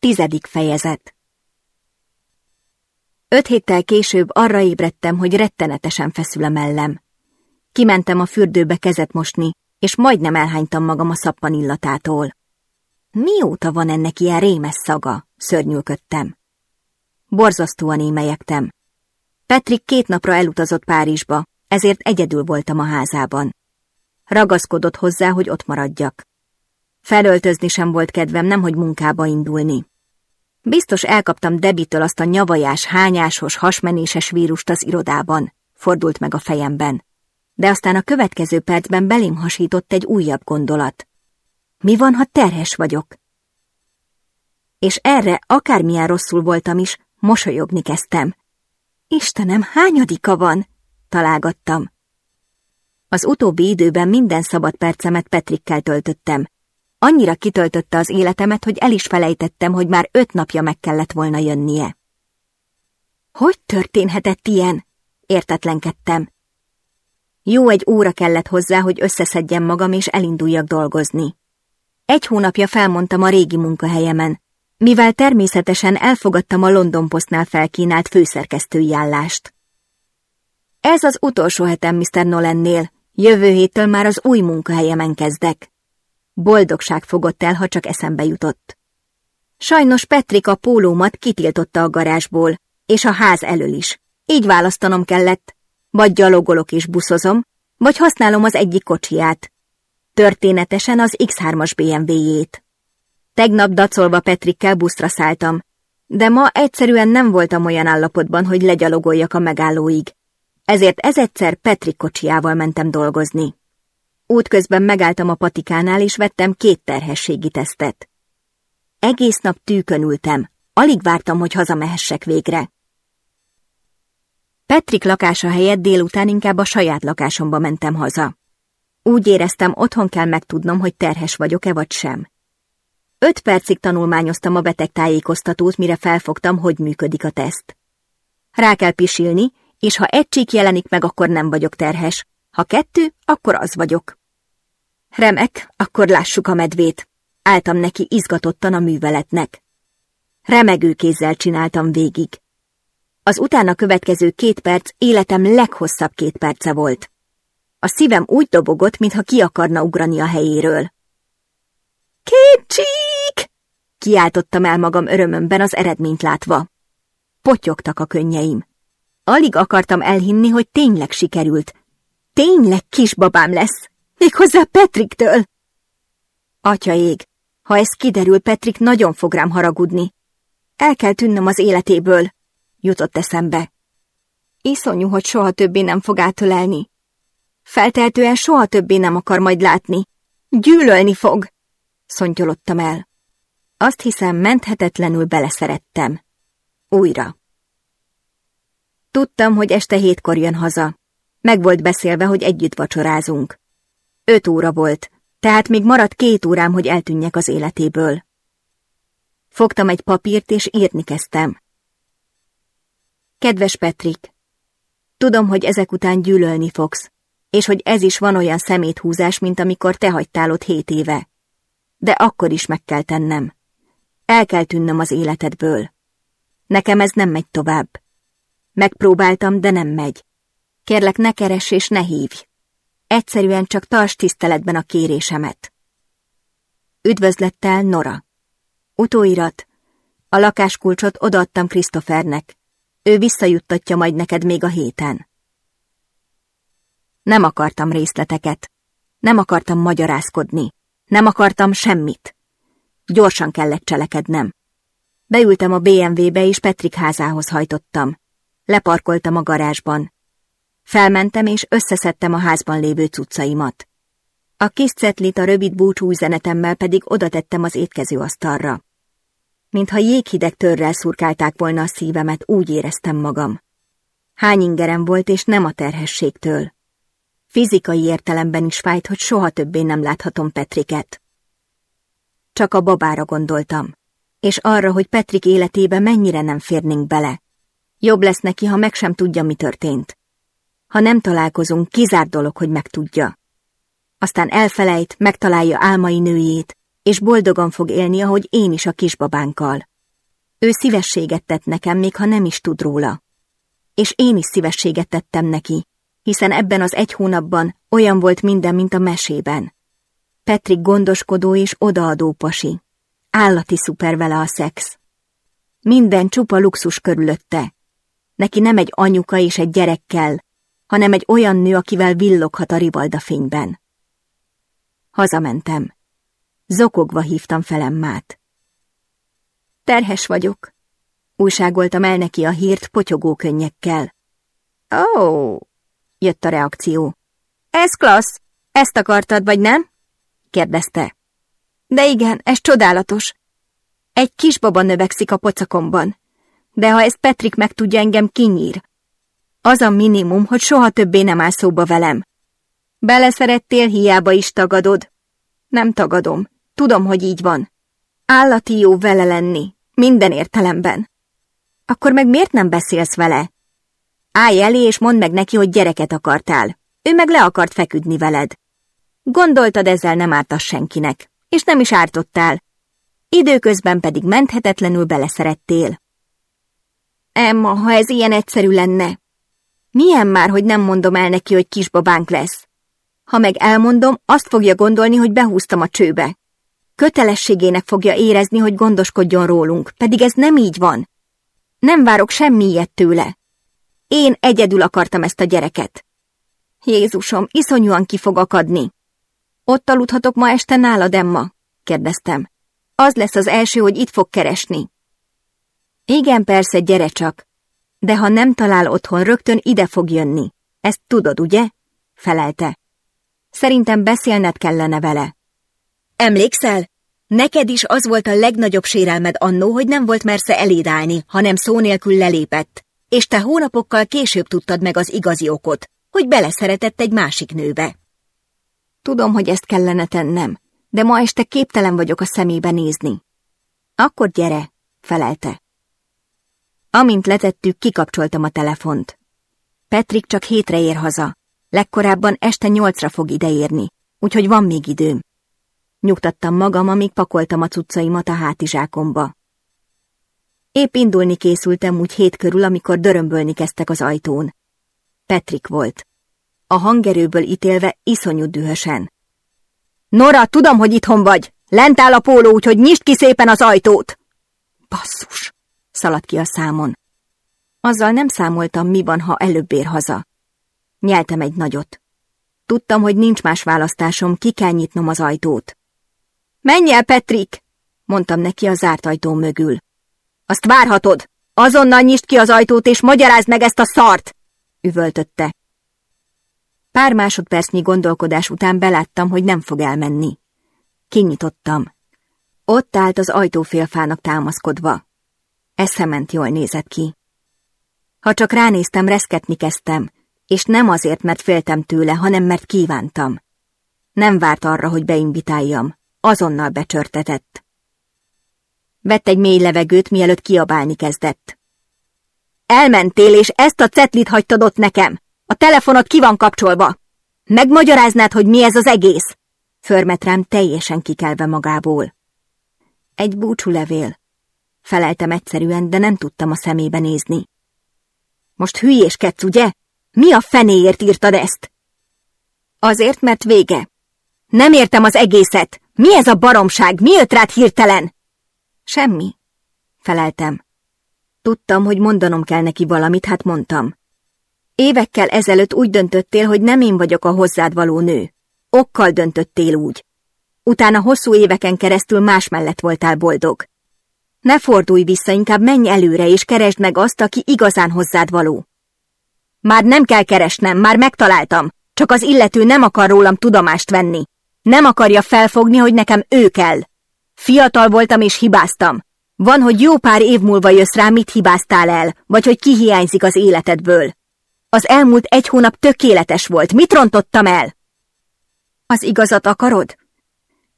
Tizedik fejezet Öt héttel később arra ébredtem, hogy rettenetesen feszül a mellem. Kimentem a fürdőbe kezet mosni, és majdnem elhánytam magam a szappan illatától. Mióta van ennek ilyen rémes szaga? szörnyülködtem. Borzasztóan émelyektem. Petrik két napra elutazott Párizsba, ezért egyedül voltam a házában. Ragaszkodott hozzá, hogy ott maradjak. Felöltözni sem volt kedvem, nemhogy munkába indulni. Biztos elkaptam Debitől azt a nyavajás, hányásos, hasmenéses vírust az irodában, fordult meg a fejemben. De aztán a következő percben belém hasított egy újabb gondolat. Mi van, ha terhes vagyok? És erre, akármilyen rosszul voltam is, mosolyogni kezdtem. Istenem, hányadika van? Találgattam. Az utóbbi időben minden szabad percemet Petrikkel töltöttem, Annyira kitöltötte az életemet, hogy el is felejtettem, hogy már öt napja meg kellett volna jönnie. Hogy történhetett ilyen? Értetlenkedtem. Jó egy óra kellett hozzá, hogy összeszedjem magam és elinduljak dolgozni. Egy hónapja felmondtam a régi munkahelyemen, mivel természetesen elfogadtam a London Postnál felkínált főszerkesztői állást. Ez az utolsó hetem Mr. Nolannél, jövő héttől már az új munkahelyemen kezdek. Boldogság fogott el, ha csak eszembe jutott. Sajnos Petrik a pólómat kitiltotta a garázsból, és a ház elől is. Így választanom kellett. Vagy gyalogolok és buszozom, vagy használom az egyik kocsiját. Történetesen az X3-as BMW-jét. Tegnap dacolva Petrikkel buszra szálltam, de ma egyszerűen nem voltam olyan állapotban, hogy legyalogoljak a megállóig. Ezért ez egyszer Petrik kocsijával mentem dolgozni. Útközben megálltam a patikánál, és vettem két terhességi tesztet. Egész nap tűkön ültem, alig vártam, hogy hazamehessek végre. Petrik lakása helyett délután inkább a saját lakásomba mentem haza. Úgy éreztem, otthon kell megtudnom, hogy terhes vagyok-e vagy sem. Öt percig tanulmányoztam a betegtájékoztatót, mire felfogtam, hogy működik a teszt. Rá kell pisilni, és ha egy csík jelenik meg, akkor nem vagyok terhes, ha kettő, akkor az vagyok. Remek, akkor lássuk a medvét. Áltam neki izgatottan a műveletnek. Remegő kézzel csináltam végig. Az utána következő két perc életem leghosszabb két perce volt. A szívem úgy dobogott, mintha ki akarna ugrani a helyéről. Két csík! Kiáltottam el magam örömömben az eredményt látva. Potyogtak a könnyeim. Alig akartam elhinni, hogy tényleg sikerült. Tényleg kisbabám lesz. Méghozzá Petriktől! Atya ég, ha ez kiderül, Petrik nagyon fog rám haragudni. El kell tűnnöm az életéből, jutott eszembe. Iszonyú, hogy soha többé nem fog átölelni. Feltehetően soha többé nem akar majd látni. Gyűlölni fog, szontyolottam el. Azt hiszem, menthetetlenül beleszerettem. Újra. Tudtam, hogy este hétkor jön haza. Meg volt beszélve, hogy együtt vacsorázunk. Öt óra volt, tehát még maradt két órám, hogy eltűnjek az életéből. Fogtam egy papírt, és írni kezdtem. Kedves Petrik, tudom, hogy ezek után gyűlölni fogsz, és hogy ez is van olyan szeméthúzás, mint amikor te hagytál ott hét éve. De akkor is meg kell tennem. El kell tűnnöm az életedből. Nekem ez nem megy tovább. Megpróbáltam, de nem megy. Kérlek, ne keress és ne hívj. Egyszerűen csak tarts tiszteletben a kérésemet. Üdvözlettel, Nora. Utóirat. A lakáskulcsot odaadtam Krisztofernek. Ő visszajuttatja majd neked még a héten. Nem akartam részleteket. Nem akartam magyarázkodni. Nem akartam semmit. Gyorsan kellett cselekednem. Beültem a BMW-be, és Petrik házához hajtottam. Leparkoltam a garázsban. Felmentem és összeszedtem a házban lévő cuccaimat. A kis cetlit a rövid búcsú üzenetemmel pedig odatettem az étkezőasztalra. Mintha jéghideg törrel szurkálták volna a szívemet, úgy éreztem magam. Hány ingerem volt, és nem a terhességtől. Fizikai értelemben is fájt, hogy soha többé nem láthatom Petriket. Csak a babára gondoltam, és arra, hogy Petrik életébe mennyire nem férnénk bele. Jobb lesz neki, ha meg sem tudja, mi történt. Ha nem találkozunk, kizárt dolog, hogy megtudja. Aztán elfelejt, megtalálja álmai nőjét, és boldogan fog élni, ahogy én is a kisbabánkkal. Ő szívességet tett nekem, még ha nem is tud róla. És én is szívességet tettem neki, hiszen ebben az egy hónapban olyan volt minden, mint a mesében. Petrik gondoskodó és odaadó pasi. Állati szuper vele a szex. Minden csupa luxus körülötte. Neki nem egy anyuka és egy gyerek kell, hanem egy olyan nő, akivel villoghat a rivalda fényben. Hazamentem. Zokogva hívtam fel Emmát. Terhes vagyok. Újságoltam el neki a hírt potyogó könnyekkel. Ó, oh, jött a reakció. Ez klassz. Ezt akartad, vagy nem? kérdezte. De igen, ez csodálatos. Egy kisbaba növekszik a pocakomban. De ha ezt Petrik megtudja, engem kinyír. Az a minimum, hogy soha többé nem áll szóba velem. Beleszerettél, hiába is tagadod. Nem tagadom. Tudom, hogy így van. Állati jó vele lenni. Minden értelemben. Akkor meg miért nem beszélsz vele? Állj elé, és mondd meg neki, hogy gyereket akartál. Ő meg le akart feküdni veled. Gondoltad ezzel nem ártass senkinek, és nem is ártottál. Időközben pedig menthetetlenül beleszerettél. Emma, ha ez ilyen egyszerű lenne. Milyen már, hogy nem mondom el neki, hogy kisbabánk lesz? Ha meg elmondom, azt fogja gondolni, hogy behúztam a csőbe. Kötelességének fogja érezni, hogy gondoskodjon rólunk, pedig ez nem így van. Nem várok semmi ilyet tőle. Én egyedül akartam ezt a gyereket. Jézusom, iszonyúan ki fog akadni. Ott aludhatok ma este nálad, Emma? kérdeztem. Az lesz az első, hogy itt fog keresni. Igen, persze, gyere csak. De ha nem talál otthon, rögtön ide fog jönni. Ezt tudod, ugye? felelte. Szerintem beszélned kellene vele. Emlékszel? Neked is az volt a legnagyobb sérelmed annó, hogy nem volt mersze eléd állni, hanem szó nélkül lelépett, és te hónapokkal később tudtad meg az igazi okot, hogy beleszeretett egy másik nőbe. Tudom, hogy ezt kellene tennem, de ma este képtelen vagyok a szemébe nézni. Akkor gyere, felelte. Amint letettük, kikapcsoltam a telefont. Petrik csak hétre ér haza, legkorábban este nyolcra fog ideérni, úgyhogy van még időm. Nyugtattam magam, amíg pakoltam a cuccaimat a hátizsákomba. Épp indulni készültem úgy hét körül, amikor dörömbölni kezdtek az ajtón. Petrik volt. A hangerőből ítélve iszonyú dühösen. Nora, tudom, hogy itthon vagy. Lent áll a póló, úgyhogy nyisd ki szépen az ajtót. Basszus, szaladt ki a számon. Azzal nem számoltam, mi van, ha előbb ér haza. Nyeltem egy nagyot. Tudtam, hogy nincs más választásom, ki kell nyitnom az ajtót. Menj el, Petrik! mondtam neki a zárt ajtó mögül. Azt várhatod! Azonnal nyisd ki az ajtót, és magyarázd meg ezt a szart! üvöltötte. Pár másodpercnyi gondolkodás után beláttam, hogy nem fog elmenni. Kinyitottam. Ott állt az ajtófélfának támaszkodva. Eszement jól nézett ki. Ha csak ránéztem, reszketni kezdtem, és nem azért, mert féltem tőle, hanem mert kívántam. Nem várt arra, hogy beinvitáljam. Azonnal becsörtetett. Vett egy mély levegőt, mielőtt kiabálni kezdett. Elmentél, és ezt a cetlit hagytad ott nekem. A telefonod ki van kapcsolva. Megmagyaráznád, hogy mi ez az egész? Förmet rám teljesen kikelve magából. Egy búcsúlevél. Feleltem egyszerűen, de nem tudtam a szemébe nézni. Most hülyéskedsz, ugye? Mi a fenéért írtad ezt? Azért, mert vége. Nem értem az egészet. Mi ez a baromság? Mi jött rád hirtelen? Semmi. Feleltem. Tudtam, hogy mondanom kell neki valamit, hát mondtam. Évekkel ezelőtt úgy döntöttél, hogy nem én vagyok a hozzád való nő. Okkal döntöttél úgy. Utána hosszú éveken keresztül más mellett voltál boldog. Ne fordulj vissza, inkább menj előre, és keresd meg azt, aki igazán hozzád való. Már nem kell keresnem, már megtaláltam, csak az illető nem akar rólam tudomást venni. Nem akarja felfogni, hogy nekem ő kell. Fiatal voltam és hibáztam. Van, hogy jó pár év múlva jössz rá, mit hibáztál el, vagy hogy ki hiányzik az életedből. Az elmúlt egy hónap tökéletes volt. Mit rontottam el? Az igazat akarod?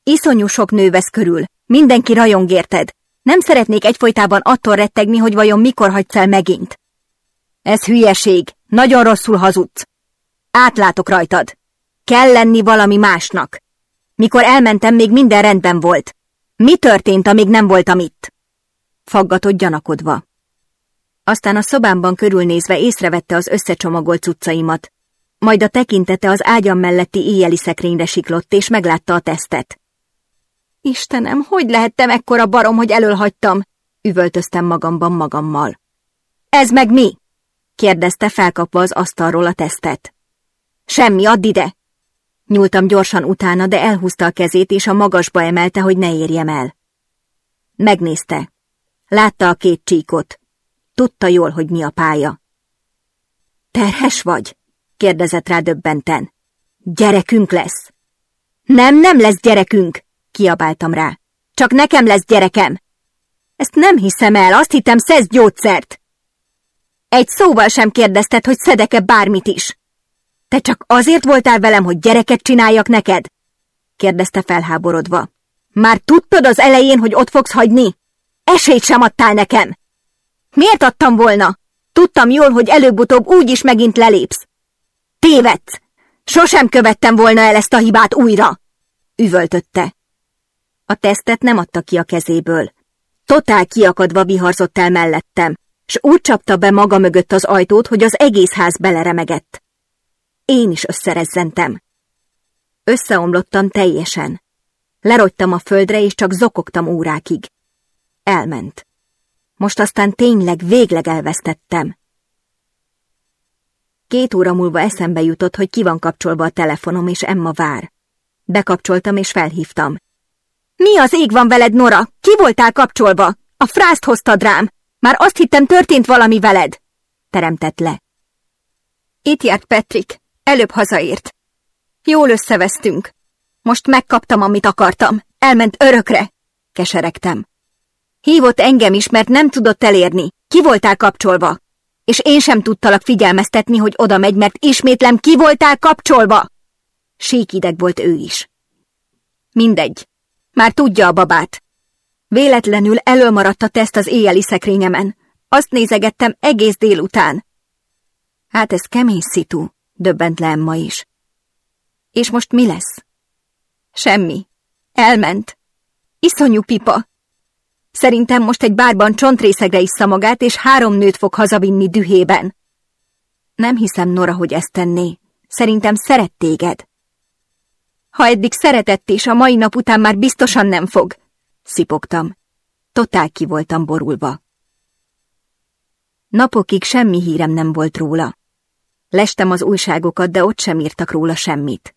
Iszonyú sok nő vesz körül. Mindenki rajong érted. Nem szeretnék egyfolytában attól rettegni, hogy vajon mikor hagysz el megint. Ez hülyeség. Nagyon rosszul hazudsz. Átlátok rajtad. Kell lenni valami másnak. Mikor elmentem, még minden rendben volt. Mi történt, amíg nem voltam itt? faggatott gyanakodva. Aztán a szobámban körülnézve észrevette az összecsomagolt cuccaimat, majd a tekintete az ágyam melletti éjjeli szekrényre siklott, és meglátta a tesztet. Istenem, hogy lehettem ekkora barom, hogy elölhagytam? Üvöltöztem magamban magammal. Ez meg mi? kérdezte felkapva az asztalról a tesztet. Semmi, add ide! Nyúltam gyorsan utána, de elhúzta a kezét, és a magasba emelte, hogy ne érjem el. Megnézte. Látta a két csíkot. Tudta jól, hogy mi a pálya. Terhes vagy? kérdezett rá döbbenten. Gyerekünk lesz. Nem, nem lesz gyerekünk, kiabáltam rá. Csak nekem lesz gyerekem. Ezt nem hiszem el, azt hittem szesz gyógyszert. Egy szóval sem kérdezted, hogy szedek-e bármit is. Te csak azért voltál velem, hogy gyereket csináljak neked? kérdezte felháborodva. Már tudtad az elején, hogy ott fogsz hagyni? Esélyt sem adtál nekem. Miért adtam volna? Tudtam jól, hogy előbb-utóbb úgy is megint lelépsz. Tévedsz! Sosem követtem volna el ezt a hibát újra! Üvöltötte. A tesztet nem adta ki a kezéből. Totál kiakadva viharzott el mellettem, s úgy csapta be maga mögött az ajtót, hogy az egész ház beleremegett. Én is összerezzentem. Összeomlottam teljesen. Lerogytam a földre, és csak zokogtam órákig. Elment. Most aztán tényleg végleg elvesztettem. Két óra múlva eszembe jutott, hogy ki van kapcsolva a telefonom, és Emma vár. Bekapcsoltam, és felhívtam. Mi az ég van veled, Nora? Ki voltál kapcsolva? A frászt hoztad rám. Már azt hittem, történt valami veled. Teremtett le. Itt járt Patrick. Előbb hazaért. Jól összevesztünk. Most megkaptam, amit akartam. Elment örökre. Keseregtem. Hívott engem is, mert nem tudott elérni. Ki voltál kapcsolva? És én sem tudtalak figyelmeztetni, hogy oda megy, mert ismétlem ki voltál kapcsolva. Síkideg volt ő is. Mindegy. Már tudja a babát. Véletlenül elölmaradt a teszt az éjjeli szekrényemen. Azt nézegettem egész délután. Hát ez kemény szitu, döbbent le Emma is. És most mi lesz? Semmi. Elment. Iszonyú pipa. Szerintem most egy bárban csontrészegre issza magát, és három nőt fog hazavinni dühében. Nem hiszem, Nora, hogy ezt tenné. Szerintem szeret téged. Ha eddig szeretett, és a mai nap után már biztosan nem fog. Szipogtam. Totál ki voltam borulva. Napokig semmi hírem nem volt róla. Lestem az újságokat, de ott sem írtak róla semmit.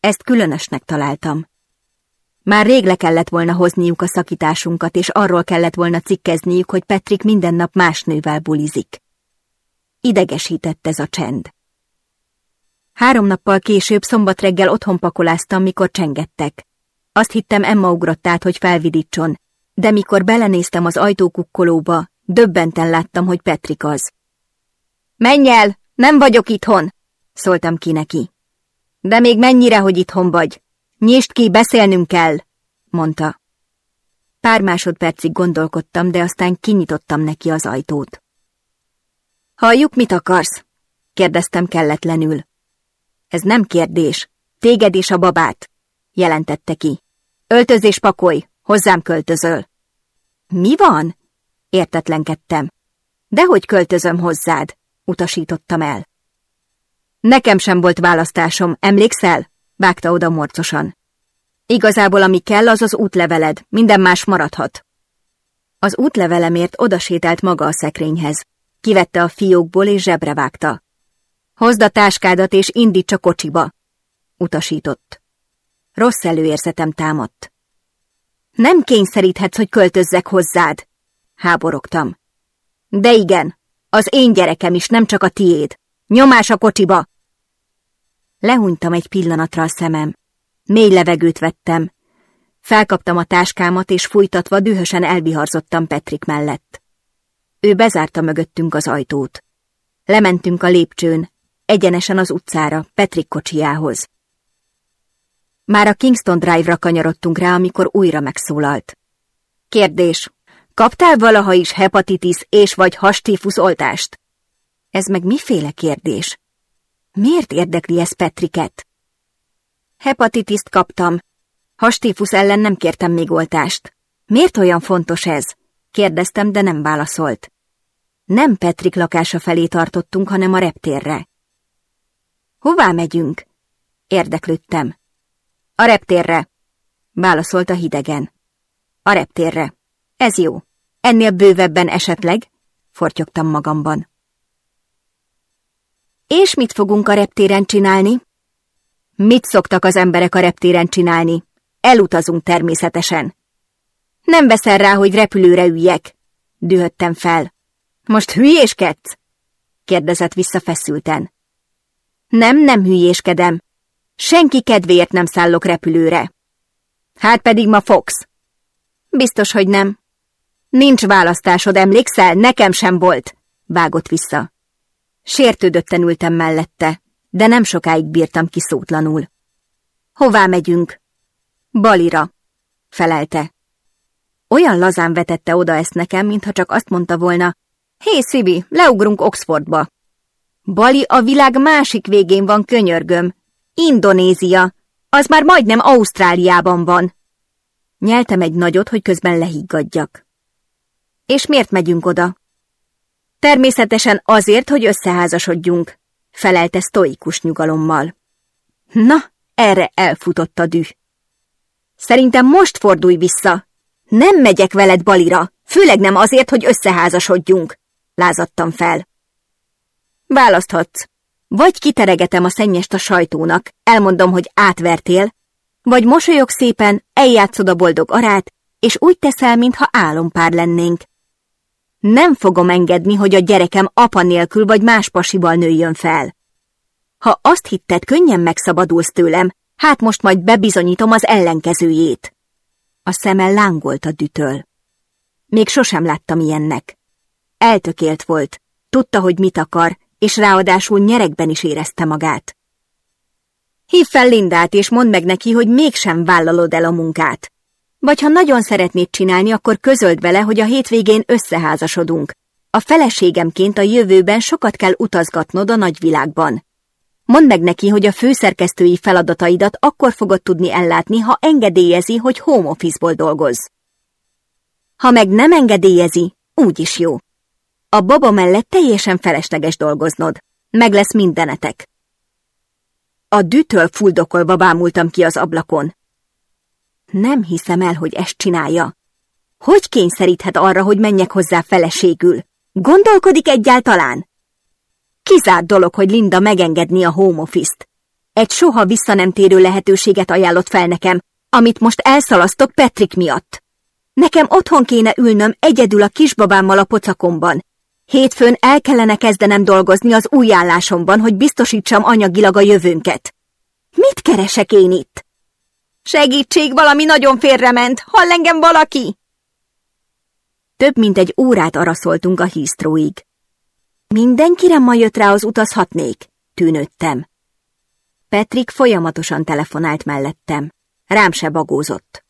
Ezt különösnek találtam. Már rég le kellett volna hozniuk a szakításunkat, és arról kellett volna cikkezniük, hogy Petrik minden nap más nővel bulizik. Idegesített ez a csend. Három nappal később szombat reggel otthon pakoláztam, mikor csengettek. Azt hittem Emma ugrott át, hogy felvidítson, de mikor belenéztem az ajtókukkolóba, döbbenten láttam, hogy Petrik az. Menj el, nem vagyok itthon, szóltam ki neki. De még mennyire, hogy itthon vagy? Nyisd ki, beszélnünk kell, mondta. Pár másodpercig gondolkodtam, de aztán kinyitottam neki az ajtót. Halljuk, mit akarsz? kérdeztem kelletlenül. Ez nem kérdés. Téged és a babát, jelentette ki. Öltözés pakolj, hozzám költözöl. Mi van? Értetlenkedtem. Dehogy költözöm hozzád, utasítottam el. Nekem sem volt választásom, emlékszel? vágta oda morcosan. Igazából ami kell, az az útleveled, minden más maradhat. Az útlevelemért odasétált maga a szekrényhez. Kivette a fiókból és zsebre vágta. Hozd a táskádat és indíts a kocsiba, utasított. Rossz előérzetem támadt. Nem kényszeríthetsz, hogy költözzek hozzád, háborogtam. De igen, az én gyerekem is, nem csak a tiéd. Nyomás a kocsiba! Lehúnytam egy pillanatra a szemem. Mély levegőt vettem. Felkaptam a táskámat, és fújtatva dühösen elbiharzottam Petrik mellett. Ő bezárta mögöttünk az ajtót. Lementünk a lépcsőn, egyenesen az utcára, Petrik kocsijához. Már a Kingston Drive-ra kanyarodtunk rá, amikor újra megszólalt. Kérdés. Kaptál valaha is hepatitis és vagy hastífusz oltást? Ez meg miféle kérdés? Miért érdekli ez Petriket? Hepatitiszt kaptam. Hastífusz ellen nem kértem még oltást. Miért olyan fontos ez? Kérdeztem, de nem válaszolt. Nem Petrik lakása felé tartottunk, hanem a reptérre. Hová megyünk? Érdeklődtem. A reptérre, válaszolta hidegen. A reptérre. Ez jó. Ennél bővebben esetleg? Fortyogtam magamban. És mit fogunk a reptéren csinálni? Mit szoktak az emberek a reptéren csinálni? Elutazunk természetesen. Nem veszel rá, hogy repülőre üljek? Dühöttem fel. Most hülyéskedsz? kérdezett vissza feszülten. Nem, nem hülyéskedem. Senki kedvéért nem szállok repülőre. Hát pedig ma fogsz. Biztos, hogy nem. Nincs választásod, emlékszel? Nekem sem volt. Vágott vissza. Sértődötten ültem mellette, de nem sokáig bírtam kiszótlanul. Hová megyünk? Balira, felelte. Olyan lazán vetette oda ezt nekem, mintha csak azt mondta volna, Hé, Szibi, leugrunk Oxfordba. Bali a világ másik végén van, könyörgöm. Indonézia. Az már majdnem Ausztráliában van. Nyeltem egy nagyot, hogy közben lehiggadjak. És miért megyünk oda? Természetesen azért, hogy összeházasodjunk, felelte sztoikus nyugalommal. Na, erre elfutott a düh. Szerintem most fordulj vissza. Nem megyek veled balira, főleg nem azért, hogy összeházasodjunk, lázadtam fel. Választhatsz. Vagy kiteregetem a szennyest a sajtónak, elmondom, hogy átvertél, vagy mosolyog szépen, eljátszod a boldog arát, és úgy teszel, mintha álompár lennénk. Nem fogom engedni, hogy a gyerekem apa nélkül vagy más pasival nőjön fel. Ha azt hitted, könnyen megszabadulsz tőlem, hát most majd bebizonyítom az ellenkezőjét. A szeme lángolt a dütől. Még sosem láttam ilyennek. Eltökélt volt, tudta, hogy mit akar, és ráadásul nyerekben is érezte magát. Hív fel Lindát, és mondd meg neki, hogy mégsem vállalod el a munkát. Vagy ha nagyon szeretnéd csinálni, akkor közöld vele, hogy a hétvégén összeházasodunk. A feleségemként a jövőben sokat kell utazgatnod a nagyvilágban. Mondd meg neki, hogy a főszerkesztői feladataidat akkor fogod tudni ellátni, ha engedélyezi, hogy home office-ból dolgoz. Ha meg nem engedélyezi, úgy is jó. A baba mellett teljesen felesleges dolgoznod. Meg lesz mindenetek. A dütől fuldokolva bámultam ki az ablakon. Nem hiszem el, hogy ezt csinálja. Hogy kényszeríthet arra, hogy menjek hozzá feleségül? Gondolkodik egyáltalán? Kizárt dolog, hogy Linda megengedni a home office-t. Egy soha vissza nem térő lehetőséget ajánlott fel nekem, amit most elszalasztok Patrick miatt. Nekem otthon kéne ülnöm egyedül a kisbabámmal a pocakomban. Hétfőn el kellene kezdenem dolgozni az új állásomban, hogy biztosítsam anyagilag a jövőnket. Mit keresek én itt? Segítség, valami nagyon félrement! Hall engem valaki? Több mint egy órát araszoltunk a híztróig. Mindenkire ma jött rá az utazhatnék, tűnődtem. Petrik folyamatosan telefonált mellettem. Rám se bagózott.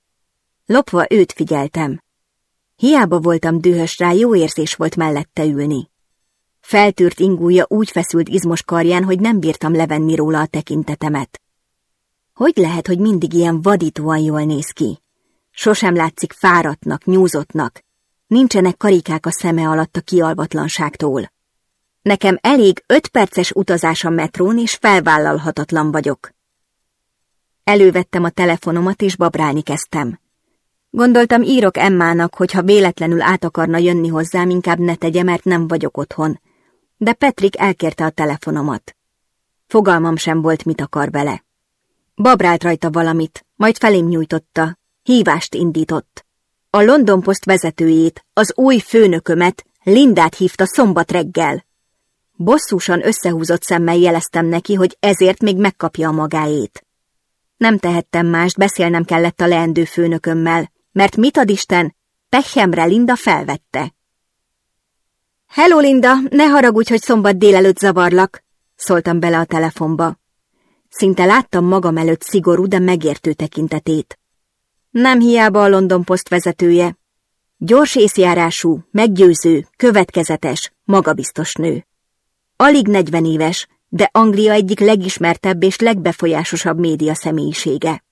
Lopva őt figyeltem. Hiába voltam dühös rá, jó érzés volt mellette ülni. Feltűrt ingúja úgy feszült izmos karján, hogy nem bírtam levenni róla a tekintetemet. Hogy lehet, hogy mindig ilyen vadítóan jól néz ki? Sosem látszik fáradtnak, nyúzottnak. Nincsenek karikák a szeme alatt a kialvatlanságtól. Nekem elég öt perces utazás a metrón, és felvállalhatatlan vagyok. Elővettem a telefonomat, és babrálni kezdtem. Gondoltam, írok Emmának, hogy ha véletlenül át akarna jönni hozzám, inkább ne tegye, mert nem vagyok otthon. De Petrik elkérte a telefonomat. Fogalmam sem volt, mit akar vele. Babrált rajta valamit, majd felém nyújtotta. Hívást indított. A London Post vezetőjét, az új főnökömet, Lindát hívta szombat reggel. Bosszúsan összehúzott szemmel jeleztem neki, hogy ezért még megkapja a magáét. Nem tehettem mást, beszélnem kellett a leendő főnökömmel, mert mit ad Isten, pehemre Linda felvette. Hello, Linda, ne haragudj, hogy szombat délelőtt zavarlak, szóltam bele a telefonba. Szinte láttam magam előtt szigorú, de megértő tekintetét. Nem hiába a London Post vezetője. Gyors észjárású, meggyőző, következetes, magabiztos nő. Alig negyven éves, de Anglia egyik legismertebb és legbefolyásosabb média személyisége.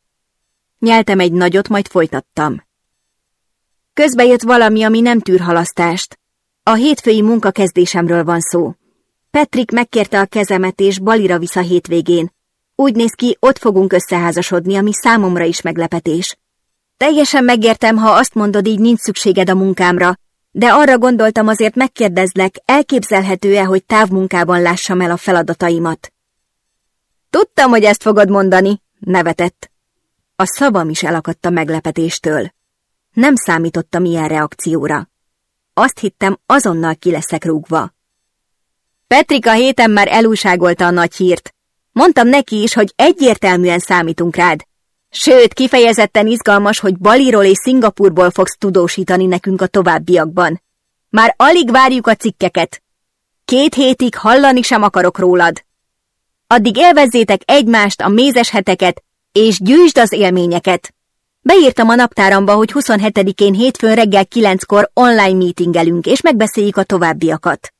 Nyeltem egy nagyot, majd folytattam. Közbe jött valami, ami nem tűr halasztást. A hétfői munkakezdésemről van szó. Patrick megkérte a kezemet, és Balira visz a hétvégén. Úgy néz ki, ott fogunk összeházasodni, ami számomra is meglepetés. Teljesen megértem, ha azt mondod, így nincs szükséged a munkámra, de arra gondoltam azért megkérdezlek, elképzelhető-e, hogy távmunkában lássam el a feladataimat. Tudtam, hogy ezt fogod mondani, nevetett. A szavam is elakadt a meglepetéstől. Nem számítottam ilyen reakcióra. Azt hittem, azonnal ki leszek rúgva. Petrika héten már elúságolta a nagy hírt. Mondtam neki is, hogy egyértelműen számítunk rád. Sőt, kifejezetten izgalmas, hogy Baliról és Szingapurból fogsz tudósítani nekünk a továbbiakban. Már alig várjuk a cikkeket. Két hétig hallani sem akarok rólad. Addig élvezzétek egymást, a mézes heteket, és gyűjtsd az élményeket. Beírtam a naptáramba, hogy 27-én hétfőn reggel 9-kor online meetingelünk, és megbeszéljük a továbbiakat.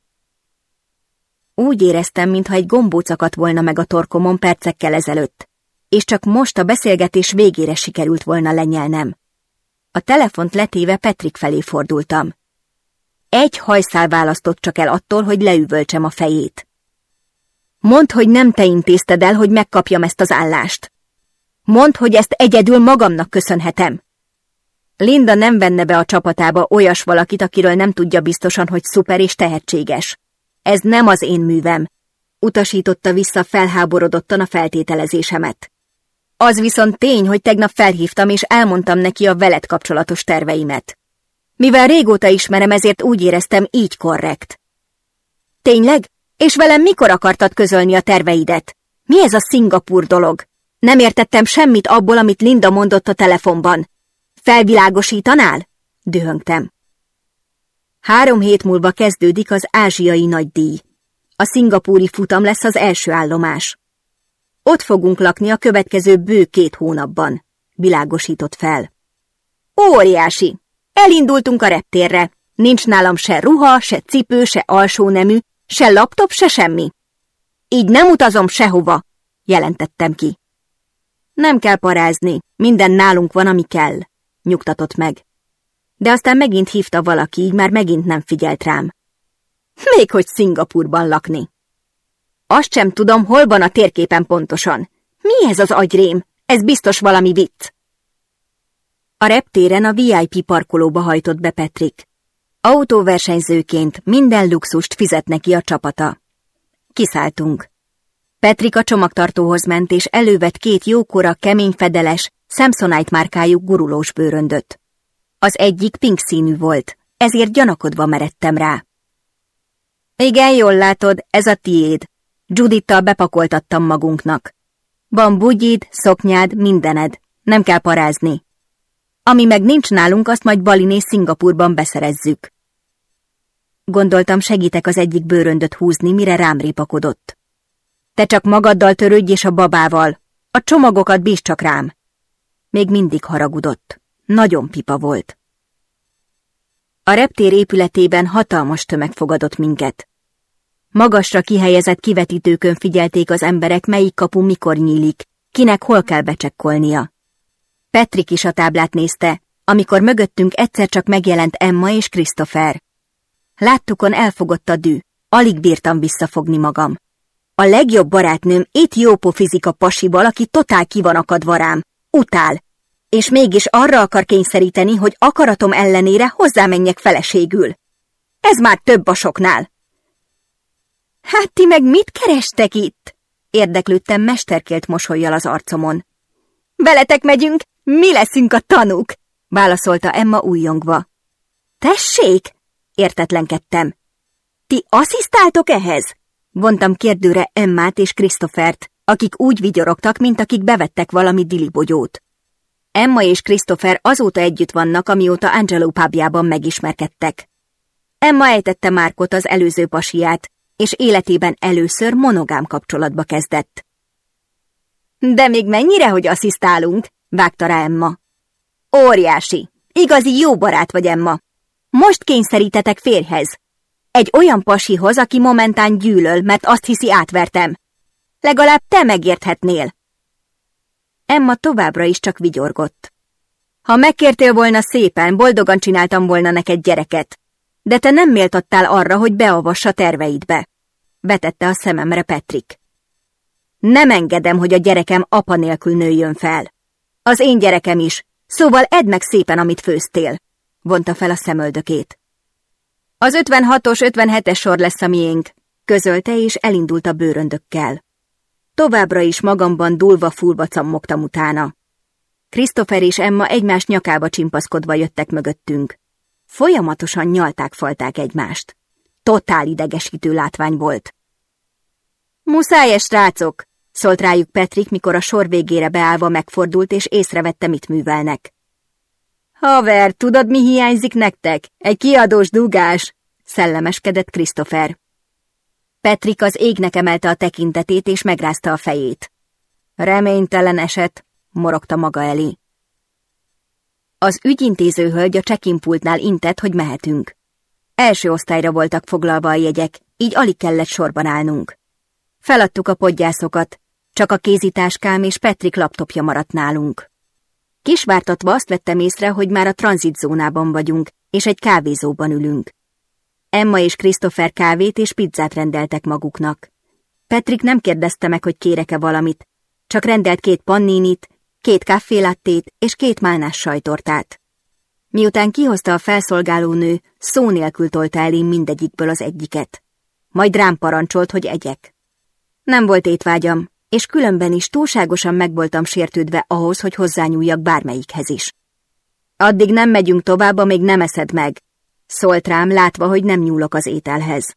Úgy éreztem, mintha egy gombócakat volna meg a torkomon percekkel ezelőtt, és csak most a beszélgetés végére sikerült volna lenyelnem. A telefont letéve Petrik felé fordultam. Egy hajszál választott csak el attól, hogy leüvöltsem a fejét. Mondd, hogy nem te intézted el, hogy megkapjam ezt az állást. Mondd, hogy ezt egyedül magamnak köszönhetem. Linda nem venne be a csapatába olyas valakit, akiről nem tudja biztosan, hogy szuper és tehetséges. Ez nem az én művem. Utasította vissza felháborodottan a feltételezésemet. Az viszont tény, hogy tegnap felhívtam és elmondtam neki a veled kapcsolatos terveimet. Mivel régóta ismerem, ezért úgy éreztem így korrekt. Tényleg? És velem mikor akartad közölni a terveidet? Mi ez a Szingapur dolog? Nem értettem semmit abból, amit Linda mondott a telefonban. Felvilágosítanál? Dühöngtem. Három hét múlva kezdődik az ázsiai nagydíj. A szingapúri futam lesz az első állomás. Ott fogunk lakni a következő bő két hónapban, világosított fel. Óriási! Elindultunk a reptérre. Nincs nálam se ruha, se cipő, se alsónemű, se laptop, se semmi. Így nem utazom sehova, jelentettem ki. Nem kell parázni, minden nálunk van, ami kell, nyugtatott meg. De aztán megint hívta valaki, így már megint nem figyelt rám. Még hogy Szingapurban lakni. Azt sem tudom, hol van a térképen pontosan. Mi ez az agyrém? Ez biztos valami vicc. A reptéren a VIP parkolóba hajtott be Petrik. Autóversenyzőként minden luxust fizet neki a csapata. Kiszálltunk. Petrik a csomagtartóhoz ment, és elővett két jókora, kemény fedeles, Samsonite márkájú gurulós bőröndöt. Az egyik pink színű volt, ezért gyanakodva meredtem rá. Igen, jól látod, ez a tiéd. Judittal bepakoltattam magunknak. Van bugyid, szoknyád, mindened. Nem kell parázni. Ami meg nincs nálunk, azt majd Baliné Szingapurban beszerezzük. Gondoltam, segítek az egyik bőröndöt húzni, mire rám répakodott. Te csak magaddal törődj és a babával. A csomagokat bízd csak rám. Még mindig haragudott. Nagyon pipa volt. A reptér épületében hatalmas tömeg fogadott minket. Magasra kihelyezett kivetítőkön figyelték az emberek, melyik kapu mikor nyílik, kinek hol kell becsekkolnia. Petrik is a táblát nézte, amikor mögöttünk egyszer csak megjelent Emma és Christopher. Láttukon elfogott a dű, alig bírtam visszafogni magam. A legjobb barátnőm itt jópofizik a pasival, aki totál ki van rám. Utál. És mégis arra akar kényszeríteni, hogy akaratom ellenére hozzámenjek feleségül. Ez már több a soknál. Hát ti meg mit kerestek itt? Érdeklődtem mesterkélt mosolyjal az arcomon. Veletek megyünk, mi leszünk a tanúk, válaszolta Emma újjongva. Tessék, értetlenkedtem. Ti asszisztáltok ehhez? Vontam kérdőre Emmát és Christophert, akik úgy vigyorogtak, mint akik bevettek valami dilibogyót. Emma és Christopher azóta együtt vannak, amióta Angelo pubjában megismerkedtek. Emma ejtette Márkot az előző pasiát, és életében először monogám kapcsolatba kezdett. De még mennyire, hogy asszisztálunk? vágta rá Emma. Óriási! Igazi jó barát vagy, Emma. Most kényszerítetek férhez. Egy olyan pasihoz, aki momentán gyűlöl, mert azt hiszi átvertem. Legalább te megérthetnél. Emma továbbra is csak vigyorgott. Ha megkértél volna szépen, boldogan csináltam volna neked gyereket. De te nem méltattál arra, hogy beavassa terveidbe. Vetette a szememre Petrik. Nem engedem, hogy a gyerekem apa nélkül nőjön fel. Az én gyerekem is, szóval edd meg szépen, amit főztél, vonta fel a szemöldökét. Az 56-os, 57-es sor lesz a miénk, közölte és elindult a bőröndökkel. Továbbra is magamban dulva-fulva cammogtam utána. Christopher és Emma egymás nyakába csimpaszkodva jöttek mögöttünk. Folyamatosan nyalták-falták egymást. Totál idegesítő látvány volt. Muszáj srácok! szólt rájuk Petrik, mikor a sor végére beállva megfordult, és észrevette, mit művelnek. Haver, tudod, mi hiányzik nektek? Egy kiadós dugás! szellemeskedett Christopher. Petrik az égnek emelte a tekintetét, és megrázta a fejét. Reménytelen eset, morogta maga elé. Az ügyintéző hölgy a csekinpultnál intett, hogy mehetünk. Első osztályra voltak foglalva a jegyek, így alig kellett sorban állnunk. Feladtuk a podgyászokat, csak a kézitáskám és Petrik laptopja maradt nálunk. Kisvártatva azt vettem észre, hogy már a tranzitzónában vagyunk, és egy kávézóban ülünk. Emma és Christopher kávét és pizzát rendeltek maguknak. Petrik nem kérdezte meg, hogy kérek-e valamit, csak rendelt két panninit, két kávélattét és két málnás sajtortát. Miután kihozta a felszolgálónő, szó nélkül tolta elém mindegyikből az egyiket. Majd rám parancsolt, hogy egyek. Nem volt étvágyam, és különben is túlságosan meg voltam sértődve ahhoz, hogy hozzányúljak bármelyikhez is. Addig nem megyünk tovább, amíg nem eszed meg, szólt rám, látva, hogy nem nyúlok az ételhez.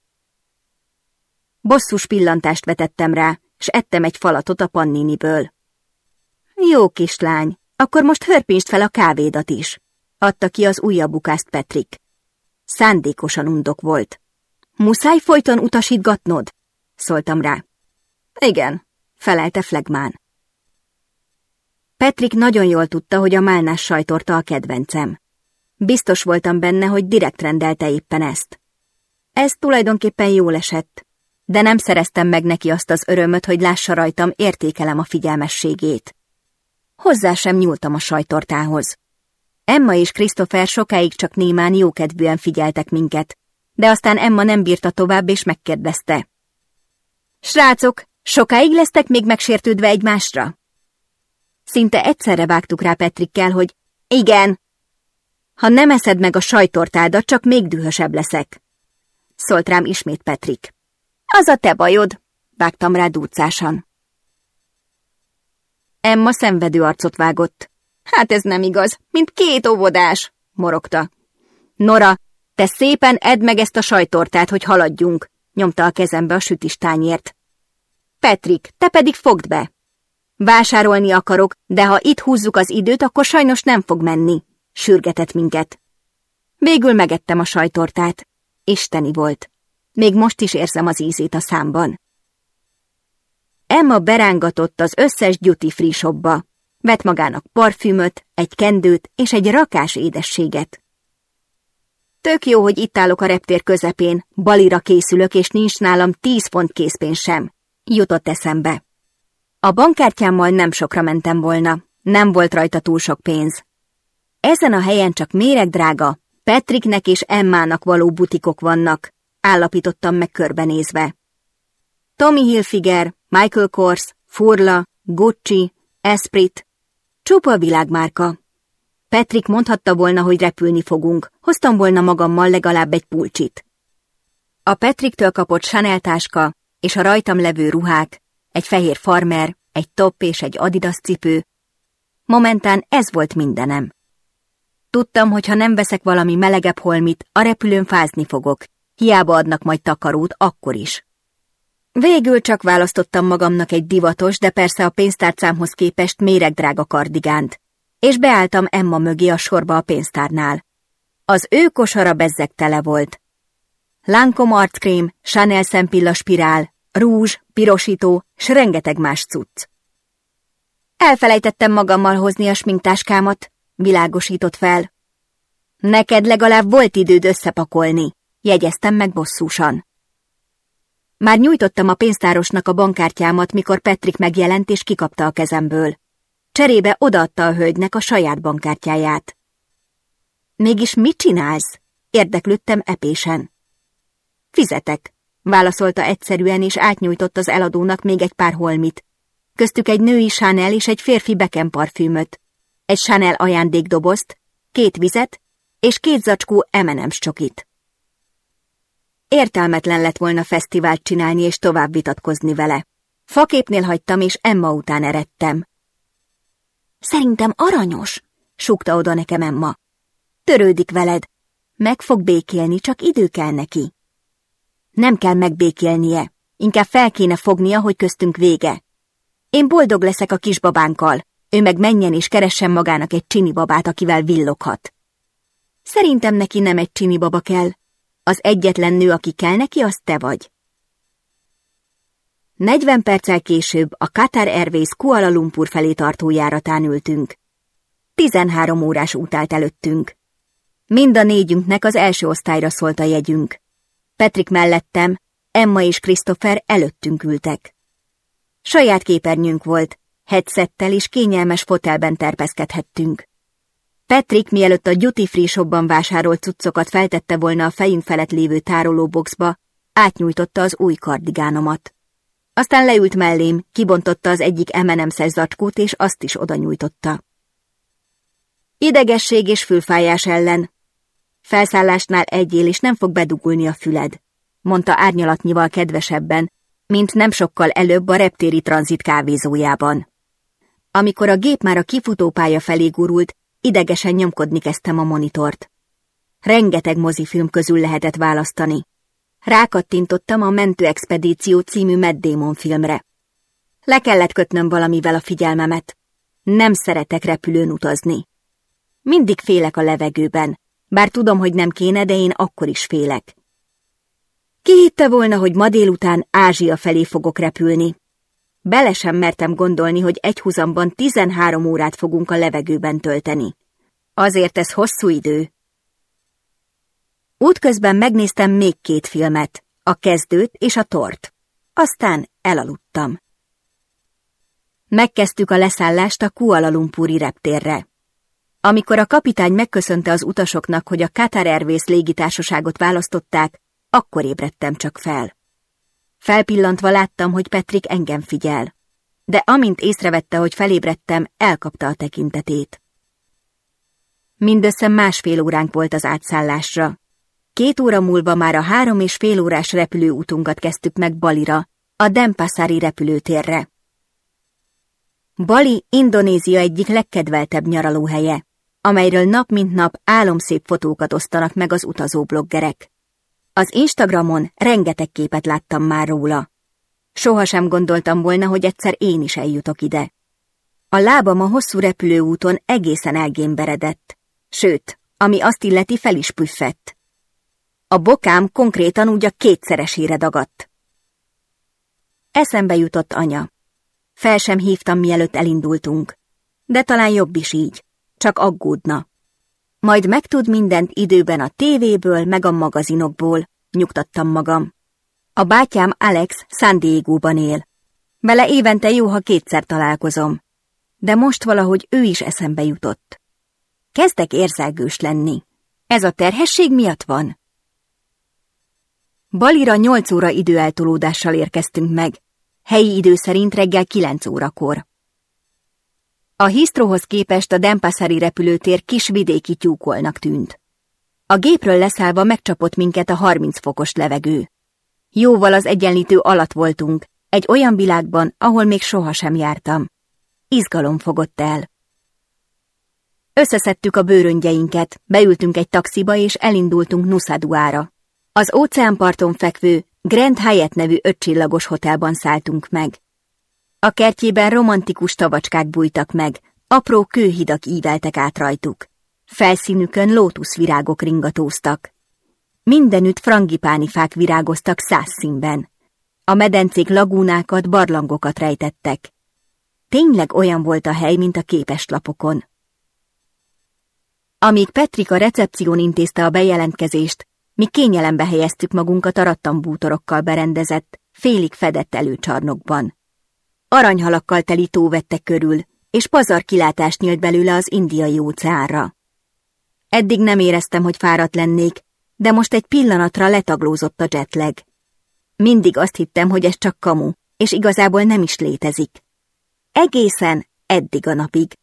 Bosszus pillantást vetettem rá, és ettem egy falatot a panniniből. Jó kislány, akkor most hörpinst fel a kávédat is, adta ki az újabb bukást Petrik. Szándékosan undok volt. Muszáj folyton utasítgatnod? Szóltam rá. Igen, felelte Flegmán. Petrik nagyon jól tudta, hogy a málnás sajtorta a kedvencem. Biztos voltam benne, hogy direkt rendelte éppen ezt. Ez tulajdonképpen jól esett, de nem szereztem meg neki azt az örömöt, hogy lássa rajtam, értékelem a figyelmességét. Hozzá sem nyúltam a sajtortához. Emma és Christopher sokáig csak némán jókedvűen figyeltek minket, de aztán Emma nem bírta tovább, és megkérdezte. Srácok, sokáig lesztek még megsértődve egymásra? Szinte egyszerre vágtuk rá Petrikkel, hogy igen, ha nem eszed meg a sajtortádat, csak még dühösebb leszek. Szólt rám ismét Petrik. Az a te bajod, vágtam rá dúcásan. Emma szenvedő arcot vágott. Hát ez nem igaz, mint két óvodás, morogta. Nora, te szépen edd meg ezt a sajtortát, hogy haladjunk, nyomta a kezembe a sütistányért. Petrik, te pedig fogd be. Vásárolni akarok, de ha itt húzzuk az időt, akkor sajnos nem fog menni, sürgetett minket. Végül megettem a sajtortát. Isteni volt. Még most is érzem az ízét a számban. Emma berángatott az összes duty free shopba. Vett magának parfümöt, egy kendőt és egy rakás édességet. Tök jó, hogy itt állok a reptér közepén, balira készülök, és nincs nálam tíz font készpénz sem. Jutott eszembe. A bankkártyámmal nem sokra mentem volna, nem volt rajta túl sok pénz. Ezen a helyen csak méregdrága, Petriknek és Emmának való butikok vannak, állapítottam meg körbenézve. Tommy Hilfiger, Michael Kors, Furla, Gucci, Esprit, csupa világmárka. Petrik mondhatta volna, hogy repülni fogunk, hoztam volna magammal legalább egy pulcsit. A Petriktől kapott Chanel táska és a rajtam levő ruhák, egy fehér farmer, egy top és egy adidas cipő. Momentán ez volt mindenem. Tudtam, hogy ha nem veszek valami melegebb holmit, a repülőn fázni fogok. Hiába adnak majd takarót, akkor is. Végül csak választottam magamnak egy divatos, de persze a pénztárcámhoz képest méregdrága kardigánt, és beálltam Emma mögé a sorba a pénztárnál. Az ő kosara bezzeg tele volt. Lancome arckrém, Chanel szempilla spirál, rúzs, pirosító, s rengeteg más cucc. Elfelejtettem magammal hozni a sminktáskámat, világosított fel. Neked legalább volt időd összepakolni, jegyeztem meg bosszúsan. Már nyújtottam a pénztárosnak a bankkártyámat, mikor Petrik megjelent és kikapta a kezemből. Cserébe odaadta a hölgynek a saját bankkártyáját. Mégis mit csinálsz? Érdeklődtem epésen. Fizetek, válaszolta egyszerűen, és átnyújtott az eladónak még egy pár holmit. Köztük egy női Chanel és egy férfi Beckham parfümöt, egy Chanel ajándékdobozt, két vizet és két zacskó M&M's csokit. Értelmetlen lett volna fesztivált csinálni és tovább vitatkozni vele. Faképnél hagytam, és Emma után eredtem. Szerintem aranyos, súgta oda nekem Emma. Törődik veled. Meg fog békélni, csak idő kell neki. Nem kell megbékélnie, inkább fel kéne fognia, hogy köztünk vége. Én boldog leszek a kisbabánkkal, ő meg menjen és keressen magának egy csini babát, akivel villoghat. Szerintem neki nem egy csini baba kell. Az egyetlen nő, aki kell neki, az te vagy. 40 perccel később a Qatar Airways Kuala Lumpur felé tartó járatán ültünk. 13 órás út állt előttünk. Mind a négyünknek az első osztályra szólt a jegyünk. Petrik mellettem, Emma és Christopher előttünk ültek. Saját képernyőnk volt, headsettel és kényelmes fotelben terpeszkedhettünk. Patrick mielőtt a duty free shopban vásárolt cuccokat feltette volna a fejünk felett lévő tárolóboxba, átnyújtotta az új kardigánomat. Aztán leült mellém, kibontotta az egyik emenemszes zacskót, és azt is oda nyújtotta. Idegesség és fülfájás ellen. Felszállásnál egyél, és nem fog bedugulni a füled, mondta árnyalatnyival kedvesebben, mint nem sokkal előbb a reptéri tranzit kávézójában. Amikor a gép már a kifutópálya felé gurult, idegesen nyomkodni kezdtem a monitort. Rengeteg mozifilm közül lehetett választani. Rákattintottam a Mentő Expedíció című Matt Damon filmre. Le kellett kötnöm valamivel a figyelmemet. Nem szeretek repülőn utazni. Mindig félek a levegőben, bár tudom, hogy nem kéne, de én akkor is félek. Ki hitte volna, hogy ma délután Ázsia felé fogok repülni? Bele sem mertem gondolni, hogy egy húzamban 13 órát fogunk a levegőben tölteni. Azért ez hosszú idő. Útközben megnéztem még két filmet, a kezdőt és a tort. Aztán elaludtam. Megkezdtük a leszállást a Kuala Lumpuri reptérre. Amikor a kapitány megköszönte az utasoknak, hogy a Qatar Airways légitársaságot választották, akkor ébredtem csak fel. Felpillantva láttam, hogy Petrik engem figyel, de amint észrevette, hogy felébredtem, elkapta a tekintetét. Mindössze másfél óránk volt az átszállásra. Két óra múlva már a három és fél órás repülőútunkat kezdtük meg Balira, a Dempasari repülőtérre. Bali Indonézia egyik legkedveltebb nyaralóhelye, amelyről nap mint nap álomszép fotókat osztanak meg az utazó bloggerek. Az Instagramon rengeteg képet láttam már róla. Soha sem gondoltam volna, hogy egyszer én is eljutok ide. A lábam a hosszú repülőúton egészen elgémberedett, sőt, ami azt illeti fel is püffett. A bokám konkrétan úgy a kétszeresére dagadt. Eszembe jutott anya. Fel sem hívtam, mielőtt elindultunk. De talán jobb is így, csak aggódna. Majd megtud mindent időben a tévéből, meg a magazinokból, nyugtattam magam. A bátyám Alex San Diego-ban él. Vele évente jó, ha kétszer találkozom. De most valahogy ő is eszembe jutott. Kezdek érzelgős lenni. Ez a terhesség miatt van? Balira nyolc óra időeltolódással érkeztünk meg, helyi idő szerint reggel kilenc órakor. A Hisztróhoz képest a Dempasari repülőtér kis vidéki tyúkolnak tűnt. A gépről leszállva megcsapott minket a 30 fokos levegő. Jóval az egyenlítő alatt voltunk, egy olyan világban, ahol még sohasem jártam. Izgalom fogott el. Összeszedtük a bőröngyeinket, beültünk egy taxiba és elindultunk Nuszaduára. Az óceánparton fekvő Grand Hyatt nevű ötcsillagos hotelban szálltunk meg. A kertjében romantikus tavacskák bújtak meg, apró kőhidak íveltek át rajtuk. Felszínükön lótuszvirágok ringatóztak. Mindenütt frangipáni fák virágoztak száz színben. A medencék lagúnákat, barlangokat rejtettek. Tényleg olyan volt a hely, mint a képeslapokon. Amíg Petrik a recepción intézte a bejelentkezést, mi kényelembe helyeztük magunkat a rattambútorokkal berendezett, félig fedett előcsarnokban. Aranyhalakkal teli tó vette körül, és pazar kilátást nyílt belőle az indiai óceánra. Eddig nem éreztem, hogy fáradt lennék, de most egy pillanatra letaglózott a jetlag. Mindig azt hittem, hogy ez csak kamu, és igazából nem is létezik. Egészen eddig a napig.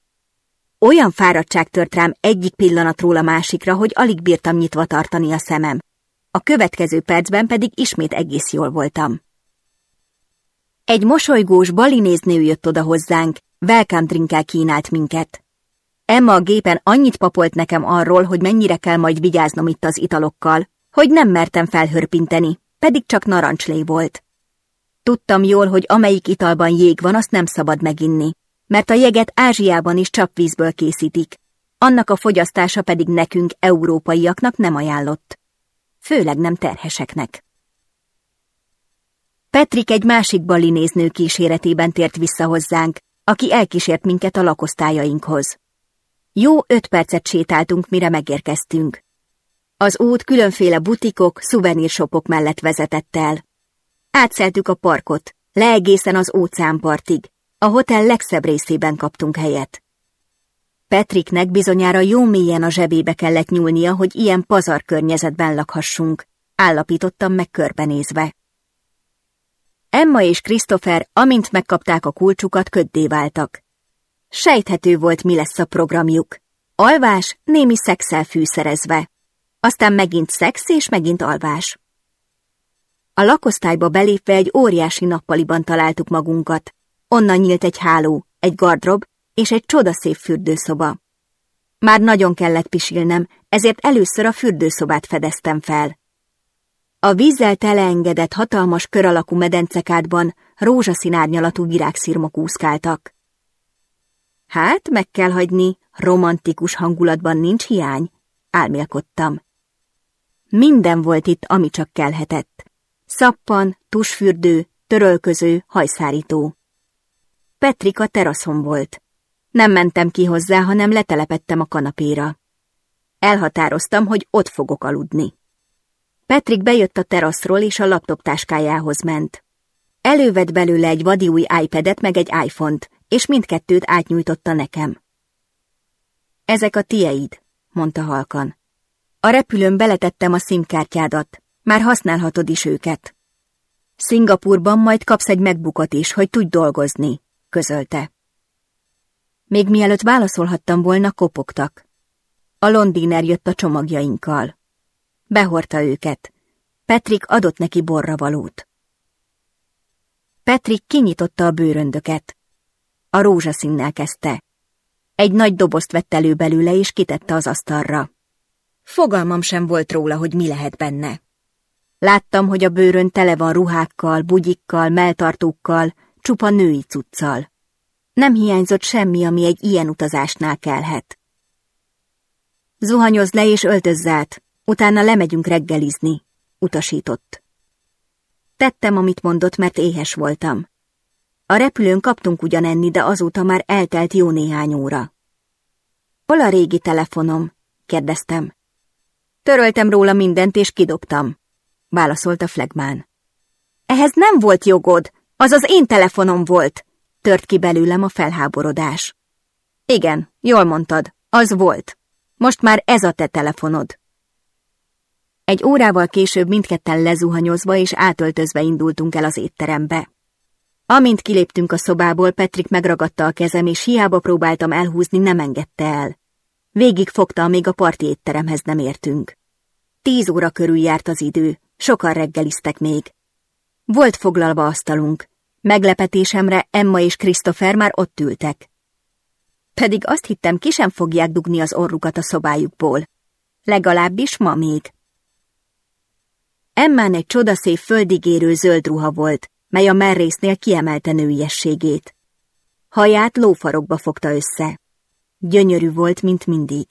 Olyan fáradtság tört rám egyik pillanatról a másikra, hogy alig bírtam nyitva tartani a szemem. A következő percben pedig ismét egész jól voltam. Egy mosolygós balinéznő jött oda hozzánk, welcome drinkkel kínált minket. Emma a gépen annyit papolt nekem arról, hogy mennyire kell majd vigyáznom itt az italokkal, hogy nem mertem felhörpinteni, pedig csak narancslé volt. Tudtam jól, hogy amelyik italban jég van, azt nem szabad meginni, mert a jeget Ázsiában is csapvízből készítik, annak a fogyasztása pedig nekünk, európaiaknak nem ajánlott. Főleg nem terheseknek. Petrik egy másik balinéznő kíséretében tért vissza hozzánk, aki elkísért minket a lakosztályainkhoz. Jó öt percet sétáltunk, mire megérkeztünk. Az út különféle butikok, szuvenírsopok mellett vezetett el. Átszeltük a parkot, le egészen az óceánpartig. A hotel legszebb részében kaptunk helyet. Petriknek bizonyára jó mélyen a zsebébe kellett nyúlnia, hogy ilyen pazar környezetben lakhassunk, állapítottam meg körbenézve. Emma és Christopher, amint megkapták a kulcsukat, köddé váltak. Sejthető volt, mi lesz a programjuk. Alvás, némi szexel fűszerezve. Aztán megint szex és megint alvás. A lakosztályba belépve egy óriási nappaliban találtuk magunkat. Onnan nyílt egy háló, egy gardrob és egy csodaszép fürdőszoba. Már nagyon kellett pisilnem, ezért először a fürdőszobát fedeztem fel. A vízzel teleengedett hatalmas kör alakú medencekádban rózsaszín árnyalatú virágszirmok úszkáltak. Hát, meg kell hagyni, romantikus hangulatban nincs hiány, álmélkodtam. Minden volt itt, ami csak kelhetett. Szappan, tusfürdő, törölköző, hajszárító. Petrika teraszon volt. Nem mentem ki hozzá, hanem letelepettem a kanapéra. Elhatároztam, hogy ott fogok aludni. Petrik bejött a teraszról, és a laptop táskájához ment. Elővett belőle egy vadi új iPad-et, meg egy iPhone-t, és mindkettőt átnyújtotta nekem. Ezek a tieid, mondta halkan. A repülőn beletettem a szimkártyádat, már használhatod is őket. Szingapurban majd kapsz egy megbukot is, hogy tudj dolgozni, közölte. Még mielőtt válaszolhattam volna, kopogtak. A londiner jött a csomagjainkkal. Behorta őket. Petrik adott neki borravalót. Petrik kinyitotta a bőröndöket. A rózsaszínnel kezdte. Egy nagy dobozt vett elő belőle, és kitette az asztalra. Fogalmam sem volt róla, hogy mi lehet benne. Láttam, hogy a bőrön tele van ruhákkal, bugyikkal, melltartókkal, csupa női cuccal. Nem hiányzott semmi, ami egy ilyen utazásnál kelhet. Zuhanyoz le és öltözz át, utána lemegyünk reggelizni, utasított. Tettem, amit mondott, mert éhes voltam. A repülőn kaptunk ugyan enni, de azóta már eltelt jó néhány óra. Hol a régi telefonom? kérdeztem. Töröltem róla mindent, és kidobtam, válaszolta Flegmán. Ehhez nem volt jogod, az az én telefonom volt, tört ki belőlem a felháborodás. Igen, jól mondtad, az volt. Most már ez a te telefonod. Egy órával később mindketten lezuhanyozva és átöltözve indultunk el az étterembe. Amint kiléptünk a szobából, Petrik megragadta a kezem, és hiába próbáltam elhúzni, nem engedte el. Végig fogta, amíg a parti étteremhez nem értünk. Tíz óra körül járt az idő, sokan reggeliztek még. Volt foglalva asztalunk. Meglepetésemre Emma és Christopher már ott ültek. Pedig azt hittem, ki sem fogják dugni az orrukat a szobájukból. Legalábbis ma még. Emmán egy csodaszép földigérő zöld ruha volt, mely a merrésznél kiemelte nőiességét. Haját lófarokba fogta össze. Gyönyörű volt, mint mindig.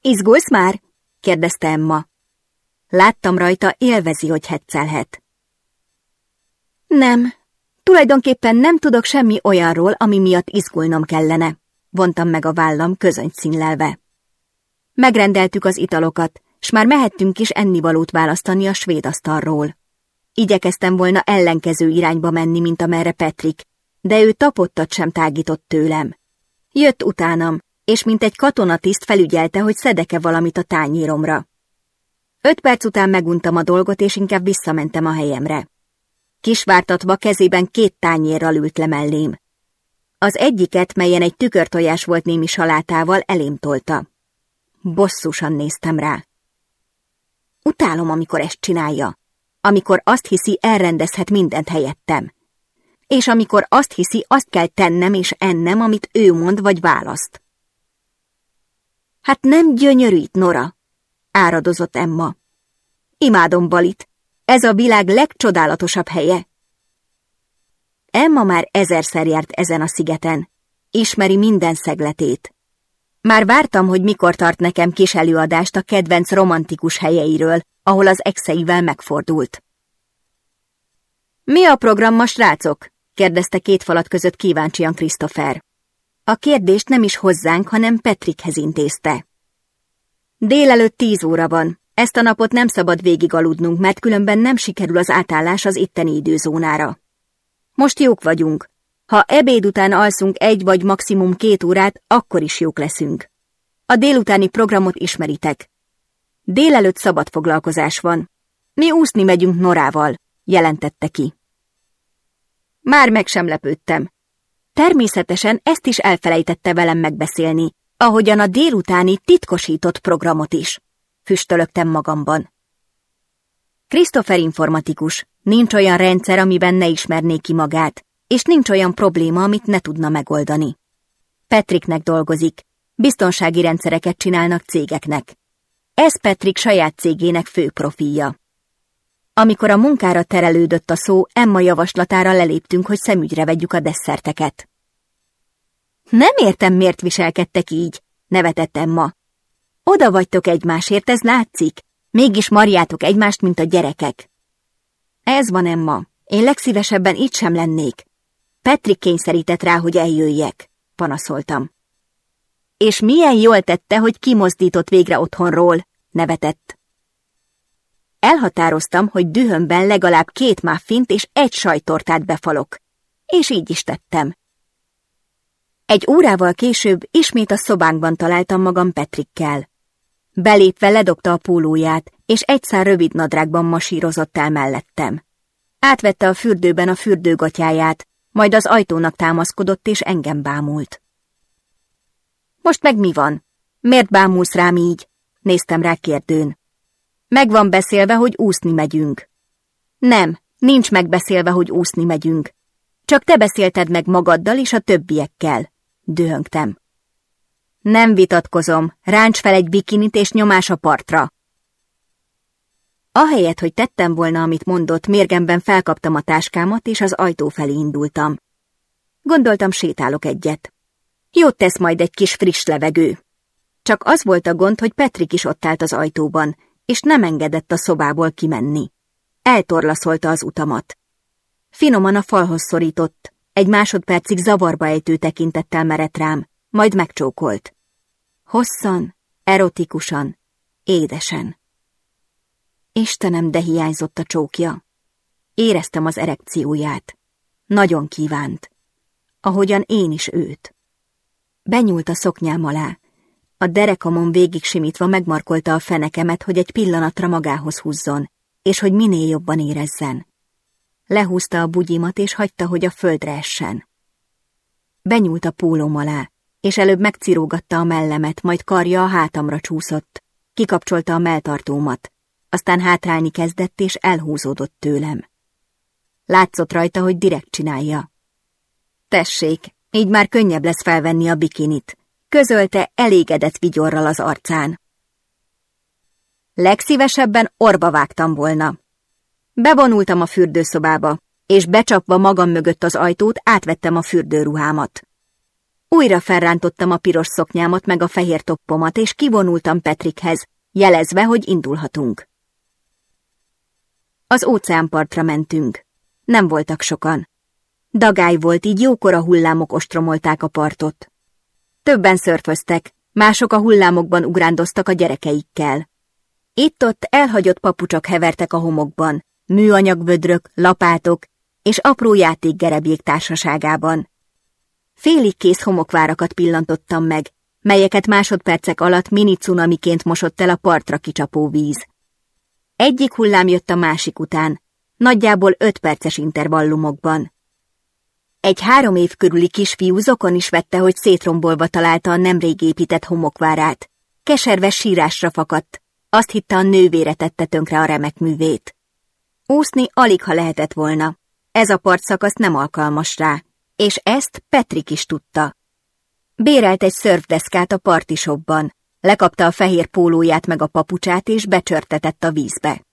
Izgulsz már? kérdezte Emma. Láttam rajta, élvezi, hogy hetszelhet. Nem, tulajdonképpen nem tudok semmi olyanról, ami miatt izgulnom kellene, vontam meg a vállam közöny színlelve. Megrendeltük az italokat, s már mehettünk is ennivalót választani a svéd asztalról. Igyekeztem volna ellenkező irányba menni, mint amerre Petrik, de ő tapottat sem tágított tőlem. Jött utánam, és mint egy katonatiszt felügyelte, hogy szedeke valamit a tányéromra. Öt perc után meguntam a dolgot, és inkább visszamentem a helyemre. Kisvártatva kezében két tányérral ült le mellém. Az egyiket, melyen egy tükörtojás volt némi salátával, elém tolta. Bosszusan néztem rá. Utálom, amikor ezt csinálja. Amikor azt hiszi, elrendezhet mindent helyettem. És amikor azt hiszi, azt kell tennem és ennem, amit ő mond vagy választ. Hát nem gyönyörít, Nora, áradozott Emma. Imádom Balit. Ez a világ legcsodálatosabb helye. Emma már ezerszer járt ezen a szigeten. Ismeri minden szegletét. Már vártam, hogy mikor tart nekem kis előadást a kedvenc romantikus helyeiről, ahol az exeivel megfordult. Mi a program ma, srácok? kérdezte két falat között kíváncsian Christopher. A kérdést nem is hozzánk, hanem Petrikhez intézte. Délelőtt tíz óra van. Ezt a napot nem szabad végigaludnunk, mert különben nem sikerül az átállás az itteni időzónára. Most jók vagyunk. Ha ebéd után alszunk egy vagy maximum két órát, akkor is jók leszünk. A délutáni programot ismeritek. Délelőtt szabad foglalkozás van. Mi úszni megyünk Norával, jelentette ki. Már meg sem lepődtem. Természetesen ezt is elfelejtette velem megbeszélni, ahogyan a délutáni titkosított programot is. Füstölögtem magamban. Christopher informatikus, nincs olyan rendszer, amiben ne ismerné ki magát, és nincs olyan probléma, amit ne tudna megoldani. Patricknek dolgozik, biztonsági rendszereket csinálnak cégeknek. Ez Patrick saját cégének fő profilja. Amikor a munkára terelődött a szó, Emma javaslatára leléptünk, hogy szemügyre vegyük a desszerteket. Nem értem, miért viselkedtek így, nevetett Emma. Oda vagytok egymásért, ez látszik. Mégis marjátok egymást, mint a gyerekek. Ez van, Emma. Én legszívesebben itt sem lennék. Petrik kényszerített rá, hogy eljöjjek, panaszoltam. És milyen jól tette, hogy kimozdított végre otthonról, nevetett. Elhatároztam, hogy dühömben legalább két muffint és egy sajtortát befalok. És így is tettem. Egy órával később ismét a szobánkban találtam magam Petrikkel. Belépve ledobta a pólóját, és egyszer rövid nadrágban masírozott el mellettem. Átvette a fürdőben a fürdőgatyáját, majd az ajtónak támaszkodott, és engem bámult. Most meg mi van? Miért bámulsz rám így? Néztem rá kérdőn. Meg van beszélve, hogy úszni megyünk. Nem, nincs megbeszélve, hogy úszni megyünk. Csak te beszélted meg magaddal és a többiekkel. Dühöngtem. Nem vitatkozom, ráncs fel egy bikinit és nyomás a partra. Ahelyett, hogy tettem volna, amit mondott, mérgemben felkaptam a táskámat, és az ajtó felé indultam. Gondoltam, sétálok egyet. Jót tesz majd egy kis friss levegő. Csak az volt a gond, hogy Petrik is ott állt az ajtóban, és nem engedett a szobából kimenni. Eltorlaszolta az utamat. Finoman a falhoz szorított, egy másodpercig zavarba ejtő tekintettel merett rám, majd megcsókolt. Hosszan, erotikusan, édesen. Istenem, de hiányzott a csókja. Éreztem az erekcióját. Nagyon kívánt. Ahogyan én is őt. Benyúlt a szoknyám alá. A derekamon végig simítva megmarkolta a fenekemet, hogy egy pillanatra magához húzzon, és hogy minél jobban érezzen. Lehúzta a bugyimat, és hagyta, hogy a földre essen. Benyúlt a pólóm alá, és előbb megcirógatta a mellemet, majd karja a hátamra csúszott. Kikapcsolta a melltartómat, aztán hátrálni kezdett, és elhúzódott tőlem. Látszott rajta, hogy direkt csinálja. Tessék, így már könnyebb lesz felvenni a bikinit, közölte elégedett vigyorral az arcán. Legszívesebben orba vágtam volna. Bevonultam a fürdőszobába, és becsapva magam mögött az ajtót átvettem a fürdőruhámat. Újra felrántottam a piros szoknyámat meg a fehér toppomat, és kivonultam Petrikhez, jelezve, hogy indulhatunk. Az óceánpartra mentünk. Nem voltak sokan. Dagály volt, így jókora hullámok ostromolták a partot. Többen szörföztek, mások a hullámokban ugrándoztak a gyerekeikkel. Itt-ott elhagyott papucsok hevertek a homokban, műanyagvödrök, lapátok, és apró játékgerebjék társaságában. Félig kész homokvárakat pillantottam meg, melyeket másodpercek alatt mini cunamiként mosott el a partra kicsapó víz. Egyik hullám jött a másik után, nagyjából öt perces intervallumokban. Egy három év körüli kisfiú zokon is vette, hogy szétrombolva találta a nemrég épített homokvárát. Keserves sírásra fakadt, azt hitte a nővére tette tönkre a remek művét. Úszni alig ha lehetett volna, ez a partszakasz nem alkalmas rá, és ezt Petrik is tudta. Bérelt egy szörfdeszkát a partisokban, lekapta a fehér pólóját meg a papucsát és becsörtetett a vízbe.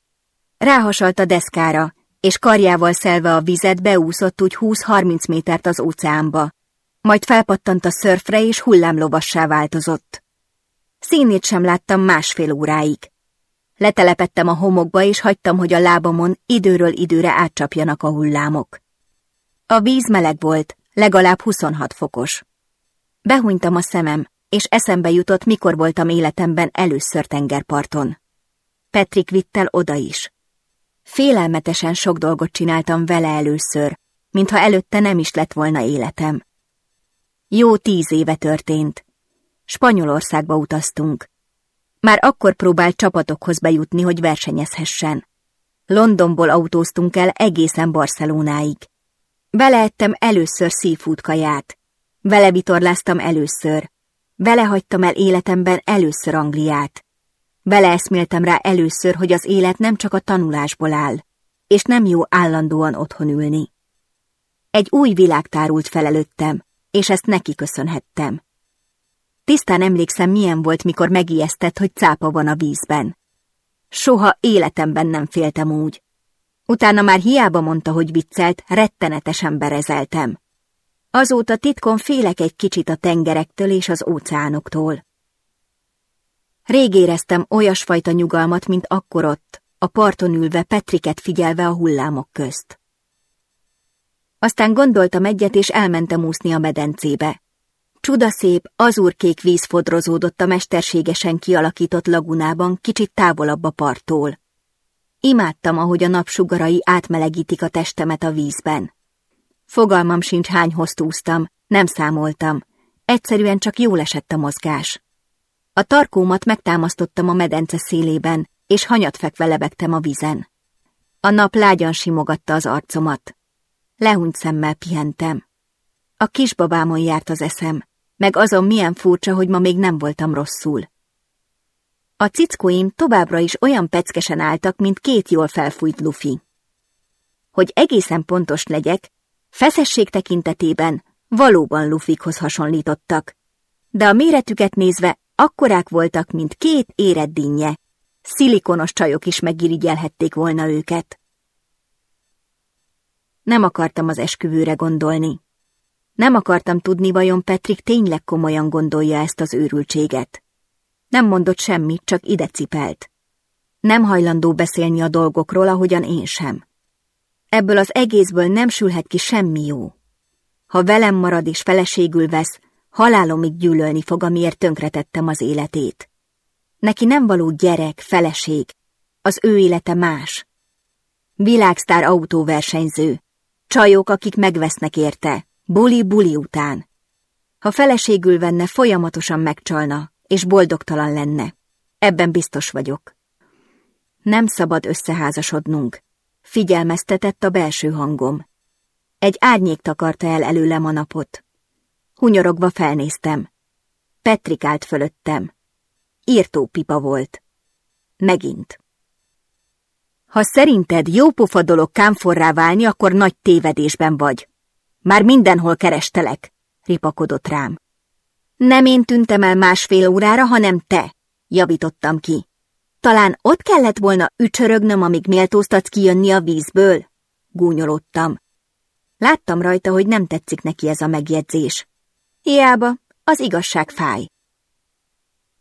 Ráhasalt a deszkára, és karjával szelve a vizet beúszott úgy 20-30 métert az óceánba, majd felpattant a szörfre és hullámlovassá változott. Színét sem láttam másfél óráig. Letelepettem a homokba, és hagytam, hogy a lábamon időről időre átcsapjanak a hullámok. A víz meleg volt, legalább 26 fokos. Behunytam a szemem, és eszembe jutott, mikor voltam életemben először tengerparton. Petrik vitt el oda is. Félelmetesen sok dolgot csináltam vele először, mintha előtte nem is lett volna életem. Jó tíz éve történt. Spanyolországba utaztunk. Már akkor próbált csapatokhoz bejutni, hogy versenyezhessen. Londonból autóztunk el egészen Barcelonáig. Vele ettem először seafood. Vele vitorláztam először. Vele hagytam el életemben először Angliát. Vele eszméltem rá először, hogy az élet nem csak a tanulásból áll, és nem jó állandóan otthon ülni. Egy új világ tárult fel előttem, és ezt neki köszönhettem. Tisztán emlékszem, milyen volt, mikor megijesztett, hogy cápa van a vízben. Soha életemben nem féltem úgy. Utána már hiába mondta, hogy viccelt, rettenetesen berezeltem. Azóta titkon félek egy kicsit a tengerektől és az óceánoktól. Rég éreztem olyasfajta nyugalmat, mint akkor ott, a parton ülve Petriket figyelve a hullámok közt. Aztán gondoltam egyet, és elmentem úszni a medencébe. Csudaszép, azurkék víz fodrozódott a mesterségesen kialakított lagunában, kicsit távolabb a parttól. Imádtam, ahogy a napsugarai átmelegítik a testemet a vízben. Fogalmam sincs, hány úsztam, nem számoltam. Egyszerűen csak jól esett a mozgás. A tarkómat megtámasztottam a medence szélében, és hanyatfekve lebegtem a vízen. A nap lágyan simogatta az arcomat. Lehúnyt szemmel pihentem. A kisbabámon járt az eszem, meg azon milyen furcsa, hogy ma még nem voltam rosszul. A cickóim továbbra is olyan peckesen álltak, mint két jól felfújt lufi. Hogy egészen pontos legyek, feszesség tekintetében valóban lufikhoz hasonlítottak, de a méretüket nézve akkorák voltak, mint két érett dinnye. Szilikonos csajok is megirigyelhették volna őket. Nem akartam az esküvőre gondolni. Nem akartam tudni, vajon Petrik tényleg komolyan gondolja ezt az őrültséget. Nem mondott semmit, csak ide cipelt. Nem hajlandó beszélni a dolgokról, ahogyan én sem. Ebből az egészből nem sülhet ki semmi jó. Ha velem marad és feleségül vesz, halálomig gyűlölni fog, amiért tönkretettem az életét. Neki nem való gyerek, feleség, az ő élete más. Világsztár autóversenyző, csajok, akik megvesznek érte, buli-buli után. Ha feleségül venne, folyamatosan megcsalna, és boldogtalan lenne. Ebben biztos vagyok. Nem szabad összeházasodnunk, figyelmeztetett a belső hangom. Egy árnyék takarta el előlem a napot. Hunyorogva felnéztem. Petrik állt fölöttem. Írtó pipa volt. Megint. Ha szerinted jópofa dolog kámforrá válni, akkor nagy tévedésben vagy. Már mindenhol kerestelek, ripakodott rám. Nem én tűntem el másfél órára, hanem te, javítottam ki. Talán ott kellett volna ücsörögnöm, amíg méltóztatsz kijönni a vízből? Gúnyolódtam. Láttam rajta, hogy nem tetszik neki ez a megjegyzés. Hiába, az igazság fáj.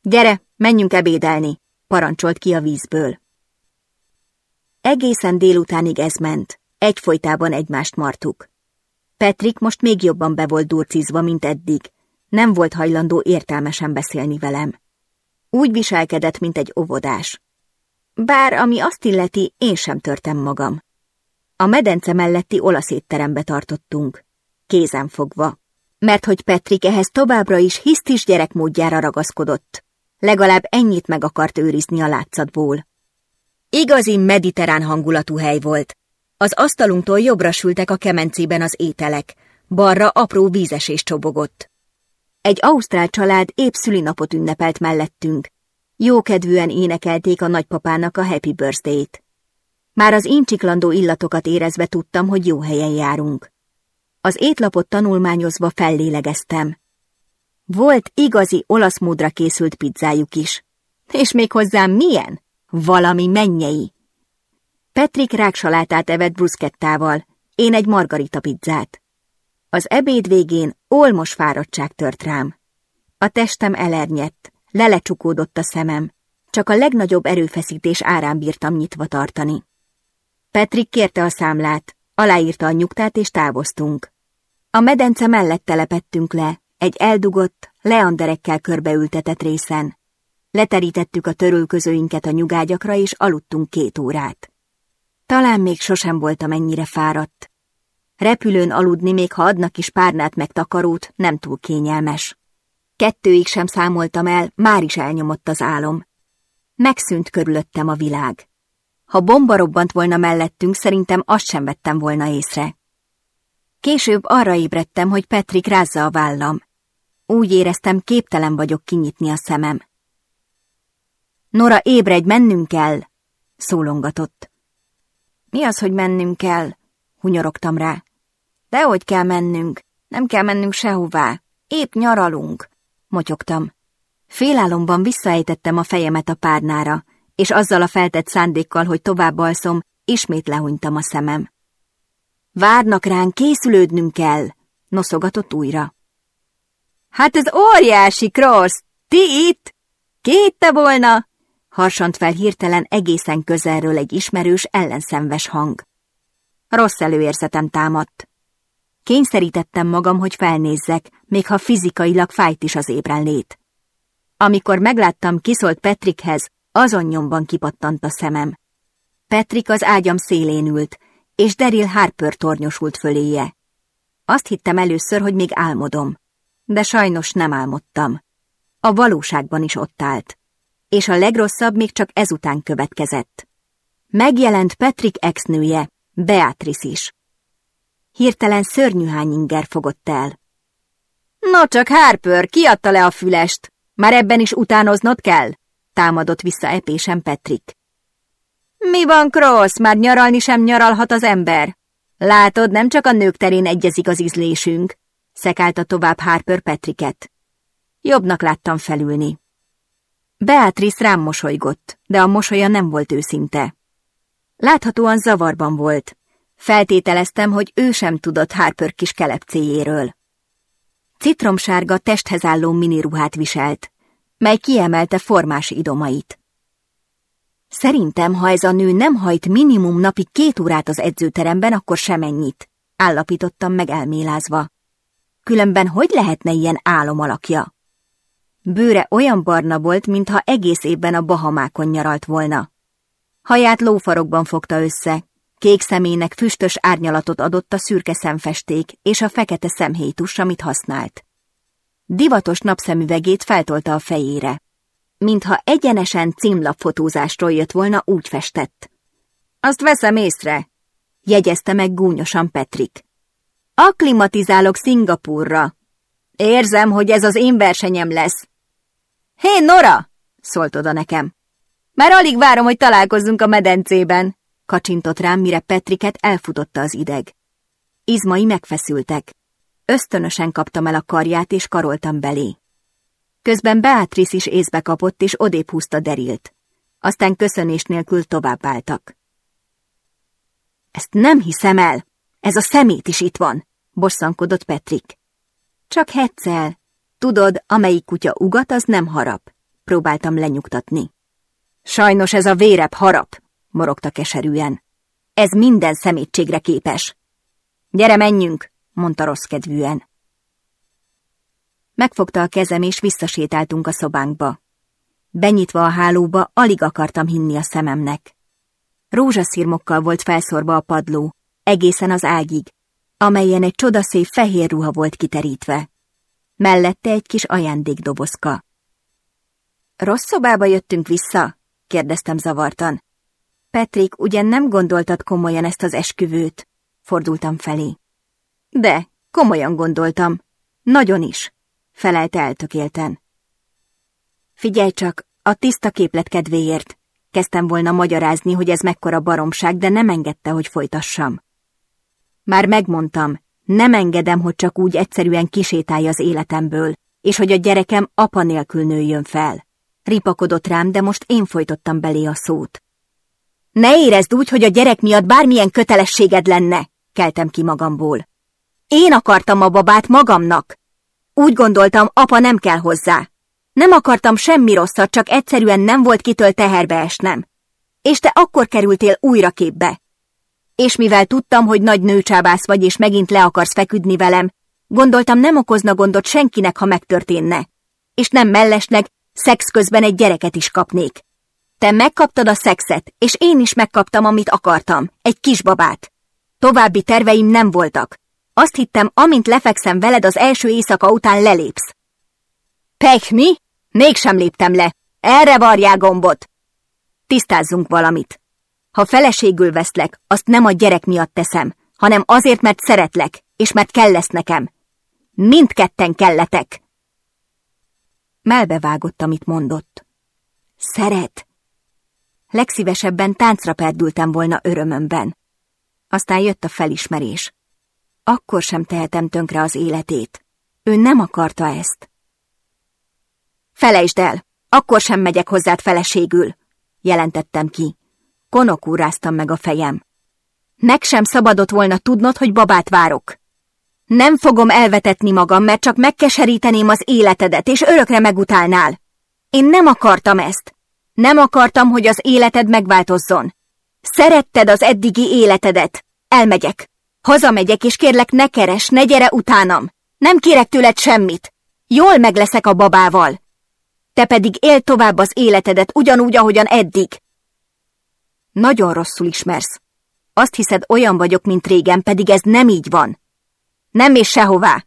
Gyere, menjünk ebédelni, parancsolt ki a vízből. Egészen délutánig ez ment, egyfolytában egymást martuk. Petrik most még jobban be volt durcizva, mint eddig. Nem volt hajlandó értelmesen beszélni velem. Úgy viselkedett, mint egy óvodás. Bár ami azt illeti, én sem törtem magam. A medence melletti olasz étterembe tartottunk, kézen fogva, mert hogy Petrik ehhez továbbra is hisztis gyerekmódjára ragaszkodott. Legalább ennyit meg akart őrizni a látszatból. Igazi mediterrán hangulatú hely volt. Az asztalunktól jobbra sültek a kemencében az ételek, balra apró vízesés csobogott. Egy ausztrál család épp szülinapot ünnepelt mellettünk. Jókedvűen énekelték a nagypapának a Happy Birthday-t. Már az incsiklandó illatokat érezve tudtam, hogy jó helyen járunk. Az étlapot tanulmányozva fellélegeztem. Volt igazi olasz módra készült pizzájuk is. És még hozzám milyen? Valami mennyei. Petrik ráksalátát evett bruszkettával, én egy margarita pizzát. Az ebéd végén olmos fáradtság tört rám. A testem elernyett, lelecsukódott a szemem, csak a legnagyobb erőfeszítés árán bírtam nyitva tartani. Petrik kérte a számlát, aláírta a nyugtát és távoztunk. A medence mellett telepettünk le, egy eldugott, leanderekkel körbeültetett részen. Leterítettük a törölközőinket a nyugágyakra, és aludtunk két órát. Talán még sosem voltam ennyire fáradt. Repülőn aludni, még ha adnak is párnát meg takarót, nem túl kényelmes. Kettőig sem számoltam el, már is elnyomott az álom. Megszűnt körülöttem a világ. Ha bomba robbant volna mellettünk, szerintem azt sem vettem volna észre. Később arra ébredtem, hogy Petrik rázza a vállam. Úgy éreztem, képtelen vagyok kinyitni a szemem. Nora, ébredj, mennünk kell! szólongatott. Mi az, hogy mennünk kell? Hunyorogtam rá. Dehogy kell mennünk, nem kell mennünk sehová, épp nyaralunk, motyogtam. Félálomban visszaejtettem a fejemet a párnára, és azzal a feltett szándékkal, hogy tovább alszom, ismét lehunytam a szemem. Várnak ránk, készülődnünk kell, noszogatott újra. Hát ez óriási, Krossz! Ti itt? Kétte volna? Harsant fel hirtelen egészen közelről egy ismerős, ellenszenves hang. Rossz előérzetem támadt. Kényszerítettem magam, hogy felnézzek, még ha fizikailag fájt is az ébrenlét. Amikor megláttam, kiszólt Petrikhez, azon nyomban kipattant a szemem. Petrik az ágyam szélén ült, és Daryl Harper tornyosult föléje. Azt hittem először, hogy még álmodom, de sajnos nem álmodtam. A valóságban is ott állt, és a legrosszabb még csak ezután következett. Megjelent Petrik exnője, Beatrice is. Hirtelen szörnyűhány inger fogott el. No csak Harper, kiadta le a fülest? Már ebben is utánoznod kell? Támadott vissza epésen Petrik. Mi van, Cross? Már nyaralni sem nyaralhat az ember. Látod, nem csak a nők terén egyezik az ízlésünk, szekálta tovább Harper Petriket. Jobbnak láttam felülni. Beatrice rám mosolygott, de a mosolya nem volt őszinte. Láthatóan zavarban volt. Feltételeztem, hogy ő sem tudott Harper kis kelepcéjéről. Citromsárga testhez álló miniruhát viselt, mely kiemelte formás idomait. Szerintem, ha ez a nő nem hajt minimum napi két órát az edzőteremben, akkor semennyit, állapítottam meg elmélázva. Különben hogy lehetne ilyen álom alakja? Bőre olyan barna volt, mintha egész évben a Bahamákon nyaralt volna. Haját lófarokban fogta össze, kék szemének füstös árnyalatot adott a szürke szemfesték és a fekete szemhétus, amit használt. Divatos napszemüvegét feltolta a fejére. Mintha egyenesen címlapfotózástól jött volna, úgy festett. Azt veszem észre, jegyezte meg gúnyosan Petrik. Aklimatizálok Szingapurra. Érzem, hogy ez az én versenyem lesz. Hé, Nora! szólt oda nekem. Már alig várom, hogy találkozzunk a medencében, kacsintott rám, mire Petriket elfutotta az ideg. Izmai megfeszültek. Ösztönösen kaptam el a karját, és karoltam belé. Közben Beatrice is észbe kapott, és odébb húzta Derilt. Aztán köszönés nélkül továbbáltak. Ezt nem hiszem el! Ez a szemét is itt van! bosszankodott Petrik. Csak hetszel. Tudod, amelyik kutya ugat, az nem harap. Próbáltam lenyugtatni. Sajnos ez a vérebb harap, morogta keserűen. Ez minden szemétségre képes. Gyere, menjünk, mondta rossz kedvűen. Megfogta a kezem, és visszasétáltunk a szobánkba. Benyitva a hálóba, alig akartam hinni a szememnek. Rózsaszírmokkal volt felszorva a padló, egészen az ágig, amelyen egy csodaszép fehér ruha volt kiterítve. Mellette egy kis ajándékdobozka. Rossz szobába jöttünk vissza? Kérdeztem zavartan. Petrik, ugyan nem gondoltad komolyan ezt az esküvőt? Fordultam felé. De, komolyan gondoltam. Nagyon is, felelte eltökélten. Figyelj csak, a tiszta képlet kedvéért. Kezdtem volna magyarázni, hogy ez mekkora baromság, de nem engedte, hogy folytassam. Már megmondtam, nem engedem, hogy csak úgy egyszerűen kisétálj az életemből, és hogy a gyerekem apa nélkül nőjön fel. Ripakodott rám, de most én folytottam belé a szót. Ne érezd úgy, hogy a gyerek miatt bármilyen kötelességed lenne, keltem ki magamból. Én akartam a babát magamnak. Úgy gondoltam, apa nem kell hozzá. Nem akartam semmi rosszat, csak egyszerűen nem volt kitől teherbe esnem. És te akkor kerültél újra képbe. És mivel tudtam, hogy nagy nőcsábász vagy, és megint le akarsz feküdni velem, gondoltam nem okozna gondot senkinek, ha megtörténne. És nem mellesleg, szex közben egy gyereket is kapnék. Te megkaptad a szexet, és én is megkaptam, amit akartam, egy kisbabát. További terveim nem voltak. Azt hittem, amint lefekszem veled, az első éjszaka után lelépsz. Pech, mi? Mégsem léptem le. Erre varjál gombot. Tisztázzunk valamit. Ha feleségül veszlek, azt nem a gyerek miatt teszem, hanem azért, mert szeretlek, és mert kell lesz nekem. Mindketten kelletek. Melbevágott, amit mondott. Szeret. Legszívesebben táncra perdültem volna örömömben. Aztán jött a felismerés. Akkor sem tehetem tönkre az életét. Ő nem akarta ezt. Felejtsd el, akkor sem megyek hozzád feleségül, jelentettem ki. Konokúráztam meg a fejem. Meg sem szabadott volna tudnod, hogy babát várok. Nem fogom elvetetni magam, mert csak megkeseríteném az életedet, és örökre megutálnál. Én nem akartam ezt. Nem akartam, hogy az életed megváltozzon. Szeretted az eddigi életedet. Elmegyek. Hazamegyek, és kérlek, ne keres, ne gyere utánam. Nem kérek tőled semmit. Jól megleszek a babával. Te pedig él tovább az életedet ugyanúgy, ahogyan eddig. Nagyon rosszul ismersz. Azt hiszed, olyan vagyok, mint régen, pedig ez nem így van. Nem és sehová.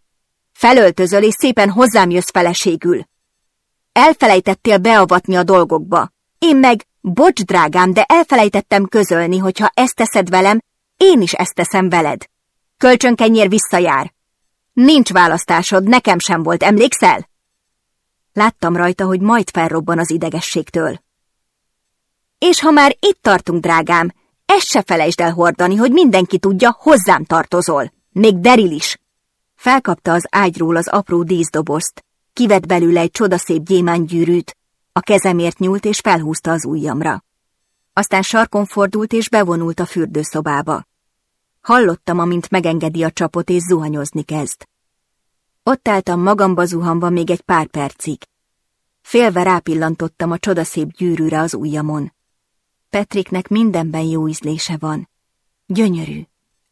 Felöltözöl, és szépen hozzám jössz feleségül. Elfelejtettél beavatni a dolgokba. Én meg, bocs drágám, de elfelejtettem közölni, hogy ha ezt teszed velem, én is ezt teszem veled. Kölcsönkenyér visszajár. Nincs választásod, nekem sem volt, emlékszel? Láttam rajta, hogy majd felrobban az idegességtől. És ha már itt tartunk, drágám, ezt se felejtsd el hordani, hogy mindenki tudja, hozzám tartozol. Még Deril is. Felkapta az ágyról az apró díszdobozt, kivett belőle egy csodaszép gyémánygyűrűt, a kezemért nyúlt és felhúzta az ujjamra. Aztán sarkon fordult és bevonult a fürdőszobába. Hallottam, amint megengedi a csapot és zuhanyozni kezd. Ott álltam magamba zuhanva még egy pár percig. Félve rápillantottam a csodaszép gyűrűre az ujjamon. Petriknek mindenben jó ízlése van. Gyönyörű,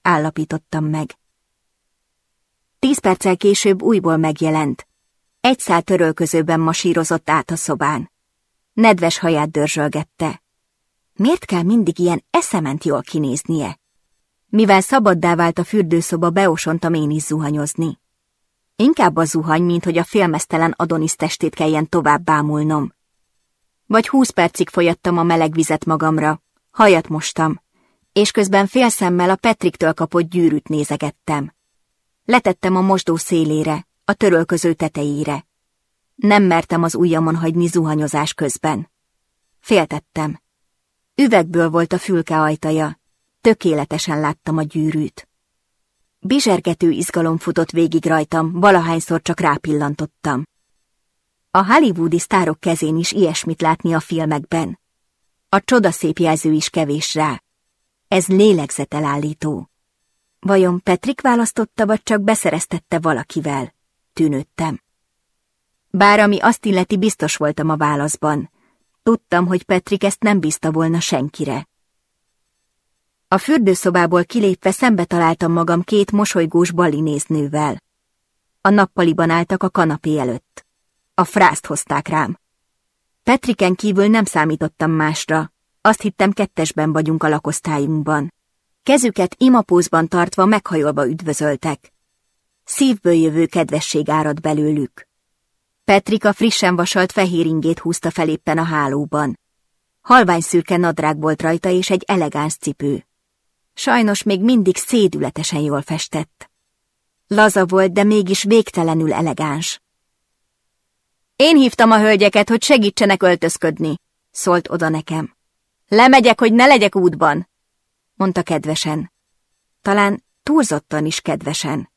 állapítottam meg. Tíz perccel később újból megjelent. Egy szál törölközőben masírozott át a szobán. Nedves haját dörzsölgette. Miért kell mindig ilyen eszement jól kinéznie? Mivel szabaddá vált a fürdőszoba, beosontam én is zuhanyozni. Inkább a zuhany, mint hogy a félmeztelen Adonis testét kelljen tovább bámulnom. Vagy húsz percig folyattam a meleg vizet magamra, hajat mostam, és közben félszemmel a Petriktől kapott gyűrűt nézegettem. Letettem a mosdó szélére, a törölköző tetejére. Nem mertem az ujjamon hagyni zuhanyozás közben. Féltettem. Üvegből volt a fülke ajtaja, tökéletesen láttam a gyűrűt. Bizsergető izgalom futott végig rajtam, valahányszor csak rápillantottam. A hollywoodi sztárok kezén is ilyesmit látni a filmekben. A csodaszép jelző is kevés rá. Ez lélegzetelállító. Vajon Petrik választotta, vagy csak beszereztette valakivel? Tűnődtem. Bár ami azt illeti, biztos voltam a válaszban. Tudtam, hogy Petrik ezt nem bízta volna senkire. A fürdőszobából kilépve szembe találtam magam két mosolygós balinéznővel. A nappaliban álltak a kanapé előtt. A frászt hozták rám. Petriken kívül nem számítottam másra. Azt hittem kettesben vagyunk a lakosztályunkban. Kezüket imapózban tartva meghajolva üdvözöltek. Szívből jövő kedvesség árad belőlük. Petrika frissen vasalt fehér ingét húzta fel éppen a hálóban. Halvány szürke nadrág volt rajta és egy elegáns cipő. Sajnos még mindig szédületesen jól festett. Laza volt, de mégis végtelenül elegáns. Én hívtam a hölgyeket, hogy segítsenek öltözködni, szólt oda nekem. Lemegyek, hogy ne legyek útban, mondta kedvesen. Talán túlzottan is kedvesen.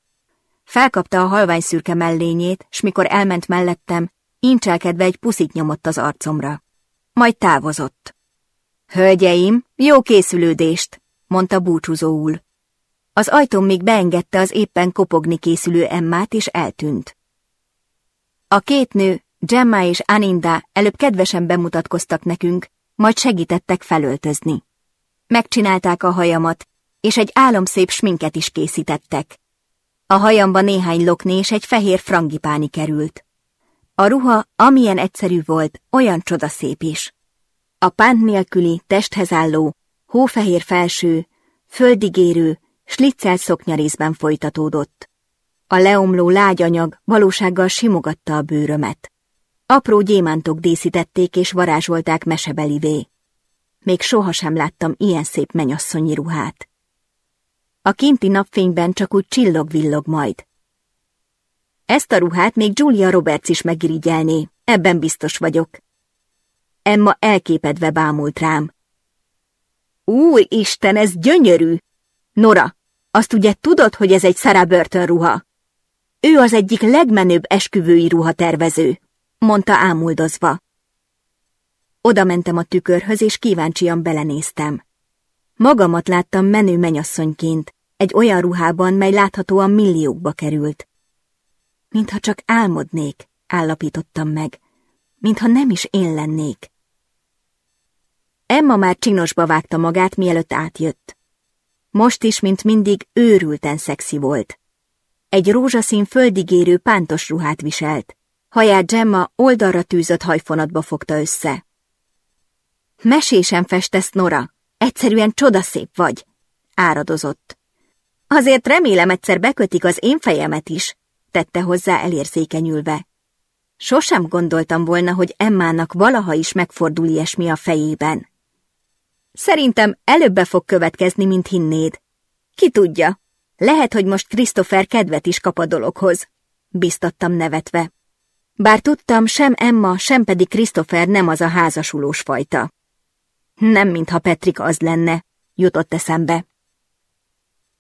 Felkapta a halvány szürke mellényét, s mikor elment mellettem, incselkedve egy puszit nyomott az arcomra. Majd távozott. Hölgyeim, jó készülődést, mondta búcsúzóul. Az ajtón még beengedte az éppen kopogni készülő Emmát, és eltűnt. A két nő, Gemma és Aninda előbb kedvesen bemutatkoztak nekünk, majd segítettek felöltözni. Megcsinálták a hajamat, és egy álomszép sminket is készítettek. A hajamba néhány lokni és egy fehér frangipáni került. A ruha, amilyen egyszerű volt, olyan csodaszép is. A pánt nélküli, testhez álló, hófehér felső, földigérő, sliccelt szoknyarészben folytatódott. A leomló lágyanyag valósággal simogatta a bőrömet. Apró gyémántok díszítették és varázsolták mesebelivé. Még sohasem láttam ilyen szép menyasszonyi ruhát. A kinti napfényben csak úgy csillog-villog majd. Ezt a ruhát még Julia Roberts is megirigyelné, ebben biztos vagyok. Emma elképedve bámult rám. Isten, ez gyönyörű! Nora, azt ugye tudod, hogy ez egy Sarah Burton ruha? Ő az egyik legmenőbb esküvői ruhatervező, mondta ámuldozva. Oda mentem a tükörhöz, és kíváncsian belenéztem. Magamat láttam menő menyasszonyként, egy olyan ruhában, mely láthatóan milliókba került. Mintha csak álmodnék, állapítottam meg, mintha nem is én lennék. Emma már csinosba vágta magát, mielőtt átjött. Most is, mint mindig, őrülten szexi volt. Egy rózsaszín földigérő pántos ruhát viselt. Haját Gemma oldalra tűzött hajfonatba fogta össze. Mesésen festesz, Nora. Egyszerűen csodaszép vagy, áradozott. Azért remélem egyszer bekötik az én fejemet is, tette hozzá elérzékenyülve. Sosem gondoltam volna, hogy Emmának valaha is megfordul ilyesmi a fejében. Szerintem előbbe fog következni, mint hinnéd. Ki tudja, lehet, hogy most Christopher kedvet is kap a dologhoz, biztattam nevetve. Bár tudtam, sem Emma, sem pedig Christopher nem az a házasulós fajta. Nem, mintha Petrik az lenne, jutott eszembe.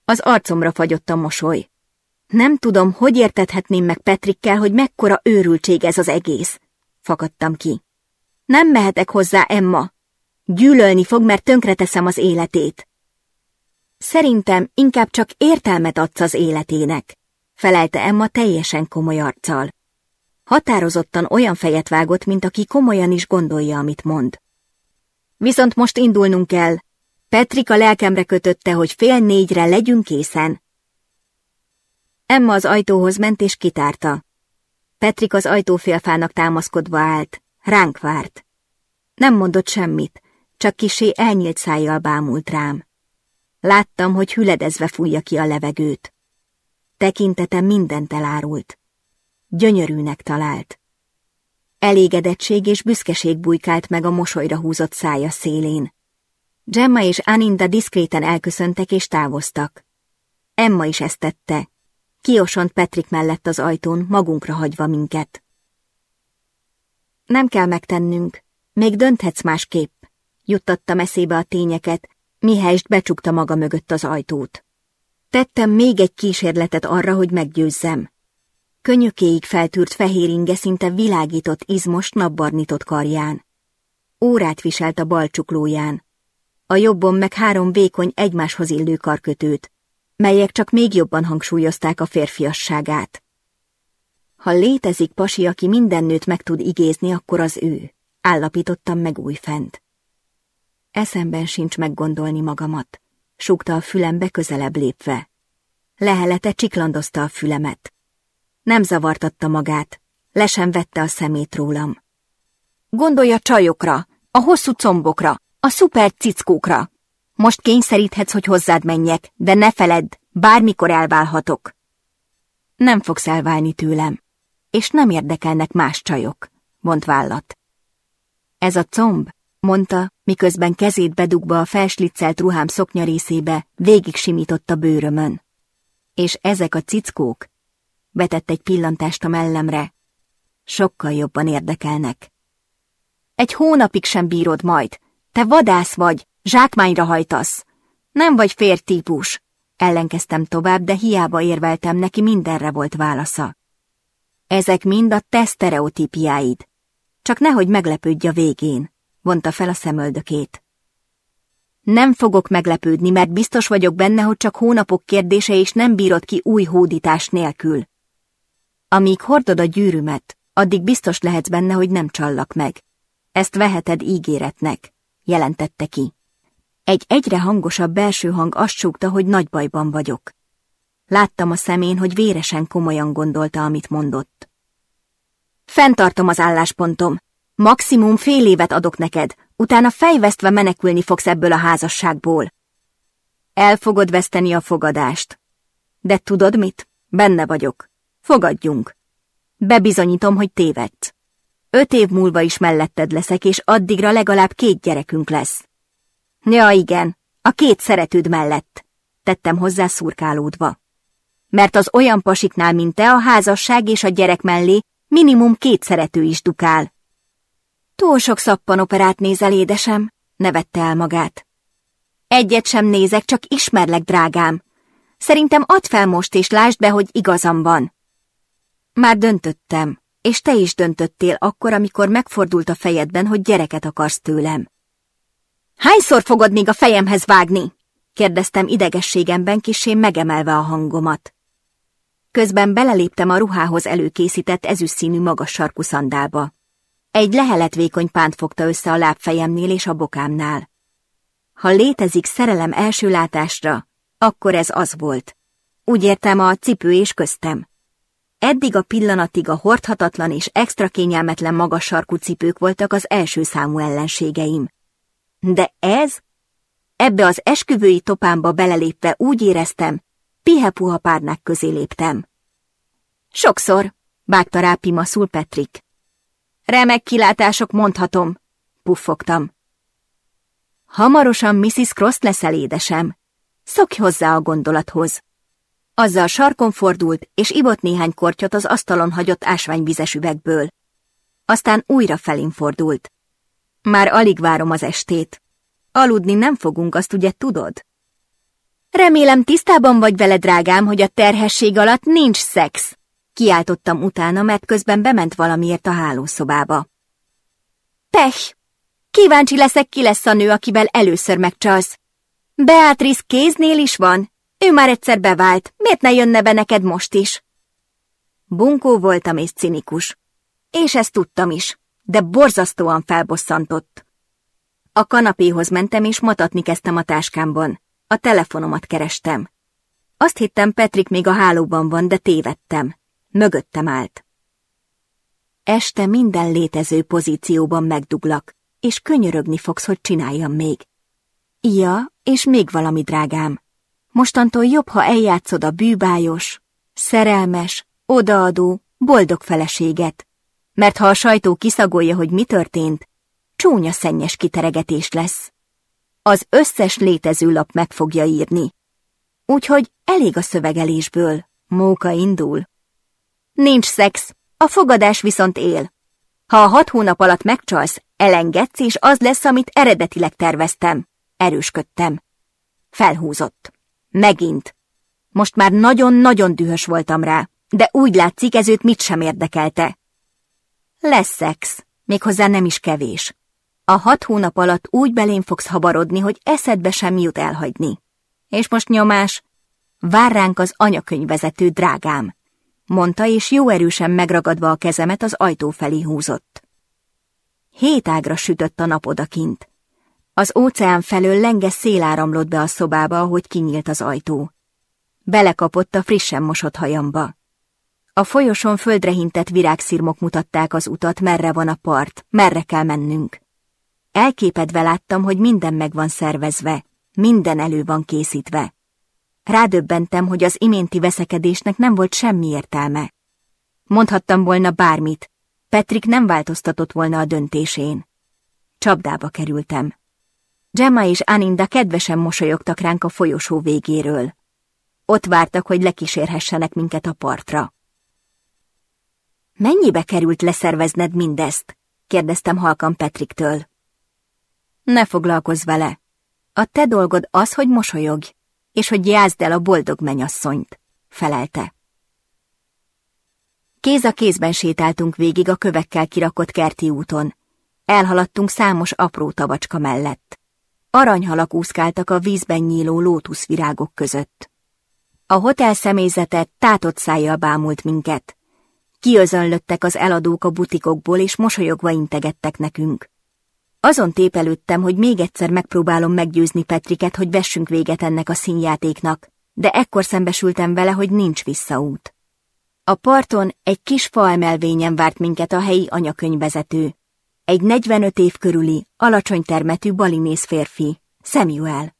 Az arcomra fagyott a mosoly. Nem tudom, hogy értethetném meg Petrikkel, hogy mekkora őrültség ez az egész. Fakadtam ki. Nem mehetek hozzá, Emma. Gyűlölni fog, mert tönkreteszem az életét. Szerintem inkább csak értelmet adsz az életének, felelte Emma teljesen komoly arccal. Határozottan olyan fejet vágott, mint aki komolyan is gondolja, amit mond. Viszont most indulnunk kell. Petrika lelkemre kötötte, hogy fél négyre legyünk készen. Emma az ajtóhoz ment és kitárta. Petrik az ajtófélfának támaszkodva állt, ránk várt. Nem mondott semmit, csak kisé elnyílt szájjal bámult rám. Láttam, hogy hüledezve fújja ki a levegőt. Tekintete mindent elárult. Gyönyörűnek talált. Elégedettség és büszkeség bujkált meg a mosolyra húzott szája szélén. Gemma és Aninda diszkréten elköszöntek és távoztak. Emma is ezt tette. Kiosont Petrik mellett az ajtón, magunkra hagyva minket. Nem kell megtennünk, még dönthetsz másképp, juttattam eszébe a tényeket, mihelyst becsukta maga mögött az ajtót. Tettem még egy kísérletet arra, hogy meggyőzzem. Könyökéig feltűrt fehér inge szinte világított izmos, napbarnitott karján. Órát viselt a bal csuklóján. A jobbon meg három vékony egymáshoz illő karkötőt, melyek csak még jobban hangsúlyozták a férfiasságát. Ha létezik pasi, aki minden nőt meg tud igézni, akkor az ő, állapítottam meg újfent. Eszemben sincs meggondolni magamat, súgta a fülembe közelebb lépve. Lehelete csiklandozta a fülemet. Nem zavartatta magát, le sem vette a szemét rólam. Gondolja csajokra, a hosszú combokra, a szuper cickókra, Most kényszeríthetsz, hogy hozzád menjek, de ne feledd, bármikor elválhatok. Nem fogsz elválni tőlem, és nem érdekelnek más csajok, mond vállat. Ez a comb, mondta, miközben kezét bedugva a felsliccelt ruhám szoknya részébe, végig simított a bőrömön. És ezek a cickók, vetett egy pillantást a mellemre, sokkal jobban érdekelnek. Egy hónapig sem bírod majd, te vadász vagy, zsákmányra hajtasz. Nem vagy fértípus. Ellenkeztem tovább, de hiába érveltem, neki mindenre volt válasza. Ezek mind a te sztereotípiáid. Csak nehogy meglepődj a végén, vonta fel a szemöldökét. Nem fogok meglepődni, mert biztos vagyok benne, hogy csak hónapok kérdése, és nem bírod ki új hódítás nélkül. Amíg hordod a gyűrűmet, addig biztos lehetsz benne, hogy nem csallak meg. Ezt veheted ígéretnek, jelentette ki. Egy egyre hangosabb belső hang azt súgta, hogy nagy bajban vagyok. Láttam a szemén, hogy véresen komolyan gondolta, amit mondott. Fentartom az álláspontom. Maximum fél évet adok neked, utána fejvesztve menekülni fogsz ebből a házasságból. El fogod veszteni a fogadást. De tudod mit? Benne vagyok. Fogadjunk. Bebizonyítom, hogy tévedsz. Öt év múlva is melletted leszek, és addigra legalább két gyerekünk lesz. Ja igen, a két szeretőd mellett, tettem hozzá szurkálódva. Mert az olyan pasiknál, mint te, a házasság és a gyerek mellé minimum két szerető is dukál. Túl sok szappanoperát nézel, édesem, nevette el magát. Egyet sem nézek, csak ismerlek, drágám. Szerintem add fel most, és lásd be, hogy igazam van. Már döntöttem, és te is döntöttél akkor, amikor megfordult a fejedben, hogy gyereket akarsz tőlem. Hányszor fogod még a fejemhez vágni? kérdeztem idegességemben kisé megemelve a hangomat. Közben beleléptem a ruhához előkészített ezüstszínű magas sarkú szandálba. Egy leheletvékony pánt fogta össze a lábfejemnél és a bokámnál. Ha létezik szerelem első látásra, akkor ez az volt. Úgy értem a cipő és köztem. Eddig a pillanatig a hordhatatlan és extra kényelmetlen magas sarkú cipők voltak az első számú ellenségeim. De ez? Ebbe az esküvői topámba belelépve úgy éreztem, pihe-puha párnák közé léptem. Sokszor, vágta rá pimaszul Petrik. Remek kilátások, mondhatom, puffogtam. Hamarosan Mrs. Cross leszel édesem. Szokj hozzá a gondolathoz. Azzal sarkon fordult, és ivott néhány kortyot az asztalon hagyott ásványvizes üvegből. Aztán újra felén fordult. Már alig várom az estét. Aludni nem fogunk, azt ugye tudod? Remélem tisztában vagy vele, drágám, hogy a terhesség alatt nincs szex. Kiáltottam utána, mert közben bement valamiért a hálószobába. Pech! Kíváncsi leszek, ki lesz a nő, akivel először megcsalsz. Beatrice kéznél is van. Ő már egyszer bevált, miért ne jönne be neked most is? Bunkó voltam és cinikus. És ezt tudtam is de borzasztóan felbosszantott. A kanapéhoz mentem, és matatni kezdtem a táskámban. A telefonomat kerestem. Azt hittem, Petrik még a hálóban van, de tévedtem. Mögöttem állt. Este minden létező pozícióban megduglak, és könyörögni fogsz, hogy csináljam még. Ja, és még valami, drágám. Mostantól jobb, ha eljátszod a bűbájos, szerelmes, odaadó, boldog feleséget, mert ha a sajtó kiszagolja, hogy mi történt, csúnya szennyes kiteregetés lesz. Az összes létező lap meg fogja írni. Úgyhogy elég a szövegelésből, móka indul. Nincs szex, a fogadás viszont él. Ha a hat hónap alatt megcsalsz, elengedsz, és az lesz, amit eredetileg terveztem. Erősködtem. Felhúzott. Megint. Most már nagyon-nagyon dühös voltam rá, de úgy látszik, ez őt mit sem érdekelte. Lesz szex, méghozzá nem is kevés. A hat hónap alatt úgy belém fogsz habarodni, hogy eszedbe sem jut elhagyni. És most nyomás, vár ránk az anyakönyvezető, drágám, mondta, és jó erősen megragadva a kezemet az ajtó felé húzott. Hét ágra sütött a nap odakint. Az óceán felől lenge szél áramlott be a szobába, ahogy kinyílt az ajtó. Belekapott a frissen mosott hajamba. A folyoson földre hintett virágszirmok mutatták az utat, merre van a part, merre kell mennünk. Elképedve láttam, hogy minden meg van szervezve. Minden elő van készítve. Rádöbbentem, hogy az iménti veszekedésnek nem volt semmi értelme. Mondhattam volna bármit, Petrik nem változtatott volna a döntésén. Csapdába kerültem. Gemma és Aninda kedvesen mosolyogtak ránk a folyosó végéről. Ott vártak, hogy lekísérhessenek minket a partra. Mennyibe került leszervezned mindezt? kérdeztem halkan Petriktől. Ne foglalkozz vele. A te dolgod az, hogy mosolyogj, és hogy jázd el a boldog menyasszonyt, felelte. Kéz a kézben sétáltunk végig a kövekkel kirakott kerti úton. Elhaladtunk számos apró tavacska mellett. Aranyhalak úszkáltak a vízben nyíló lótuszvirágok között. A hotel személyzete tátott szájjal bámult minket. Kiözönlöttek az eladók a butikokból, és mosolyogva integettek nekünk. Azon tépelődtem, hogy még egyszer megpróbálom meggyőzni Petriket, hogy vessünk véget ennek a színjátéknak, de ekkor szembesültem vele, hogy nincs visszaút. A parton egy kis falmelvényen várt minket a helyi anyakönyvvezető. Egy 45 év körüli, alacsony termetű balinész férfi, Samuel.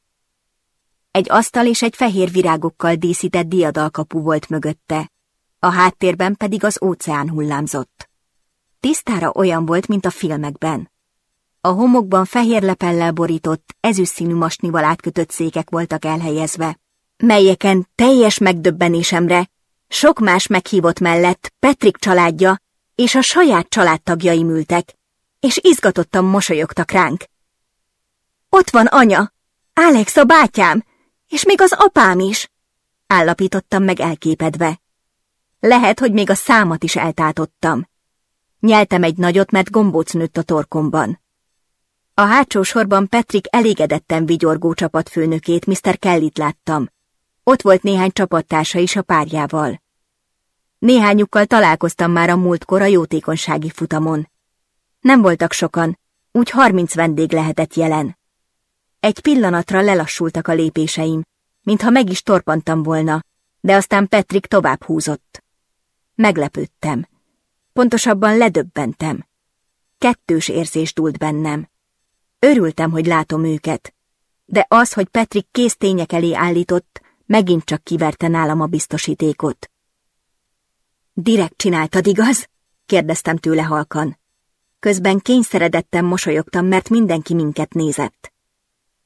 Egy asztal és egy fehér virágokkal díszített diadalkapu volt mögötte, a háttérben pedig az óceán hullámzott. Tisztára olyan volt, mint a filmekben. A homokban fehér lepellel borított, ezüstszínű masnival átkötött székek voltak elhelyezve, melyeken teljes megdöbbenésemre sok más meghívott mellett Petrik családja és a saját családtagjai ültek, és izgatottan mosolyogtak ránk. Ott van anya, Alex a bátyám, és még az apám is, állapítottam meg elképedve. Lehet, hogy még a számat is eltátottam. Nyeltem egy nagyot, mert gombóc nőtt a torkomban. A hátsó sorban Petrik elégedetten vigyorgó csapatfőnökét, Mr. Kellyt láttam. Ott volt néhány csapattársa is a párjával. Néhányukkal találkoztam már a múltkor a jótékonysági futamon. Nem voltak sokan, úgy harminc vendég lehetett jelen. Egy pillanatra lelassultak a lépéseim, mintha meg is torpantam volna, de aztán Petrik tovább húzott. Meglepődtem. Pontosabban ledöbbentem. Kettős érzés dúlt bennem. Örültem, hogy látom őket, de az, hogy Petrik kész tények elé állított, megint csak kiverte nálam a biztosítékot. Direkt csináltad, igaz? kérdeztem tőle halkan. Közben kényszeredettem mosolyogtam, mert mindenki minket nézett.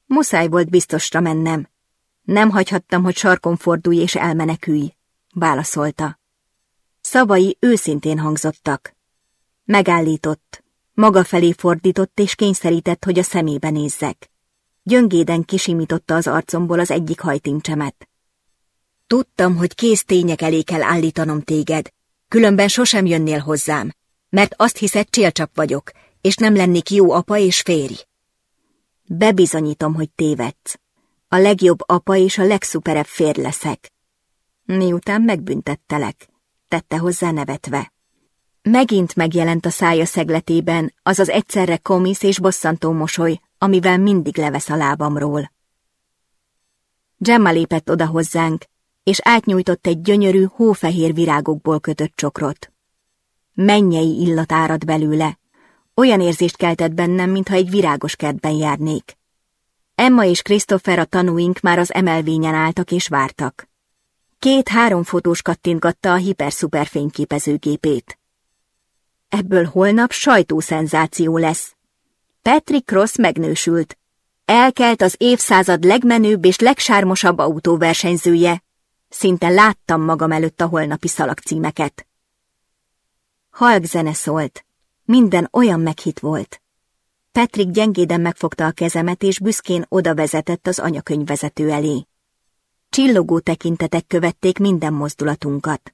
Muszáj volt biztosra mennem. Nem hagyhattam, hogy sarkon fordulj és elmenekülj, válaszolta. Szavai őszintén hangzottak. Megállított, maga felé fordított és kényszerített, hogy a szemébe nézzek. Gyöngéden kisimította az arcomból az egyik hajtincsemet. Tudtam, hogy kész tények elé kell állítanom téged, különben sosem jönnél hozzám, mert azt hiszed csélcsap vagyok, és nem lennék jó apa és férj. Bebizonyítom, hogy tévedsz. A legjobb apa és a legszuperebb férj leszek. Miután megbüntettelek, tette hozzá nevetve. Megint megjelent a szája szegletében az az egyszerre komisz és bosszantó mosoly, amivel mindig levesz a lábamról. Gemma lépett oda hozzánk, és átnyújtott egy gyönyörű, hófehér virágokból kötött csokrot. Mennyei illat árad belőle, olyan érzést keltett bennem, mintha egy virágos kertben járnék. Emma és Christopher a tanúink már az emelvényen álltak és vártak. Két-három fotós kattintgatta a hiperszuper fényképezőgépét. Ebből holnap sajtószenzáció lesz. Patrick Cross megnősült. Elkelt az évszázad legmenőbb és legsármosabb autóversenyzője, Szinte láttam magam előtt a holnapi szalagcímeket. Halk zene szólt. Minden olyan meghit volt. Petrik gyengéden megfogta a kezemet, és büszkén oda vezetett az anyakönyvvezető elé. Csillogó tekintetek követték minden mozdulatunkat.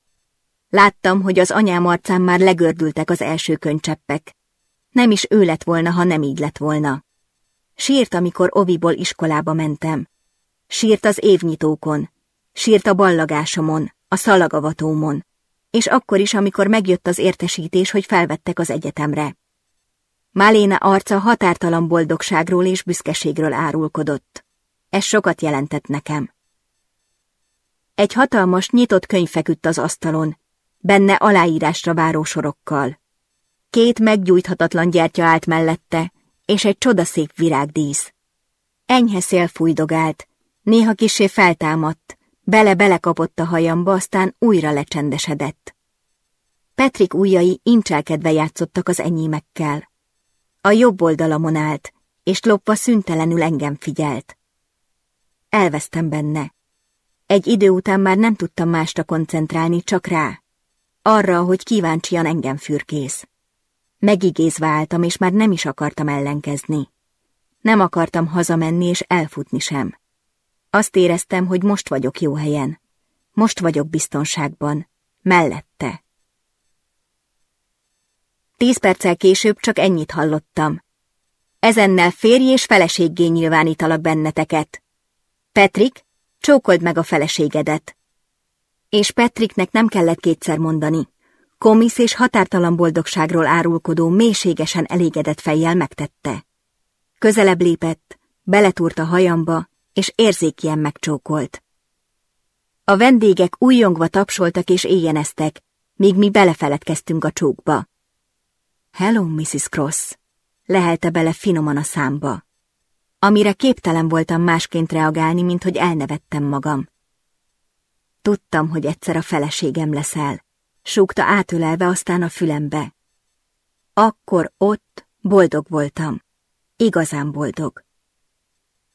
Láttam, hogy az anyám arcán már legördültek az első könycseppek. Nem is ő lett volna, ha nem így lett volna. Sírt, amikor Oviból iskolába mentem. Sírt az évnyitókon, Sírt a ballagásomon, a szalagavatómon, és akkor is, amikor megjött az értesítés, hogy felvettek az egyetemre. Máléna arca határtalan boldogságról és büszkeségről árulkodott. Ez sokat jelentett nekem. Egy hatalmas, nyitott könyv feküdt az asztalon, benne aláírásra váró sorokkal. Két meggyújthatatlan gyertya állt mellette, és egy csodaszép virágdísz. Enyhe szél fújdogált, néha kisé feltámadt, bele-bele kapott a hajamba, aztán újra lecsendesedett. Petrik ujjai incselkedve játszottak az enyémekkel. A jobb oldalamon állt, és lopva szüntelenül engem figyelt. Elvesztem benne. Egy idő után már nem tudtam másra koncentrálni, csak rá. Arra, hogy kíváncsian engem fürkész. Megigézve álltam, és már nem is akartam ellenkezni. Nem akartam hazamenni és elfutni sem. Azt éreztem, hogy most vagyok jó helyen. Most vagyok biztonságban. Mellette. Tíz perccel később csak ennyit hallottam. Ezennel férj és feleséggé nyilvánítalak benneteket. Petrik, csókold meg a feleségedet. És Petriknek nem kellett kétszer mondani. Komisz és határtalan boldogságról árulkodó, mélységesen elégedett fejjel megtette. Közelebb lépett, beletúrt a hajamba, és érzékien megcsókolt. A vendégek újjongva tapsoltak és éjjeneztek, míg mi belefeledkeztünk a csókba. Hello, Mrs. Cross, lehelte bele finoman a számba. Amire képtelen voltam másként reagálni, mint hogy elnevettem magam. Tudtam, hogy egyszer a feleségem leszel, súgta átölelve aztán a fülembe. Akkor ott boldog voltam. Igazán boldog.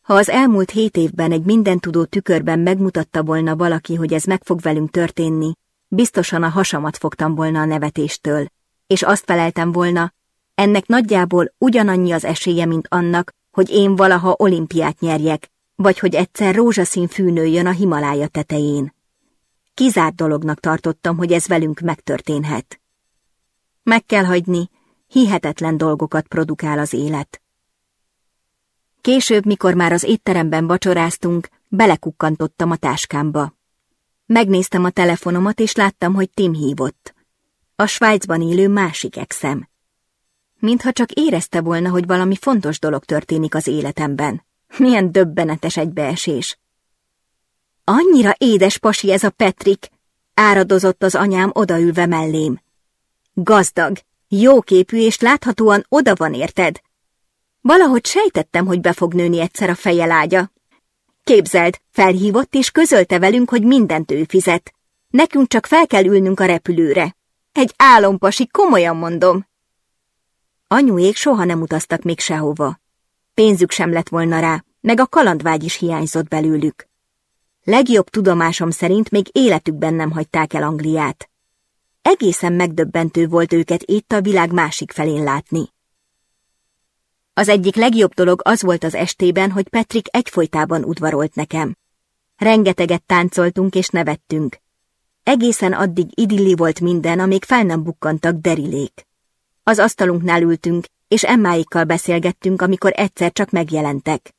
Ha az elmúlt hét évben egy mindentudó tükörben megmutatta volna valaki, hogy ez meg fog velünk történni, biztosan a hasamat fogtam volna a nevetéstől, és azt feleltem volna, ennek nagyjából ugyanannyi az esélye, mint annak, hogy én valaha olimpiát nyerjek, vagy hogy egyszer rózsaszín fűnőjön a Himalája tetején. Kizárt dolognak tartottam, hogy ez velünk megtörténhet. Meg kell hagyni, hihetetlen dolgokat produkál az élet. Később, mikor már az étteremben vacsoráztunk, belekukkantottam a táskámba. Megnéztem a telefonomat, és láttam, hogy Tim hívott. A Svájcban élő másik exem. Mintha csak érezte volna, hogy valami fontos dolog történik az életemben. Milyen döbbenetes egybeesés. Annyira édes pasi ez a Petrik, áradozott az anyám odaülve mellém. Gazdag, jóképű és láthatóan oda van érted. Valahogy sejtettem, hogy be fog nőni egyszer a feje lágya. Képzeld, felhívott és közölte velünk, hogy mindent ő fizet. Nekünk csak fel kell ülnünk a repülőre. Egy álompasi, komolyan mondom. Anyuék soha nem utaztak még sehova. Pénzük sem lett volna rá, meg a kalandvágy is hiányzott belőlük. Legjobb tudomásom szerint még életükben nem hagyták el Angliát. Egészen megdöbbentő volt őket itt a világ másik felén látni. Az egyik legjobb dolog az volt az estében, hogy Petrik egyfolytában udvarolt nekem. Rengeteget táncoltunk és nevettünk. Egészen addig idilli volt minden, amíg fel nem bukkantak derilék. Az asztalunknál ültünk, és Emmáikkal beszélgettünk, amikor egyszer csak megjelentek.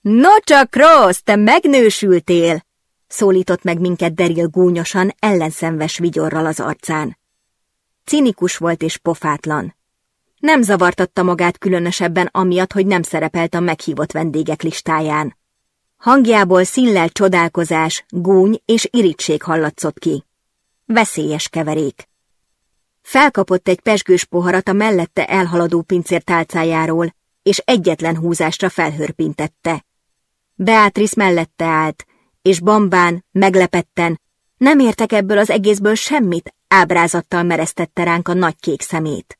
No csak, Rossz, te megnősültél! szólított meg minket Deril gúnyosan, ellenszenves vigyorral az arcán. Cinikus volt és pofátlan. Nem zavartatta magát különösebben amiatt, hogy nem szerepelt a meghívott vendégek listáján. Hangjából színlel csodálkozás, gúny és irítség hallatszott ki. Veszélyes keverék. Felkapott egy pesgős poharat a mellette elhaladó pincér tálcájáról, és egyetlen húzásra felhörpintette. Beatrice mellette állt, és bambán, meglepetten, nem értek ebből az egészből semmit, ábrázattal mereztette ránk a nagy kék szemét.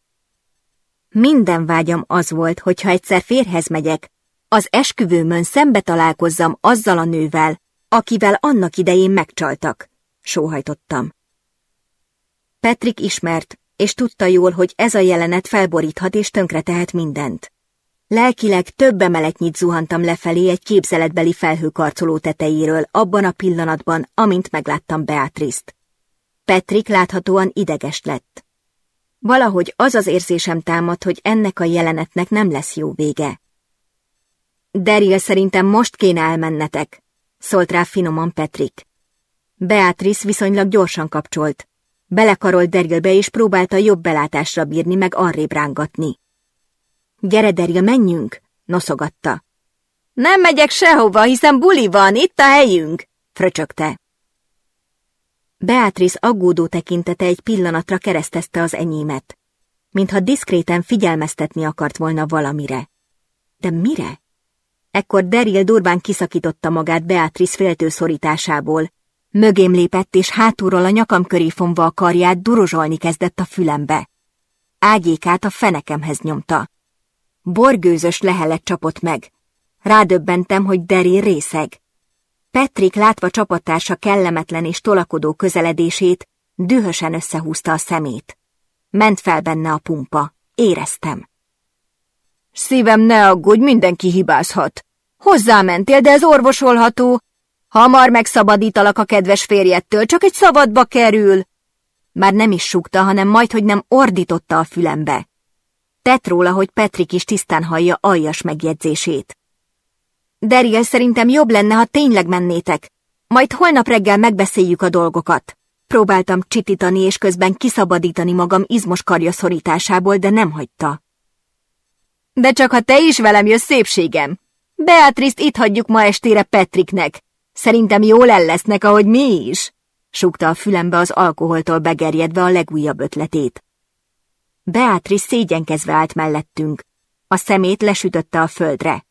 Minden vágyam az volt, hogyha egyszer férhez megyek, az esküvőmön szembe találkozzam azzal a nővel, akivel annak idején megcsaltak, sóhajtottam. Petrik ismert, és tudta jól, hogy ez a jelenet felboríthat és tönkretehet mindent. Lelkileg több emeletnyit zuhantam lefelé egy képzeletbeli felhőkarcoló tetejéről abban a pillanatban, amint megláttam Beatrice-t. Petrik láthatóan ideges lett. Valahogy az az érzésem támad, hogy ennek a jelenetnek nem lesz jó vége. Deril szerintem most kéne elmennetek, szólt rá finoman Petrik. Beatrice viszonylag gyorsan kapcsolt. Belekarolt Derilbe és próbálta jobb belátásra bírni, meg arrébb rángatni. Gyere, Deril, menjünk, noszogatta. Nem megyek sehova, hiszen buli van, itt a helyünk, fröcsögte. Beatrice aggódó tekintete egy pillanatra keresztezte az enyémet, mintha diszkréten figyelmeztetni akart volna valamire. De mire? Ekkor Daryl durván kiszakította magát Beatrice féltő szorításából. Mögém lépett, és hátulról a nyakam köré fonva a karját durozsolni kezdett a fülembe. Ágyékát a fenekemhez nyomta. Borgőzös lehelet csapott meg. Rádöbbentem, hogy Daryl részeg. Patrick látva csapattársa kellemetlen és tolakodó közeledését, dühösen összehúzta a szemét. Ment fel benne a pumpa. Éreztem. Szívem, ne aggódj, mindenki hibázhat. Hozzámentél, de ez orvosolható. Hamar megszabadítalak a kedves férjettől, csak egy szabadba kerül. Már nem is sukta, hanem majd, hogy nem ordította a fülembe. Tett róla, hogy Petrik is tisztán hallja aljas megjegyzését. Deriel szerintem jobb lenne, ha tényleg mennétek. Majd holnap reggel megbeszéljük a dolgokat. Próbáltam csitítani és közben kiszabadítani magam izmos karja szorításából, de nem hagyta. De csak ha te is velem jössz, szépségem. Beatrice itt hagyjuk ma estére Petriknek. Szerintem jól el lesznek, ahogy mi is. Sugta a fülembe az alkoholtól begerjedve a legújabb ötletét. Beatrice szégyenkezve állt mellettünk. A szemét lesütötte a földre.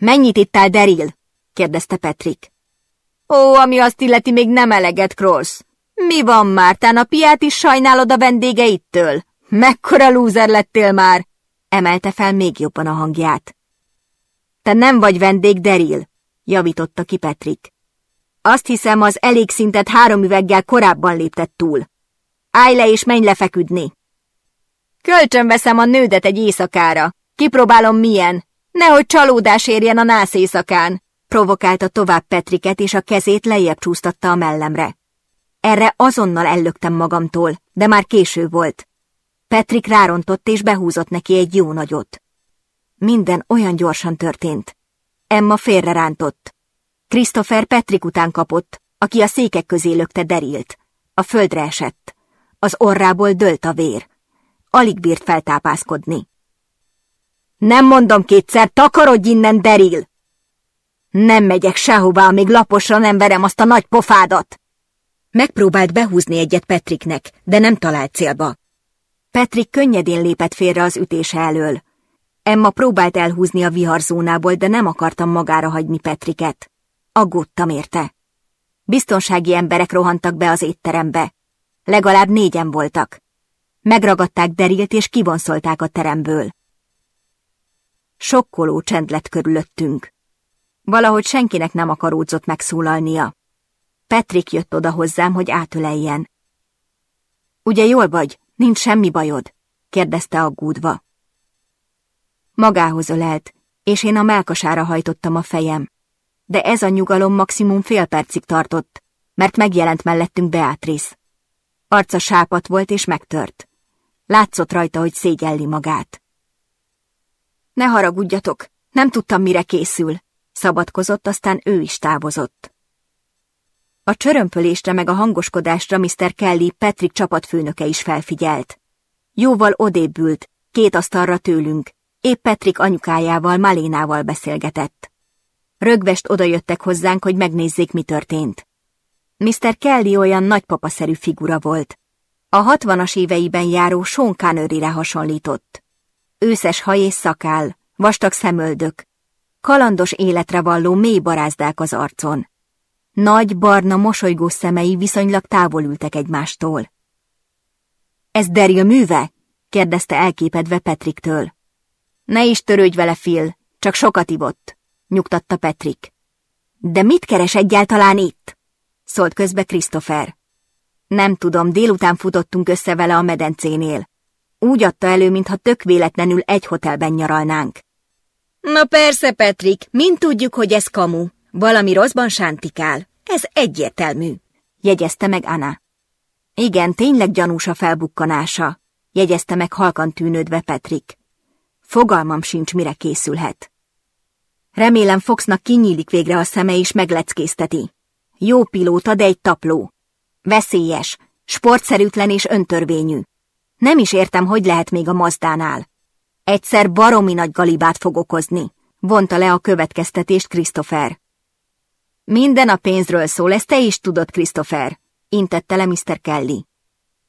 Mennyit ittál, Deril? kérdezte Petrik. Ó, ami azt illeti, még nem eleget, Cross. Mi van már, tán a piát is sajnálod a vendégeittől? Mekkora lúzer lettél már? Emelte fel még jobban a hangját. Te nem vagy vendég, Deril, javította ki Petrik. Azt hiszem, az elég szintet három üveggel korábban léptett túl. Állj le és menj lefeküdni. Kölcsön veszem a nődet egy éjszakára. Kipróbálom milyen. Nehogy csalódás érjen a nász éjszakán. Provokálta tovább Petriket, és a kezét lejjebb csúsztatta a mellemre. Erre azonnal ellöktem magamtól, de már késő volt. Petrik rárontott és behúzott neki egy jó nagyot. Minden olyan gyorsan történt. Emma félre rántott. Christopher Petrik után kapott, aki a székek közé lökte derilt. A földre esett. Az orrából dölt a vér. Alig bírt feltápászkodni. Nem mondom kétszer, takarodj innen, Deril! Nem megyek sehová, amíg laposra nem verem azt a nagy pofádat! Megpróbált behúzni egyet Petriknek, de nem talált célba. Petrik könnyedén lépett félre az ütése elől. Emma próbált elhúzni a viharzónából, de nem akartam magára hagyni Petriket. Aggódtam érte. Biztonsági emberek rohantak be az étterembe. Legalább négyen voltak. Megragadták Derilt és kivonszolták a teremből. Sokkoló csend lett körülöttünk. Valahogy senkinek nem akaródzott megszólalnia. Petrik jött oda hozzám, hogy átöleljen. Ugye jól vagy? Nincs semmi bajod? kérdezte aggódva. Magához ölelt, és én a melkasára hajtottam a fejem. De ez a nyugalom maximum fél percig tartott, mert megjelent mellettünk Beatrice. Arca sápat volt és megtört. Látszott rajta, hogy szégyelli magát. Ne haragudjatok, nem tudtam, mire készül. Szabadkozott, aztán ő is távozott. A csörömpölésre meg a hangoskodásra Mr. Kelly, Patrick csapatfőnöke is felfigyelt. Jóval odébb ült, két asztalra tőlünk, épp Patrick anyukájával, Malénával beszélgetett. Rögvest odajöttek hozzánk, hogy megnézzék, mi történt. Mr. Kelly olyan nagypapaszerű figura volt. A hatvanas éveiben járó Sean Connery-re hasonlított. Őszes haj és szakál, vastag szemöldök, kalandos életre valló mély barázdák az arcon. Nagy, barna, mosolygó szemei viszonylag távol ültek egymástól. Ez Daryl műve? kérdezte elképedve Petriktől. Ne is törődj vele, Phil, csak sokat ivott, nyugtatta Petrik. De mit keres egyáltalán itt? szólt közbe Christopher. Nem tudom, délután futottunk össze vele a medencénél. Úgy adta elő, mintha tök véletlenül egy hotelben nyaralnánk. Na persze, Petrik, mind tudjuk, hogy ez kamu. Valami rosszban sántikál. Ez egyértelmű, jegyezte meg Anna. Igen, tényleg gyanús a felbukkanása, jegyezte meg halkan tűnődve Petrik. Fogalmam sincs, mire készülhet. Remélem Foxnak kinyílik végre a szeme és megleckészteti. Jó pilóta, de egy tapló. Veszélyes, sportszerűtlen és öntörvényű. Nem is értem, hogy lehet még a Mazdánál. Egyszer baromi nagy galibát fog okozni, vonta le a következtetést Christopher. Minden a pénzről szól, ezt te is tudod, Christopher, intette le Mr. Kelly.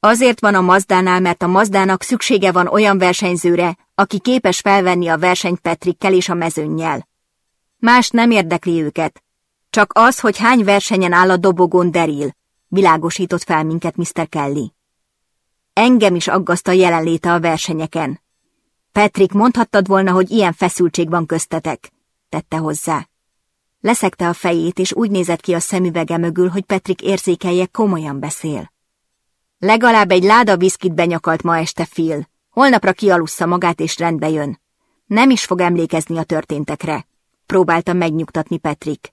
Azért van a Mazdánál, mert a Mazdának szüksége van olyan versenyzőre, aki képes felvenni a versenyt Petrikkel és a mezőnnyel. Más nem érdekli őket. Csak az, hogy hány versenyen áll a dobogón deril, világosított fel minket Mr. Kelly. Engem is aggaszt a jelenléte a versenyeken. Patrick, mondhattad volna, hogy ilyen feszültség van köztetek, tette hozzá. Leszekte a fejét, és úgy nézett ki a szemüvege mögül, hogy Patrick érzékelje, komolyan beszél. Legalább egy láda viszkit benyakalt ma este Phil. Holnapra kialussza magát, és rendbe jön. Nem is fog emlékezni a történtekre. Próbálta megnyugtatni Patrick.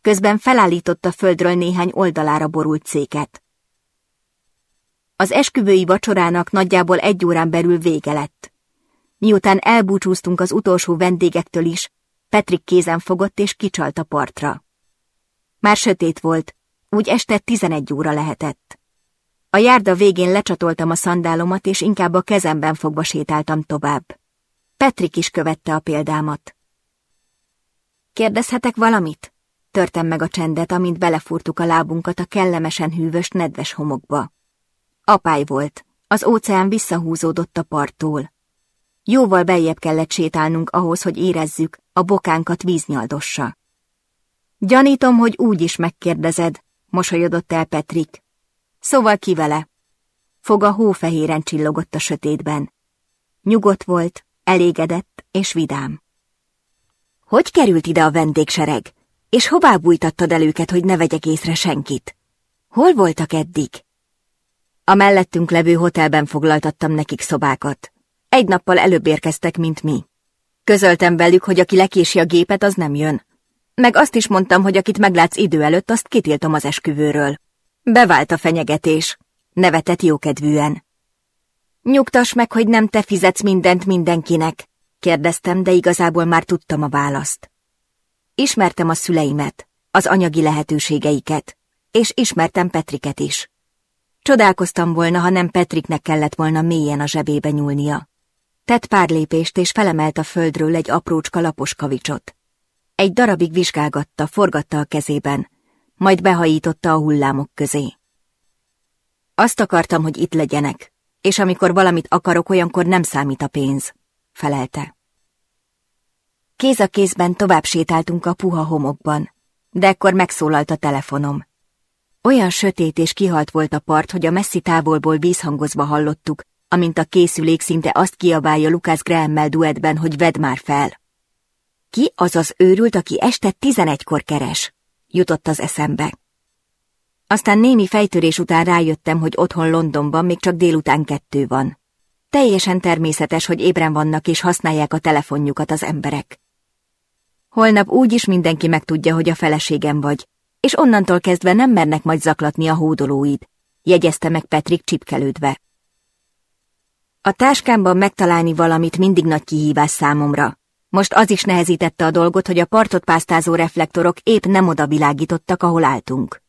Közben felállította földről néhány oldalára borult széket. Az esküvői vacsorának nagyjából egy órán belül vége lett. Miután elbúcsúztunk az utolsó vendégektől is, Petrik kézen fogott és kicsalt a partra. Már sötét volt, úgy este tizenegy óra lehetett. A járda végén lecsatoltam a szandálomat, és inkább a kezemben fogva sétáltam tovább. Petrik is követte a példámat. Kérdezhetek valamit? Törtem meg a csendet, amint belefúrtuk a lábunkat a kellemesen hűvös, nedves homokba. Apály volt, az óceán visszahúzódott a parttól. Jóval beljebb kellett sétálnunk ahhoz, hogy érezzük, a bokánkat víznyaldossa. Gyanítom, hogy úgy is megkérdezed, mosolyodott el Petrik. Szóval ki vele? Foga hófehéren csillogott a sötétben. Nyugodt volt, elégedett és vidám. Hogy került ide a vendégsereg? És hová bújtattad el őket, hogy ne vegyek észre senkit? Hol voltak eddig? A mellettünk levő hotelben foglaltattam nekik szobákat. Egy nappal előbb érkeztek, mint mi. Közöltem velük, hogy aki lekési a gépet, az nem jön. Meg azt is mondtam, hogy akit meglátsz idő előtt, azt kitiltom az esküvőről. Bevált a fenyegetés. Nevetett jókedvűen. Nyugtass meg, hogy nem te fizetsz mindent mindenkinek, kérdeztem, de igazából már tudtam a választ. Ismertem a szüleimet, az anyagi lehetőségeiket, és ismertem Petriket is. Csodálkoztam volna, ha nem Petriknek kellett volna mélyen a zsebébe nyúlnia. Tett pár lépést, és felemelt a földről egy aprócska lapos kavicsot. Egy darabig vizsgálgatta, forgatta a kezében, majd behajította a hullámok közé. Azt akartam, hogy itt legyenek, és amikor valamit akarok, olyankor nem számít a pénz, felelte. Kéz a kézben tovább sétáltunk a puha homokban, de ekkor megszólalt a telefonom. Olyan sötét és kihalt volt a part, hogy a messzi távolból vízhangozva hallottuk, amint a készülék szinte azt kiabálja Lucas Graham-mel duettben, hogy vedd már fel. Ki az az őrült, aki este tizenegykor keres? jutott az eszembe. Aztán némi fejtörés után rájöttem, hogy otthon Londonban még csak délután kettő van. Teljesen természetes, hogy ébren vannak és használják a telefonjukat az emberek. Holnap úgyis mindenki megtudja, hogy a feleségem vagy, és onnantól kezdve nem mernek majd zaklatni a hódolóid, jegyezte meg Petrik csipkelődve. A táskámban megtalálni valamit mindig nagy kihívás számomra. Most az is nehezítette a dolgot, hogy a partot pásztázó reflektorok épp nem oda világítottak, ahol álltunk.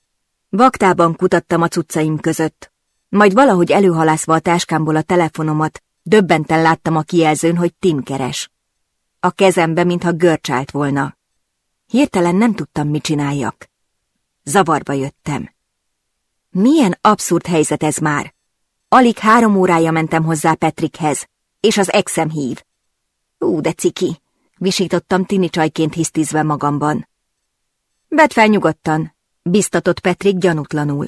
Vaktában kutattam a cuccaim között, majd valahogy előhalászva a táskámból a telefonomat, döbbenten láttam a kijelzőn, hogy Tim keres. A kezembe, mintha görcsált volna. Hirtelen nem tudtam, mit csináljak. Zavarba jöttem. Milyen abszurd helyzet ez már! Alig három órája mentem hozzá Petrikhez, és az exem hív. Ú, de ciki! Visítottam tini csajként hisztizve magamban. Vedd fel nyugodtan, biztatott Petrik gyanútlanul.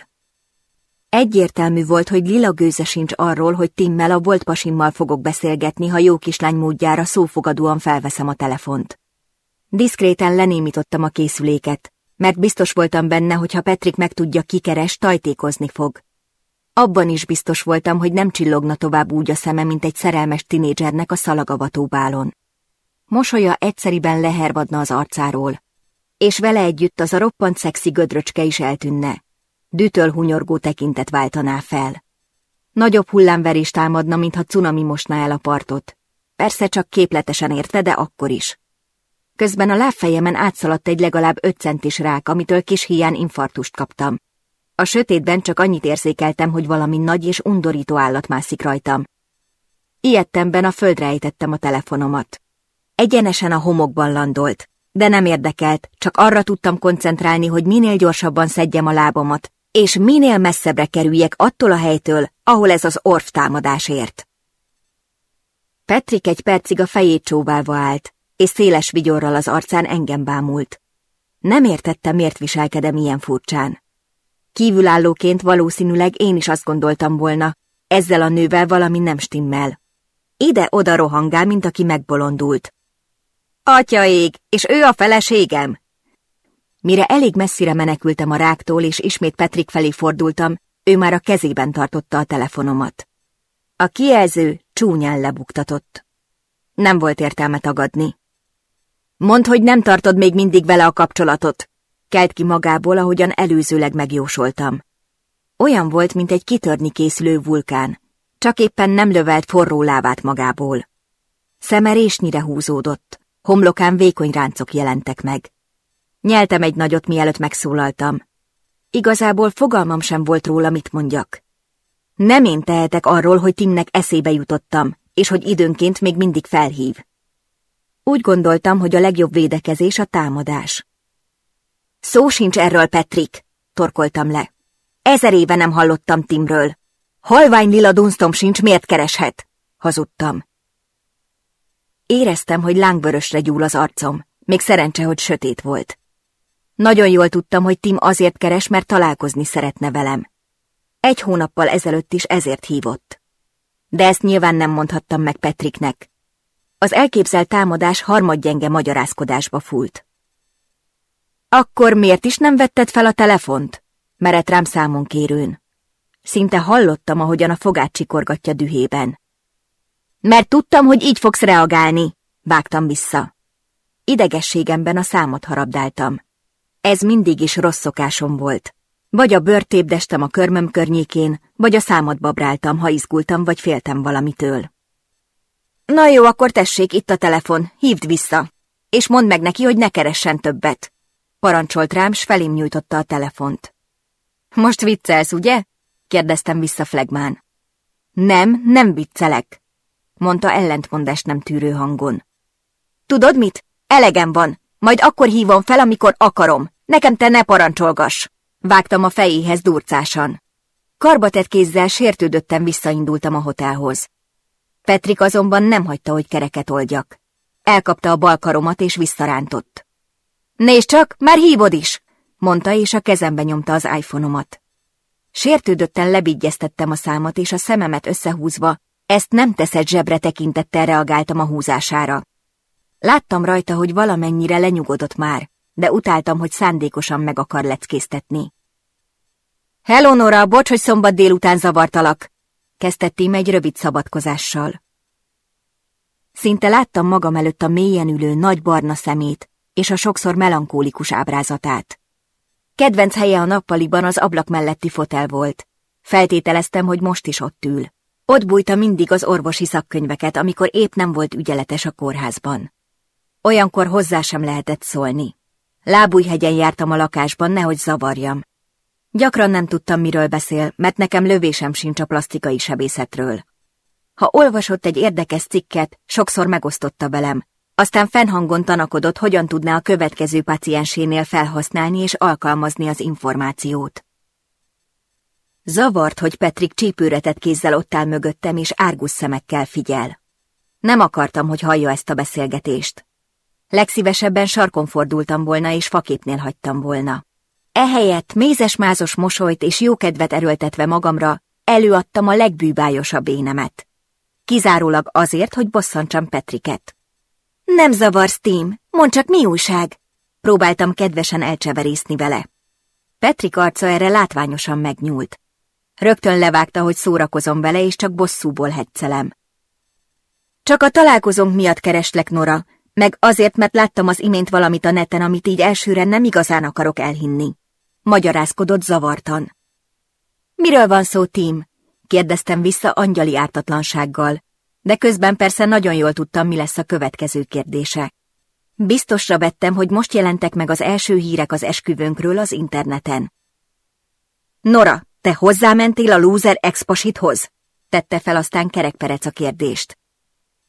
Egyértelmű volt, hogy lila gőze sincs arról, hogy Timmel a volt pasimmal fogok beszélgetni, ha jó kislány módjára szófogadóan felveszem a telefont. Diszkréten lenémítottam a készüléket, mert biztos voltam benne, hogy ha Petrik megtudja, kikeres, tajtékozni fog. Abban is biztos voltam, hogy nem csillogna tovább úgy a szeme, mint egy szerelmes tinédzsernek a szalagavatóbálon. Mosolya egyszeriben lehervadna az arcáról, és vele együtt az a roppant szexi gödröcske is eltűnne. Dütöl hunyorgó tekintet váltaná fel. Nagyobb hullámverés támadna, mintha cunami mosná el a partot. Persze csak képletesen értve, de akkor is. Közben a lábfejemen átszaladt egy legalább öt centis rák, amitől kis hián infartust kaptam. A sötétben csak annyit érzékeltem, hogy valami nagy és undorító állat mászik rajtam. Ilyettemben a földre ejtettem a telefonomat. Egyenesen a homokban landolt, de nem érdekelt, csak arra tudtam koncentrálni, hogy minél gyorsabban szedjem a lábamat, és minél messzebbre kerüljek attól a helytől, ahol ez az orf támadás ért. Petrik egy percig a fejét csóválva állt, és széles vigyorral az arcán engem bámult. Nem értettem, miért viselkedem ilyen furcsán. Kívülállóként valószínűleg én is azt gondoltam volna, ezzel a nővel valami nem stimmel. Ide-oda rohangál, mint aki megbolondult. Atyaég, és ő a feleségem! Mire elég messzire menekültem a ráktól, és ismét Petrik felé fordultam, ő már a kezében tartotta a telefonomat. A kijelző csúnyán lebuktatott. Nem volt értelme tagadni. Mondd, hogy nem tartod még mindig vele a kapcsolatot, kelt ki magából, ahogyan előzőleg megjósoltam. Olyan volt, mint egy kitörni készülő vulkán, csak éppen nem lövelt forró lávát magából. Szeme résnyire húzódott, homlokán vékony ráncok jelentek meg. Nyeltem egy nagyot, mielőtt megszólaltam. Igazából fogalmam sem volt róla, mit mondjak. Nem én tehetek arról, hogy Timnek eszébe jutottam, és hogy időnként még mindig felhív. Úgy gondoltam, hogy a legjobb védekezés a támadás. Szó sincs erről, Petrik, torkoltam le. Ezer éve nem hallottam Timről. Halvány lila dunstom sincs, miért kereshet? Hazudtam. Éreztem, hogy lángvörösre gyúl az arcom, még szerencse, hogy sötét volt. Nagyon jól tudtam, hogy Tim azért keres, mert találkozni szeretne velem. Egy hónappal ezelőtt is ezért hívott. De ezt nyilván nem mondhattam meg Petriknek. Az elképzelt támadás harmadgyenge magyarázkodásba fúlt. Akkor miért is nem vetted fel a telefont? Merett rám számon kérőn. Szinte hallottam, ahogyan a fogát csikorgatja dühében. Mert tudtam, hogy így fogsz reagálni, vágtam vissza. Idegességemben a számot harabdáltam. Ez mindig is rossz szokásom volt. Vagy a bőrtépdestem a körmöm környékén, vagy a számat babráltam, ha izgultam, vagy féltem valamitől. Na jó, akkor tessék, itt a telefon, hívd vissza, és mondd meg neki, hogy ne keressen többet. Parancsolt rám, s felém nyújtotta a telefont. Most viccelsz, ugye? kérdeztem vissza Flegmán. Nem, nem viccelek, mondta ellentmondást nem tűrő hangon. Tudod mit? Elegem van, majd akkor hívom fel, amikor akarom. Nekem te ne parancsolgass! Vágtam a fejéhez durcásan. Karbatett kézzel sértődötten visszaindultam a hotelhoz. Petrik azonban nem hagyta, hogy kereket oldjak. Elkapta a bal karomat és visszarántott. Nézd csak, már hívod is! mondta, és a kezembe nyomta az iPhone-omat. Sértődötten lebigyeztettem a számat, és a szememet összehúzva, ezt nem teszed zsebre tekintettel reagáltam a húzására. Láttam rajta, hogy valamennyire lenyugodott már, de utáltam, hogy szándékosan meg akar leckésztetni. Hello, Nora, bocs, hogy szombat délután zavartalak, kezdtettem egy rövid szabadkozással. Szinte láttam magam előtt a mélyen ülő nagy barna szemét és a sokszor melankólikus ábrázatát. Kedvenc helye a nappaliban az ablak melletti fotel volt. Feltételeztem, hogy most is ott ül. Ott bújta mindig az orvosi szakkönyveket, amikor épp nem volt ügyeletes a kórházban. Olyankor hozzá sem lehetett szólni. Lábújhegyen jártam a lakásban, nehogy zavarjam. Gyakran nem tudtam, miről beszél, mert nekem lövésem sincs a plastikai sebészetről. Ha olvasott egy érdekes cikket, sokszor megosztotta velem, aztán fennhangon tanakodott, hogyan tudná a következő paciensénél felhasználni és alkalmazni az információt. Zavart, hogy Petrik csípőretett kézzel ott áll mögöttem, és árgus szemekkel figyel. Nem akartam, hogy hallja ezt a beszélgetést. Legszívesebben sarkon fordultam volna, és faképnél hagytam volna. Ehelyett mézes-mázos mosolyt és jókedvet erőltetve magamra előadtam a legbűbájosabb énemet. Kizárólag azért, hogy bosszantsam Petriket. Nem zavarsz, Tim, mondd csak mi újság? Próbáltam kedvesen elcseverészni vele. Petrik arca erre látványosan megnyúlt. Rögtön levágta, hogy szórakozom vele, és csak bosszúból hetszelem. Csak a találkozónk miatt kereslek, Nora, meg azért, mert láttam az imént valamit a neten, amit így elsőre nem igazán akarok elhinni. Magyarázkodott zavartan. Miről van szó, Tim? kérdeztem vissza angyali ártatlansággal, de közben persze nagyon jól tudtam, mi lesz a következő kérdése. Biztosra vettem, hogy most jelentek meg az első hírek az esküvőnkről az interneten. Nora, te hozzámentél a loser expasithoz? tette fel aztán kerekperec a kérdést.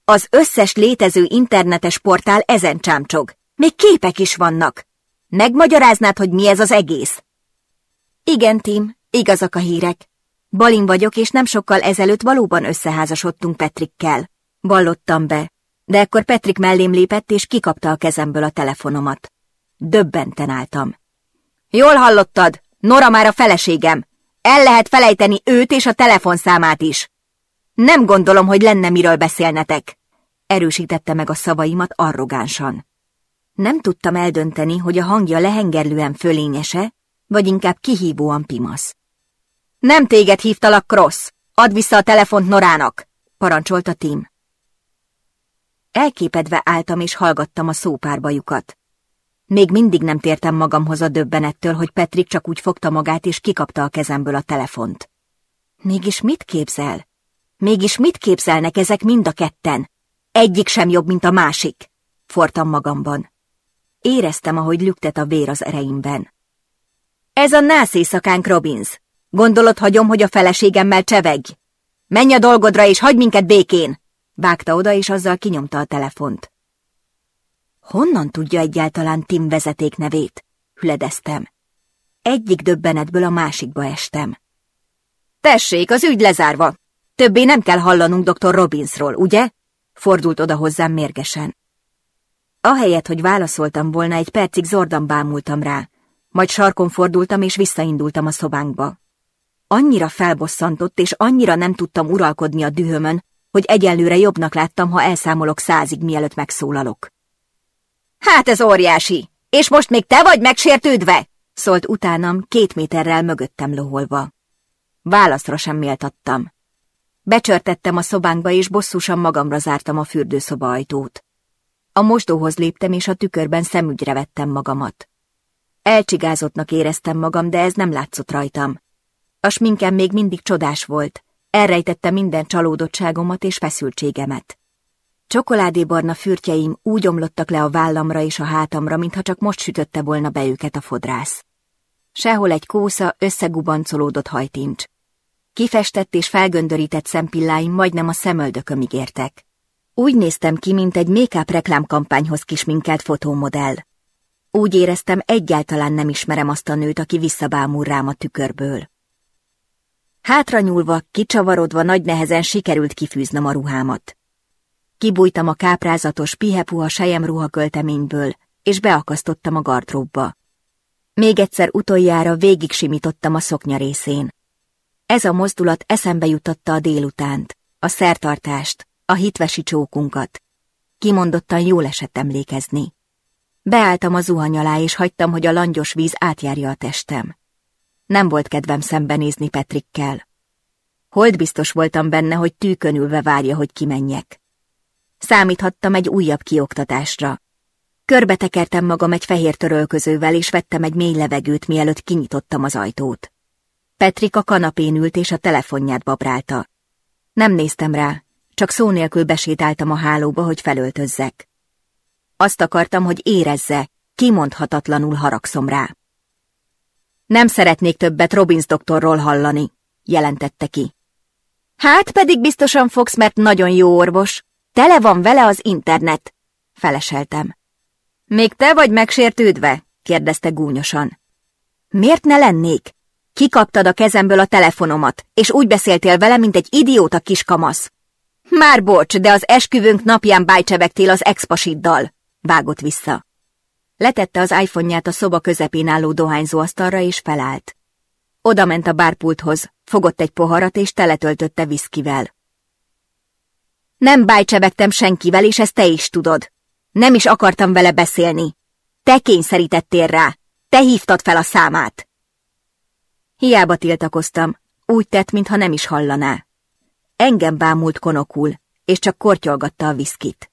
Az összes létező internetes portál ezen csámcsog. Még képek is vannak. Megmagyaráznád, hogy mi ez az egész? Igen, Tim, igazak a hírek. Balin vagyok, és nem sokkal ezelőtt valóban összeházasodtunk Petrikkel. Ballottam be. de ekkor Petrik mellém lépett, és kikapta a kezemből a telefonomat. Döbbenten álltam. Jól hallottad, Nora már a feleségem. El lehet felejteni őt és a telefonszámát is. Nem gondolom, hogy lenne miről beszélnetek. Erősítette meg a szavaimat arrogánsan. Nem tudtam eldönteni, hogy a hangja lehengerlően fölényese, vagy inkább kihívóan pimasz. Nem téged hívtalak, Cross! Add vissza a telefont Norának! parancsolta Tim. Elképedve álltam és hallgattam a szópárbajukat. Még mindig nem tértem magamhoz a döbbenettől, hogy Petrik csak úgy fogta magát és kikapta a kezemből a telefont. Mégis mit képzel? Mégis mit képzelnek ezek mind a ketten? Egyik sem jobb, mint a másik, fortam magamban. Éreztem, ahogy lüktet a vér az ereimben. Ez a nász éjszakánk, Robbins. Gondolod, hagyom, hogy a feleségemmel csevegj? Menj a dolgodra, és hagyd minket békén! Vágta oda, és azzal kinyomta a telefont. Honnan tudja egyáltalán Tim vezeték nevét? Hüledeztem. Egyik döbbenetből a másikba estem. Tessék, az ügy lezárva. Többé nem kell hallanunk dr. Robbinsról, ugye? Fordult oda hozzám mérgesen. Ahelyett, hogy válaszoltam volna, egy percig zordan bámultam rá, majd sarkon fordultam és visszaindultam a szobánkba. Annyira felbosszantott, és annyira nem tudtam uralkodni a dühömön, hogy egyelőre jobbnak láttam, ha elszámolok százig, mielőtt megszólalok. Hát ez óriási! És most még te vagy megsértődve? szólt utánam, két méterrel mögöttem loholva. Válaszra sem méltattam. Becsörtettem a szobánkba, és bosszusan magamra zártam a fürdőszoba ajtót. A mosdóhoz léptem, és a tükörben szemügyre vettem magamat. Elcsigázottnak éreztem magam, de ez nem látszott rajtam. A sminkem még mindig csodás volt, elrejtette minden csalódottságomat és feszültségemet. Csokoládébarna fürtjeim úgy omlottak le a vállamra és a hátamra, mintha csak most sütötte volna be őket a fodrász. Sehol egy kósza, összegubancolódott hajtincs. Kifestett és felgöndörített szempilláim majdnem a szemöldökömig értek. Úgy néztem ki, mint egy make-up reklámkampányhoz kisminkelt fotómodell. Úgy éreztem, egyáltalán nem ismerem azt a nőt, aki visszabámul rám a tükörből. Hátra nyúlva, kicsavarodva nagy nehezen sikerült kifűznöm a ruhámat. Kibújtam a káprázatos pihepuha sejemruha költeményből, és beakasztottam a gardróbba. Még egyszer utoljára végig simítottam a szoknya részén. Ez a mozdulat eszembe jutotta a délutánt, a szertartást, a hitvesi csókunkat. Kimondottan jól esett emlékezni. Beálltam a zuhany alá, és hagytam, hogy a langyos víz átjárja a testem. Nem volt kedvem szembenézni Petrikkel. Hold biztos voltam benne, hogy tűkönülve várja, hogy kimenjek. Számíthattam egy újabb kioktatásra. Körbetekertem magam egy fehér törölközővel, és vettem egy mély levegőt, mielőtt kinyitottam az ajtót. Petrik a kanapén ült, és a telefonját babrálta. Nem néztem rá, csak szó nélkül besétáltam a hálóba, hogy felöltözzek. Azt akartam, hogy érezze, kimondhatatlanul haragszom rá. Nem szeretnék többet Robbins doktorról hallani, jelentette ki. Hát pedig biztosan fogsz, mert nagyon jó orvos. Tele van vele az internet, feleseltem. Még te vagy megsértődve? kérdezte gúnyosan. Miért ne lennék? Kikaptad a kezemből a telefonomat, és úgy beszéltél vele, mint egy idióta kiskamasz. Már bocs, de az esküvőnk napján bájcsevegtél az expasiddal, vágott vissza. Letette az iPhone-ját a szoba közepén álló dohányzóasztalra, és felállt. Oda ment a bárpulthoz, fogott egy poharat, és teletöltötte viszkivel. Nem bájcsebegtem senkivel, és ezt te is tudod. Nem is akartam vele beszélni. Te kényszerítettél rá. Te hívtad fel a számát. Hiába tiltakoztam, úgy tett, mintha nem is hallaná. Engem bámult konokul, és csak kortyolgatta a viszkit.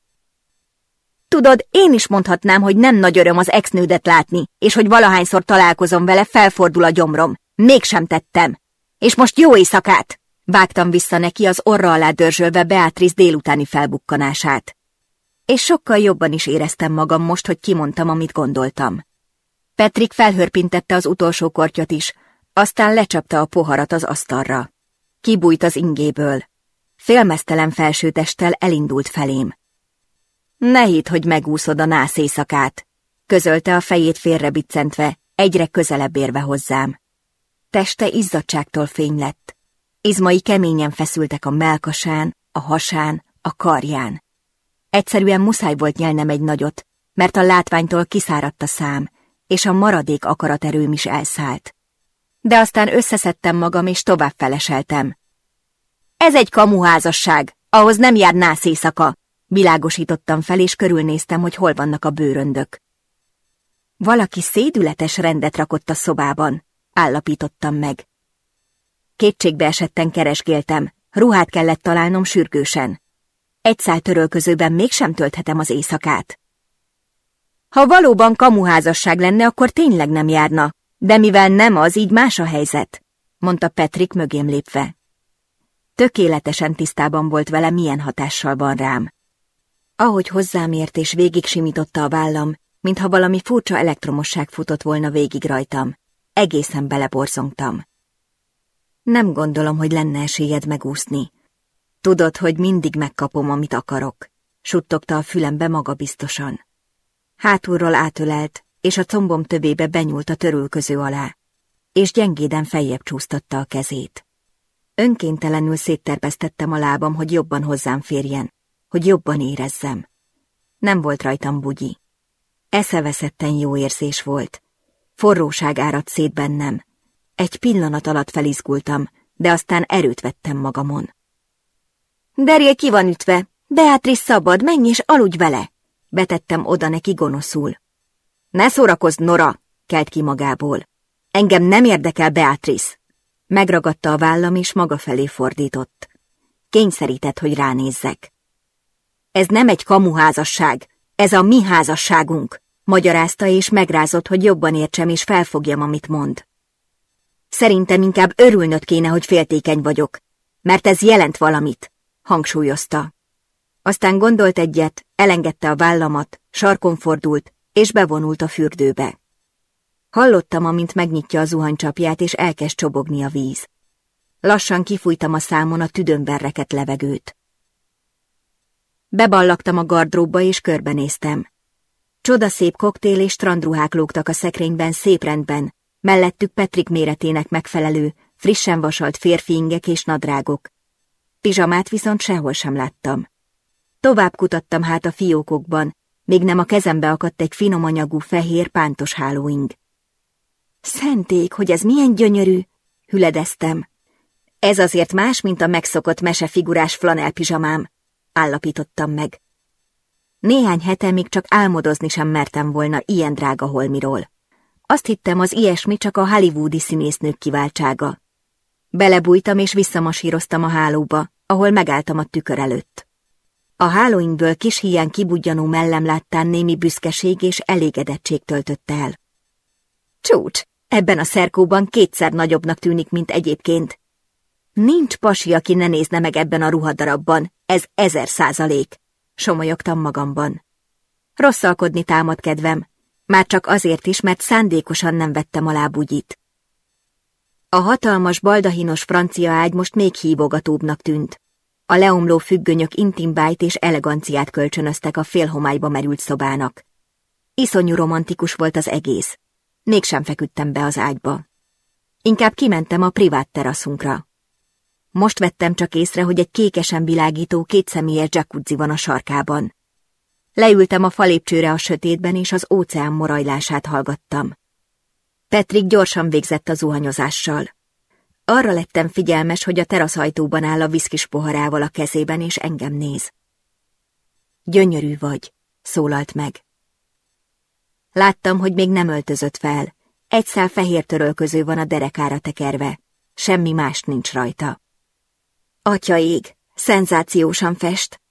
Tudod, én is mondhatnám, hogy nem nagy öröm az exnődet látni, és hogy valahányszor találkozom vele, felfordul a gyomrom. Mégsem tettem. És most jó éjszakát! Vágtam vissza neki az orra alá dörzsölve Beatrice délutáni felbukkanását. És sokkal jobban is éreztem magam most, hogy kimondtam, amit gondoltam. Petrik felhörpintette az utolsó kortyot is, aztán lecsapta a poharat az asztalra. Kibújt az ingéből. Félmeztelen felsőtesttel elindult felém. Ne hidd, hogy megúszod a nász éjszakát, közölte a fejét félrebiccentve, egyre közelebb érve hozzám. Teste izzadságtól fény lett. Izmai keményen feszültek a melkasán, a hasán, a karján. Egyszerűen muszáj volt nyelnem egy nagyot, mert a látványtól kiszáradt a szám, és a maradék akaraterőm is elszállt. De aztán összeszedtem magam, és tovább feleseltem. Ez egy kamuházasság, ahhoz nem jár nász éjszaka, világosítottam fel, és körülnéztem, hogy hol vannak a bőröndök. Valaki szédületes rendet rakott a szobában, állapítottam meg. Kétségbe esetten keresgéltem, ruhát kellett találnom sürgősen. Egy szál törölközőben mégsem tölthetem az éjszakát. Ha valóban kamuházasság lenne, akkor tényleg nem járna, de mivel nem az, így más a helyzet, mondta Petrik mögém lépve. Tökéletesen tisztában volt vele, milyen hatással van rám. Ahogy hozzám ért és végig simította a vállam, mintha valami furcsa elektromosság futott volna végig rajtam. Egészen beleborzongtam. Nem gondolom, hogy lenne esélyed megúszni. Tudod, hogy mindig megkapom, amit akarok, suttogta a fülembe magabiztosan. Hátulról átölelt, és a combom tövébe benyúlt a törülköző alá, és gyengéden feljebb csúsztatta a kezét. Önkéntelenül szétterpesztettem a lábam, hogy jobban hozzám férjen, hogy jobban érezzem. Nem volt rajtam bugyi. Eszeveszetten jó érzés volt. Forróság áradt szét bennem. Egy pillanat alatt felizgultam, de aztán erőt vettem magamon. Derje ki van ütve, Beatrice szabad, menj és aludj vele! Betettem oda neki gonoszul. Ne szórakozz, Nora! kelt ki magából. Engem nem érdekel Beatrice. Megragadta a vállam és maga felé fordított. Kényszerített, hogy ránézzek. Ez nem egy kamuházasság, ez a mi házasságunk, magyarázta és megrázott, hogy jobban értsem és felfogjam, amit mond. Szerintem inkább örülnöd kéne, hogy féltékeny vagyok, mert ez jelent valamit, hangsúlyozta. Aztán gondolt egyet, elengedte a vállamat, sarkon fordult, és bevonult a fürdőbe. Hallottam, amint megnyitja a zuhanycsapját, és elkezd csobogni a víz. Lassan kifújtam a számon a tüdőmberreket levegőt. Beballagtam a gardróbba, és körbenéztem. Csodaszép koktél és strandruhák lógtak a szekrényben szép rendben, mellettük Petrik méretének megfelelő, frissen vasalt férfi ingek és nadrágok. Pizsamát viszont sehol sem láttam. Tovább kutattam hát a fiókokban, még nem a kezembe akadt egy finom anyagú fehér pántos hálóing. Szenték, hogy ez milyen gyönyörű, hüledeztem. Ez azért más, mint a megszokott mesefigurás flanelpizsamám, állapítottam meg. Néhány hete még csak álmodozni sem mertem volna ilyen drága holmiról. Azt hittem, az ilyesmi csak a hollywoodi színésznők kiváltsága. Belebújtam és visszamasíroztam a hálóba, ahol megálltam a tükör előtt. A hálóinkből kis hiány kibudjanó mellem láttán némi büszkeség és elégedettség töltötte el. Csúcs, ebben a szerkóban kétszer nagyobbnak tűnik, mint egyébként. Nincs pasi, aki ne nézne meg ebben a ruhadarabban, ez ezer százalék, somolyogtam magamban. Rosszalkodni támad kedvem, már csak azért is, mert szándékosan nem vettem alá bugyit. A hatalmas, baldahinos francia ágy most még hívogatóbbnak tűnt. A leomló függönyök intimbájt és eleganciát kölcsönöztek a félhomályba merült szobának. Iszonyú romantikus volt az egész. Mégsem feküdtem be az ágyba. Inkább kimentem a privát teraszunkra. Most vettem csak észre, hogy egy kékesen világító kétszemélyes jacuzzi van a sarkában. Leültem a falépcsőre a sötétben, és az óceán morajlását hallgattam. Petrik gyorsan végzett a zuhanyozással. Arra lettem figyelmes, hogy a teraszajtóban áll a viszkis poharával a kezében, és engem néz. Gyönyörű vagy, szólalt meg. Láttam, hogy még nem öltözött fel. Egy szál fehér törölköző van a derekára tekerve. Semmi más nincs rajta. Atya ég, szenzációsan fest.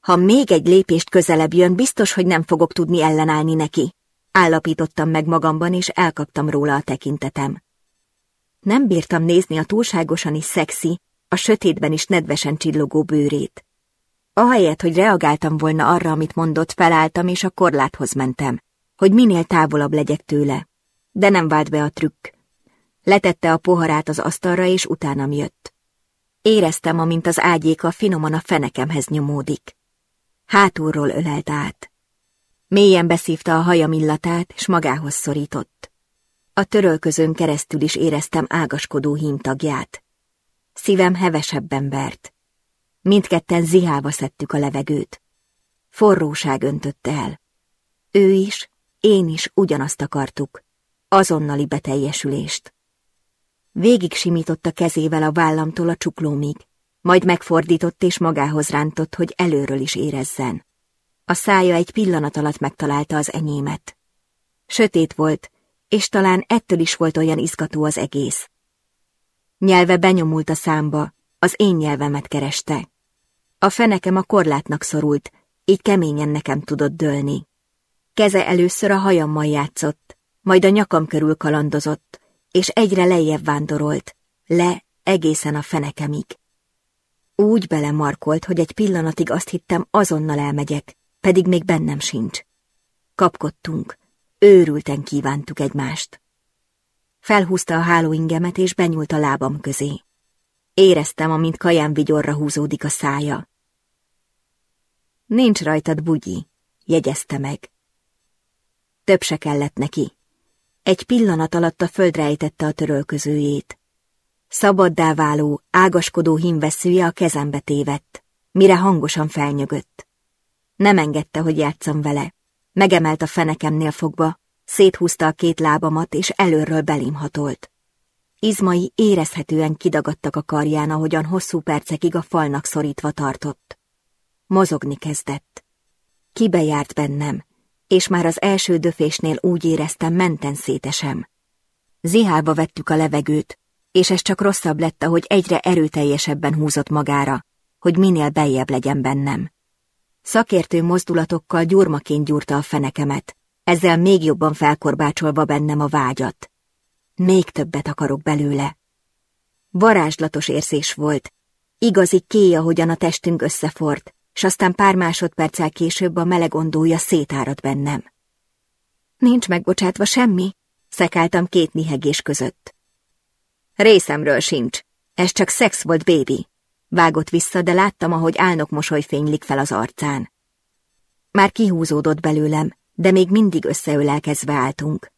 Ha még egy lépést közelebb jön, biztos, hogy nem fogok tudni ellenállni neki. Állapítottam meg magamban, és elkaptam róla a tekintetem. Nem bírtam nézni a túlságosan is szexi, a sötétben is nedvesen csillogó bőrét. Ahelyett, hogy reagáltam volna arra, amit mondott, felálltam, és a korláthoz mentem, hogy minél távolabb legyek tőle. De nem vált be a trükk. Letette a poharát az asztalra, és utánam jött. Éreztem, amint az ágyéka finoman a fenekemhez nyomódik. Hátulról ölelt át. Mélyen beszívta a hajam illatát, s magához szorított. A törölközön keresztül is éreztem ágaskodó hímtagját. Szívem hevesebben vert. Mindketten zihálva szedtük a levegőt. Forróság öntötte el. Ő is, én is ugyanazt akartuk. Azonnali beteljesülést. Végig simította kezével a vállamtól a csuklómig, majd megfordított és magához rántott, hogy előről is érezzen. A szája egy pillanat alatt megtalálta az enyémet. Sötét volt, és talán ettől is volt olyan izgató az egész. Nyelve benyomult a számba, az én nyelvemet kereste. A fenekem a korlátnak szorult, így keményen nekem tudott dőlni. Keze először a hajammal játszott, majd a nyakam körül kalandozott, és egyre lejjebb vándorolt, le egészen a fenekemig. Úgy belemarkolt, hogy egy pillanatig azt hittem, azonnal elmegyek, pedig még bennem sincs. Kapkodtunk, őrülten kívántuk egymást. Felhúzta a hálóingemet, és benyúlt a lábam közé. Éreztem, amint kaján vigyorra húzódik a szája. Nincs rajtad bugyi, jegyezte meg. Több se kellett neki. Egy pillanat alatt a földre ejtette a törölközőjét. Szabaddá váló, ágaskodó hímveszője a kezembe tévedt, mire hangosan felnyögött. Nem engedte, hogy játszam vele. Megemelt a fenekemnél fogva, széthúzta a két lábamat, és előről belém hatolt. Izmai érezhetően kidagadtak a karján, ahogyan hosszú percekig a falnak szorítva tartott. Mozogni kezdett. Kibejárt bennem, és már az első döfésnél úgy éreztem, menten szétesem. Zihálba vettük a levegőt, és ez csak rosszabb lett, ahogy egyre erőteljesebben húzott magára, hogy minél beljebb legyen bennem. Szakértő mozdulatokkal gyurmaként gyúrta a fenekemet, ezzel még jobban felkorbácsolva bennem a vágyat. Még többet akarok belőle. Varázslatos érzés volt, igazi kéj, ahogyan a testünk összefort, s aztán pár másodperccel később a meleg ondója szétárad bennem. Nincs megbocsátva semmi, szekáltam két nihegés között. Részemről sincs, ez csak szex volt, bébi. Vágott vissza, de láttam, ahogy álnok mosoly fénylik fel az arcán. Már kihúzódott belőlem, de még mindig összeölelkezve álltunk.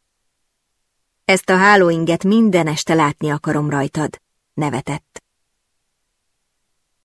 Ezt a hálóinget minden este látni akarom rajtad, nevetett.